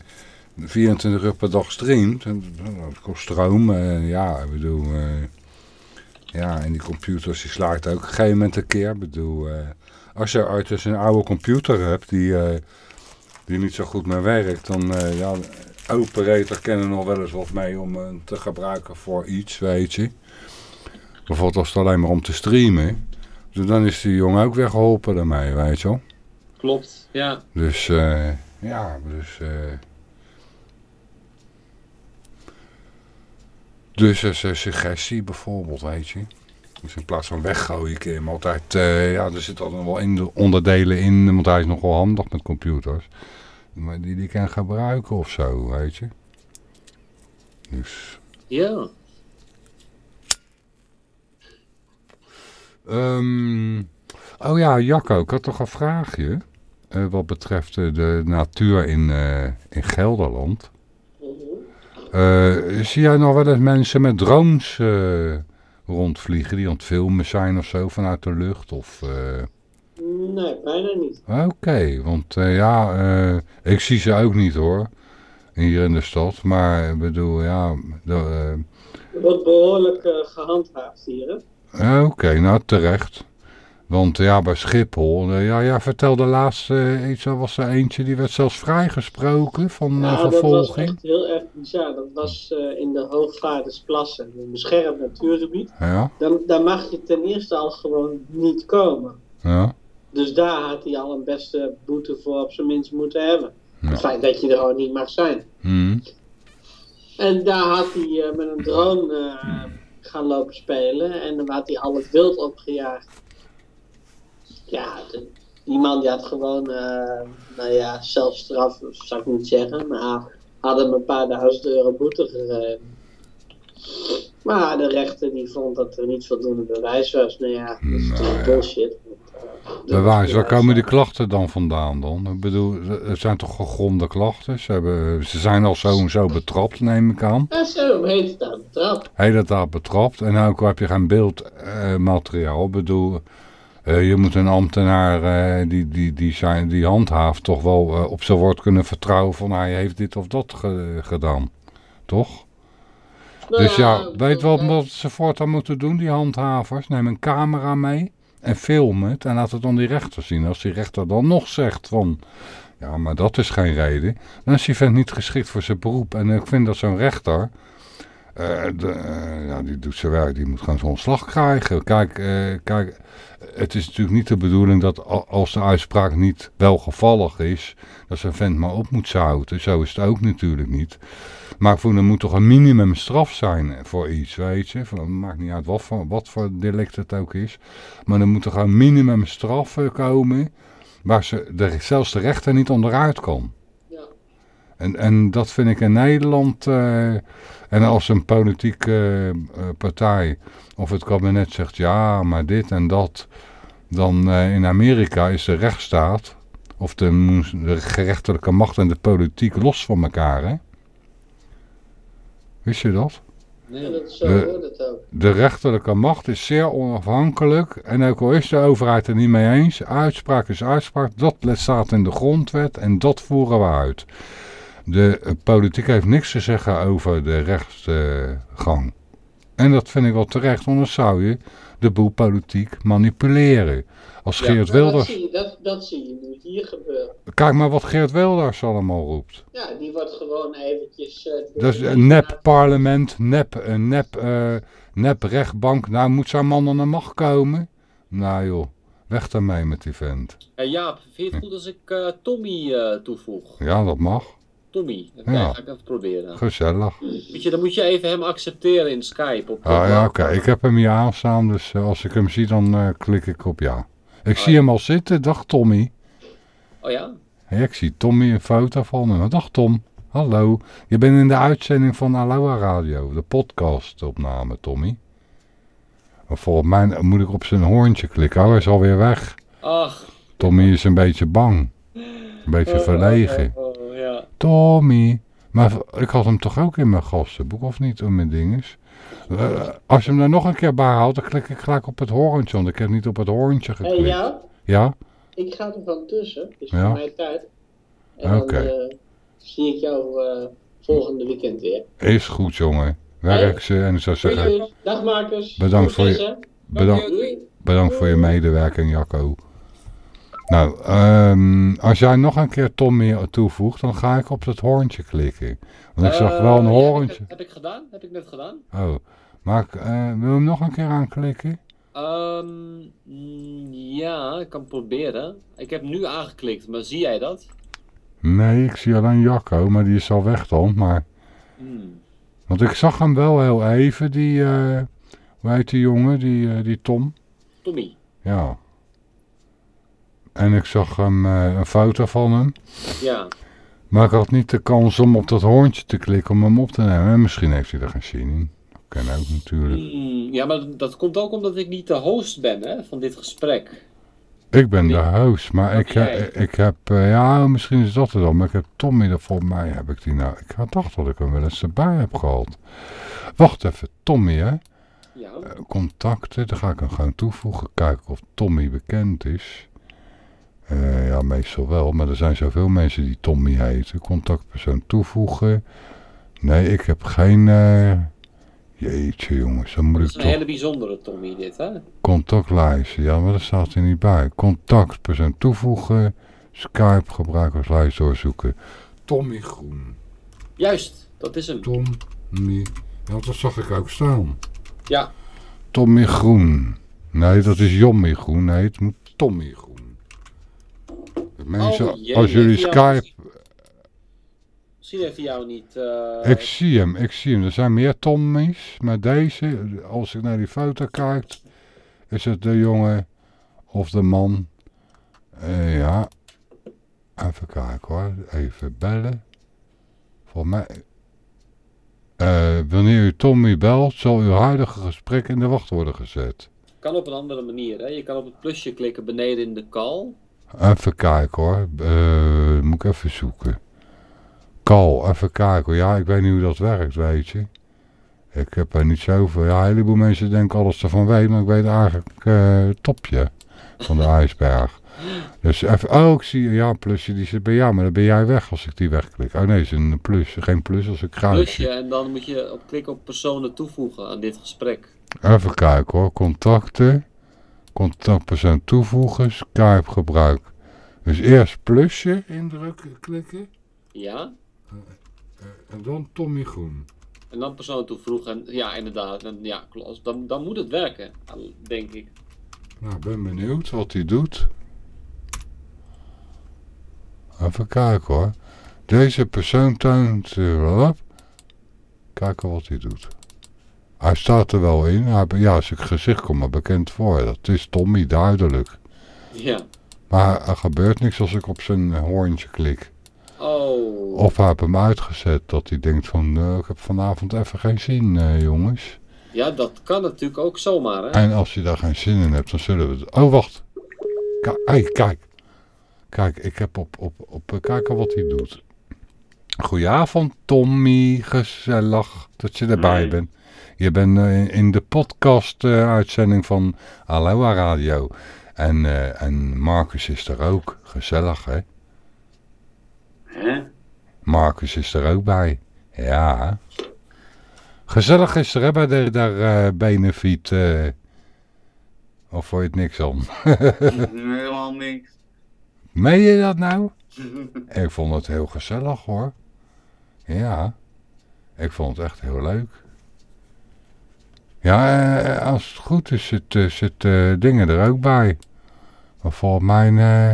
Speaker 1: 24 uur per dag streamt, dat kost stroom, uh, ja, ik bedoel... Ja, en die computers die slaat ook op een gegeven moment een keer. Ik bedoel, uh, als je uit dus een oude computer hebt die, uh, die niet zo goed meer werkt, dan uh, ja, operator kennen nog wel eens wat mee om te gebruiken voor iets, weet je. Bijvoorbeeld als het alleen maar om te streamen. Dus dan is die jongen ook weer geholpen daarmee, weet je wel.
Speaker 2: Klopt, ja.
Speaker 1: Dus, ja, dus... Dus als een suggestie bijvoorbeeld, weet je. Dus in plaats van weggooien kun je hem altijd... Uh, ja, er zitten altijd wel in onderdelen in, want hij is nog wel handig met computers. Maar die die kan gebruiken of zo, weet je. Dus...
Speaker 2: Ja.
Speaker 1: Um, oh ja, Jacco, ik had toch een vraagje. Uh, wat betreft de natuur in, uh, in Gelderland. Uh, zie jij nog wel eens mensen met drones uh, rondvliegen die aan het filmen zijn of zo vanuit de lucht? Of, uh...
Speaker 4: Nee, bijna niet.
Speaker 1: Oké, okay, want ja, ik zie ze ook niet hoor, hier in de stad. Maar ik bedoel, ja...
Speaker 4: Er wordt behoorlijk gehandhaafd hier,
Speaker 1: hè? Oké, okay, nou terecht. Want ja, bij Schiphol, uh, ja, ja, vertelde laatst uh, iets, er was er eentje, die werd zelfs vrijgesproken van uh,
Speaker 4: ja,
Speaker 1: vervolging.
Speaker 4: dat was echt heel erg bizar. Dat was in de Hoogvaardersplassen, een beschermd natuurgebied.
Speaker 1: Ja.
Speaker 4: Dan, daar mag je ten eerste al gewoon niet komen.
Speaker 1: Ja.
Speaker 4: Dus daar had hij al een beste boete voor op zijn minst moeten hebben. Ja. Het feit dat je er gewoon niet mag zijn.
Speaker 1: Mm.
Speaker 4: En daar had hij met een drone gaan lopen spelen en dan had hij al het wild opgejaagd ja, de, die man die had gewoon, uh, nou ja, zelfstraf, zou ik niet zeggen, maar had hem een paar duizend euro boete gegeven. Maar de rechter die vond dat er niet voldoende bewijs was. Nou ja, dat is natuurlijk bullshit.
Speaker 1: Bewijs, waar komen die klachten dan vandaan dan? Ik bedoel, het zijn toch gegronde klachten? Ze, hebben, ze zijn al zo en zo betrapt, neem ik aan.
Speaker 4: Ja, zo heet het betrapt.
Speaker 1: Heet het daar betrapt. En ook heb je geen beeldmateriaal. Uh, ik bedoel, uh, je moet een ambtenaar uh, die, die, die, zijn, die handhaaft toch wel uh, op zijn woord kunnen vertrouwen van hij heeft dit of dat ge gedaan. Toch? Nou, dus ja, weet wel wat ze voortaan moeten doen, die handhavers. Neem een camera mee en film het en laat het dan die rechter zien. Als die rechter dan nog zegt van, ja maar dat is geen reden, dan is die vent niet geschikt voor zijn beroep. En ik vind dat zo'n rechter... De, ja, die doet zijn werk, die moet gewoon zo'n slag krijgen. Kijk, kijk, het is natuurlijk niet de bedoeling dat als de uitspraak niet welgevallig is, dat zo'n vent maar op moet zouten. Zo is het ook natuurlijk niet. Maar er moet toch een minimumstraf zijn voor iets, weet je. Het maakt niet uit wat voor, wat voor delict het ook is. Maar er moet toch een minimumstraf komen waar ze de, zelfs de rechter niet onderuit kan. En, en dat vind ik in Nederland... Uh, en als een politieke uh, partij of het kabinet zegt ja, maar dit en dat, dan uh, in Amerika is de rechtsstaat, of de, de gerechtelijke macht en de politiek los van elkaar, hè? Wist je dat?
Speaker 4: Nee, dat zo de, hoort het ook.
Speaker 1: De rechterlijke macht is zeer onafhankelijk en ook al is de overheid er niet mee eens, uitspraak is uitspraak, dat staat in de grondwet en dat voeren we uit. De politiek heeft niks te zeggen over de rechtsgang. En dat vind ik wel terecht, want dan zou je de boel politiek manipuleren. Als ja, Geert Wilders... Dat
Speaker 4: zie, je, dat, dat zie je nu hier gebeuren.
Speaker 1: Kijk maar wat Geert Wilders allemaal roept.
Speaker 4: Ja, die wordt gewoon eventjes... Uh,
Speaker 1: dus een nep parlement, nep, een nep, uh, nep rechtbank. Nou, moet zo'n man aan de macht komen? Nou joh, weg daarmee met die vent.
Speaker 2: Uh, Jaap, vind je het goed als ik uh, Tommy toevoeg?
Speaker 1: Ja, dat mag.
Speaker 2: Tommy. Dat ja. ga ik even proberen.
Speaker 1: Gezellig.
Speaker 2: Weet je, dan moet je even hem accepteren in Skype. Op
Speaker 1: ah, ja, oké. Okay. Ik heb hem hier aanstaan, dus uh, als ik hem zie, dan uh, klik ik op ja. Ik oh, zie ja. hem al zitten. Dag Tommy.
Speaker 2: Oh ja?
Speaker 1: Hey, ik zie Tommy een foto van hem. Dag Tom. Hallo. Je bent in de uitzending van Aloha Radio. De podcast opname, Tommy. Maar volgens mij moet ik op zijn hoorntje klikken. Oh, hij is alweer weg.
Speaker 2: Ach.
Speaker 1: Tommy is een beetje bang. Een beetje
Speaker 2: oh,
Speaker 1: verlegen.
Speaker 2: Oh, ja.
Speaker 1: Tommy. Maar ik had hem toch ook in mijn gastenboek, of niet, om mijn dinges? Uh, als je hem er nog een keer bij haalt, dan klik ik gelijk op het hoorntje, want ik heb niet op het hoorntje geklikt.
Speaker 4: Hey, ja?
Speaker 1: Ja?
Speaker 4: Ik ga er van tussen, dus ja? voor mij tijd. En
Speaker 1: okay.
Speaker 4: dan uh, zie ik jou uh, volgende weekend weer.
Speaker 1: Is goed, jongen. Werk ze en ik zou zeggen...
Speaker 4: Dag Marcus.
Speaker 1: Bedankt voor je, bedankt, bedankt voor je medewerking, Jacco. Nou, um, als jij nog een keer Tommy toevoegt, dan ga ik op dat hoorntje klikken. Want ik zag wel een
Speaker 2: Uh,
Speaker 1: hoorntje.
Speaker 2: heb, ik, heb ik gedaan, heb ik net gedaan.
Speaker 1: Oh, maar ik, eh, wil je hem nog een keer aanklikken?
Speaker 2: Ehm, mm, ja, ik kan proberen. Ik heb nu aangeklikt, maar zie jij dat?
Speaker 1: Nee, ik zie alleen Jacco, maar die is al weg dan. Maar,
Speaker 2: Hmm.
Speaker 1: want ik zag hem wel heel even, die, eh hoe heet die jongen, die, die Tom?
Speaker 2: Tommy.
Speaker 1: Ja. En ik zag hem, eh, een foto van hem.
Speaker 2: Ja.
Speaker 1: Maar ik had niet de kans om op dat hoorntje te klikken om hem op te nemen. En misschien heeft hij er geen zin in. Kan ook natuurlijk.
Speaker 2: Hmm, ja, maar dat komt ook omdat ik niet de host ben hè, van dit gesprek.
Speaker 1: Ik ben de host, maar ik, ik heb, eh, ja, misschien is dat het dan, maar ik heb Tommy er voor mij, heb ik die nou, ik had dacht dat ik hem wel eens erbij heb gehad. Wacht even, Tommy hè,
Speaker 2: Ja.
Speaker 1: Eh, contacten, dan ga ik hem gewoon toevoegen, kijken of Tommy bekend is. Eh, ja, meestal wel, maar er zijn zoveel mensen die Tommy heten. Contactpersoon toevoegen. Nee, ik heb geen, eh, jeetje jongens, dan moet
Speaker 2: Dat
Speaker 1: ik
Speaker 2: is een
Speaker 1: toch...
Speaker 2: hele bijzondere Tommy dit hè.
Speaker 1: Contactlijst, ja, maar dat staat er niet bij. Contactpersoon toevoegen, Skype gebruikerslijst doorzoeken. Tommy Groen.
Speaker 2: Juist, dat is hem.
Speaker 1: Tommy, ja, dat zag ik ook staan.
Speaker 2: Ja.
Speaker 1: Tommy Groen. Nee, dat is Jommy Groen. Nee, het moet Tommy Groen. Mensen,
Speaker 2: Oh, jee,
Speaker 1: als jullie Skype...
Speaker 2: Misschien heeft hij jou niet... eh,
Speaker 1: Ik zie hem, ik zie hem. Er zijn meer Tommy's, maar deze, als ik naar die foto kijk, is het de jongen of de man. Eh, ja, even kijken hoor, even bellen. Voor mij, Eh, wanneer u Tommy belt, zal uw huidige gesprek in de wacht worden gezet.
Speaker 2: Kan op een andere manier hè. Je kan op het plusje klikken beneden in de call.
Speaker 1: Even kijken hoor, Eh, moet ik even zoeken. Call, even kijken hoor. Ja, ik weet niet hoe dat werkt, weet je. Ik heb er niet zoveel. Ja, een heleboel mensen denken alles ervan weten, maar ik weet eigenlijk eh, het topje van de ijsberg. Dus even, oh, ik zie, ja, plusje die zit bij jou, maar dan ben jij weg als ik die wegklik. Oh nee, het is een plus, geen plus als een kruisje.
Speaker 2: Plusje en dan moet je op klikken op personen toevoegen aan dit gesprek.
Speaker 1: Even kijken hoor, contacten, contactpersoon toevoegen, Skype gebruik. Dus eerst plusje indrukken, klikken
Speaker 2: Ja.
Speaker 1: en dan Tommy Groen.
Speaker 2: En dan persoon toevoegen. En, ja, inderdaad. En, ja, klopt. Dan, dan moet het werken, denk ik.
Speaker 1: Nou, ik ben benieuwd wat hij doet. Even kijken hoor. Deze persoon toont... eh, Kijken wat hij doet. Hij staat er wel in. Hij, ja, zijn gezicht komt me bekend voor. Dat is Tommy, duidelijk.
Speaker 2: Ja.
Speaker 1: Maar er gebeurt niks als ik op zijn hoorntje klik.
Speaker 2: Oh.
Speaker 1: Of hij heeft hem uitgezet dat hij denkt van... eh, ik heb vanavond even geen zin, eh, jongens.
Speaker 2: Ja, dat kan natuurlijk ook zomaar, hè?
Speaker 1: En als je daar geen zin in hebt, dan zullen we... het- Oh, wacht. Kijk, hey, kijk. Kijk, ik heb op, op, op eh, kijken wat hij doet. Goedenavond, Tommy. Gezellig dat je erbij bent. Je bent eh, in de podcast-uitzending van Aloha Radio. En, eh, en Marcus is er ook. Gezellig, hè?
Speaker 8: Hè?
Speaker 1: Marcus is er ook bij. Ja. Gezellig is er, hè, bij de daar, eh, Benefiet. eh. of vond je het niks om? (laughs)
Speaker 8: Helemaal niks.
Speaker 1: Meen je dat nou? Ik vond het heel gezellig, hoor. Ja. Ik vond het echt heel leuk. Ja, eh, als het goed is, zit, eh, eh, dingen er ook bij. Maar volgens mij, eh,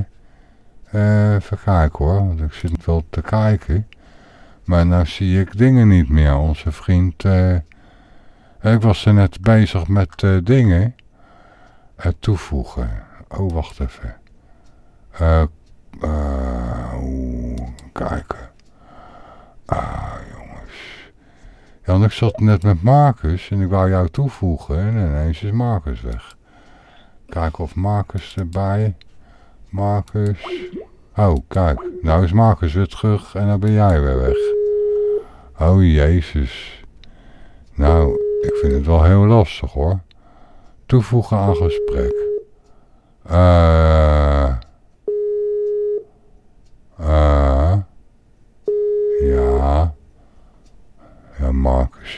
Speaker 1: eh, even kijken hoor, want ik zit wel te kijken. Maar nou zie ik dingen niet meer. Onze vriend, ik was er net bezig met dingen toevoegen. Oh, wacht even. Kijken. Ah, jongens. Ja, want ik zat net met Marcus en ik wou jou toevoegen en ineens is Marcus weg. Kijken of Marcus erbij. Marcus. Oh, kijk. Nou is Marcus weer terug en dan ben jij weer weg. Oh, jezus. Nou, ik vind het wel heel lastig hoor. Toevoegen aan gesprek. Eh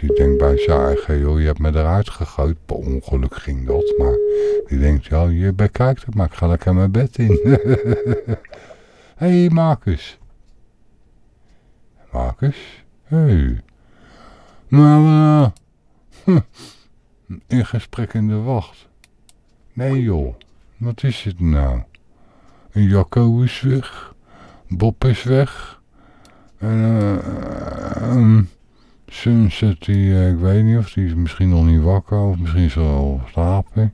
Speaker 1: die denkt bij zijn eigen, joh, je hebt me eruit gegooid. Per ongeluk ging dat, maar die denkt, ja, je bekijkt het, maar ik ga lekker mijn bed in. Hé, (laughs) hey, Marcus. Marcus? Hé. Hey. Maar, uh, (laughs) in gesprek in de wacht. Nee joh, wat is het nou? Jacco is weg. Bob is weg. En uh, Sunset, die, uh, ik weet niet of die is misschien nog niet wakker of misschien zal slapen.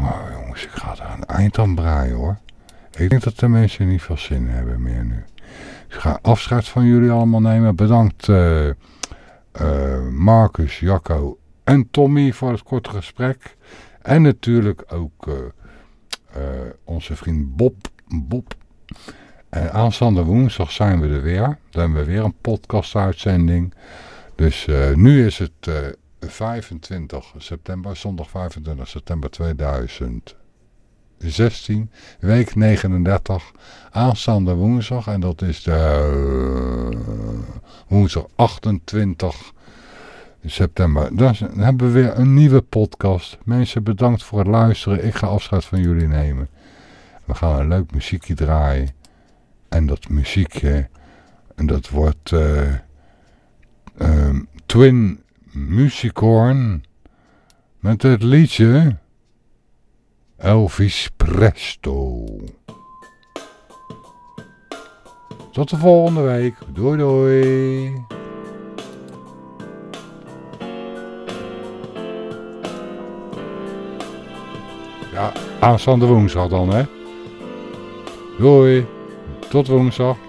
Speaker 1: Nou jongens, ik ga er een eind aan breien hoor. Ik denk dat de mensen niet veel zin hebben meer nu. Ik ga afscheid van jullie allemaal nemen. Bedankt uh, uh, Marcus, Jacco en Tommy voor het korte gesprek. En natuurlijk ook onze vriend Bob. Bob. Aanstaande woensdag zijn we er weer. Dan hebben we weer een podcast uitzending. Dus nu is het 25 september, zondag 25 september 2000. 16, week 39, aanstaande woensdag. En dat is de uh, woensdag 28 september. Dan hebben we weer een nieuwe podcast. Mensen, bedankt voor het luisteren. Ik ga afscheid van jullie nemen. We gaan een leuk muziekje draaien. En dat muziekje, en dat wordt uh, Twin Musicorn met het liedje... Elvis Presto. Tot de volgende week. Doei doei. Ja, aanstaande woensdag dan hè. Doei. Tot woensdag.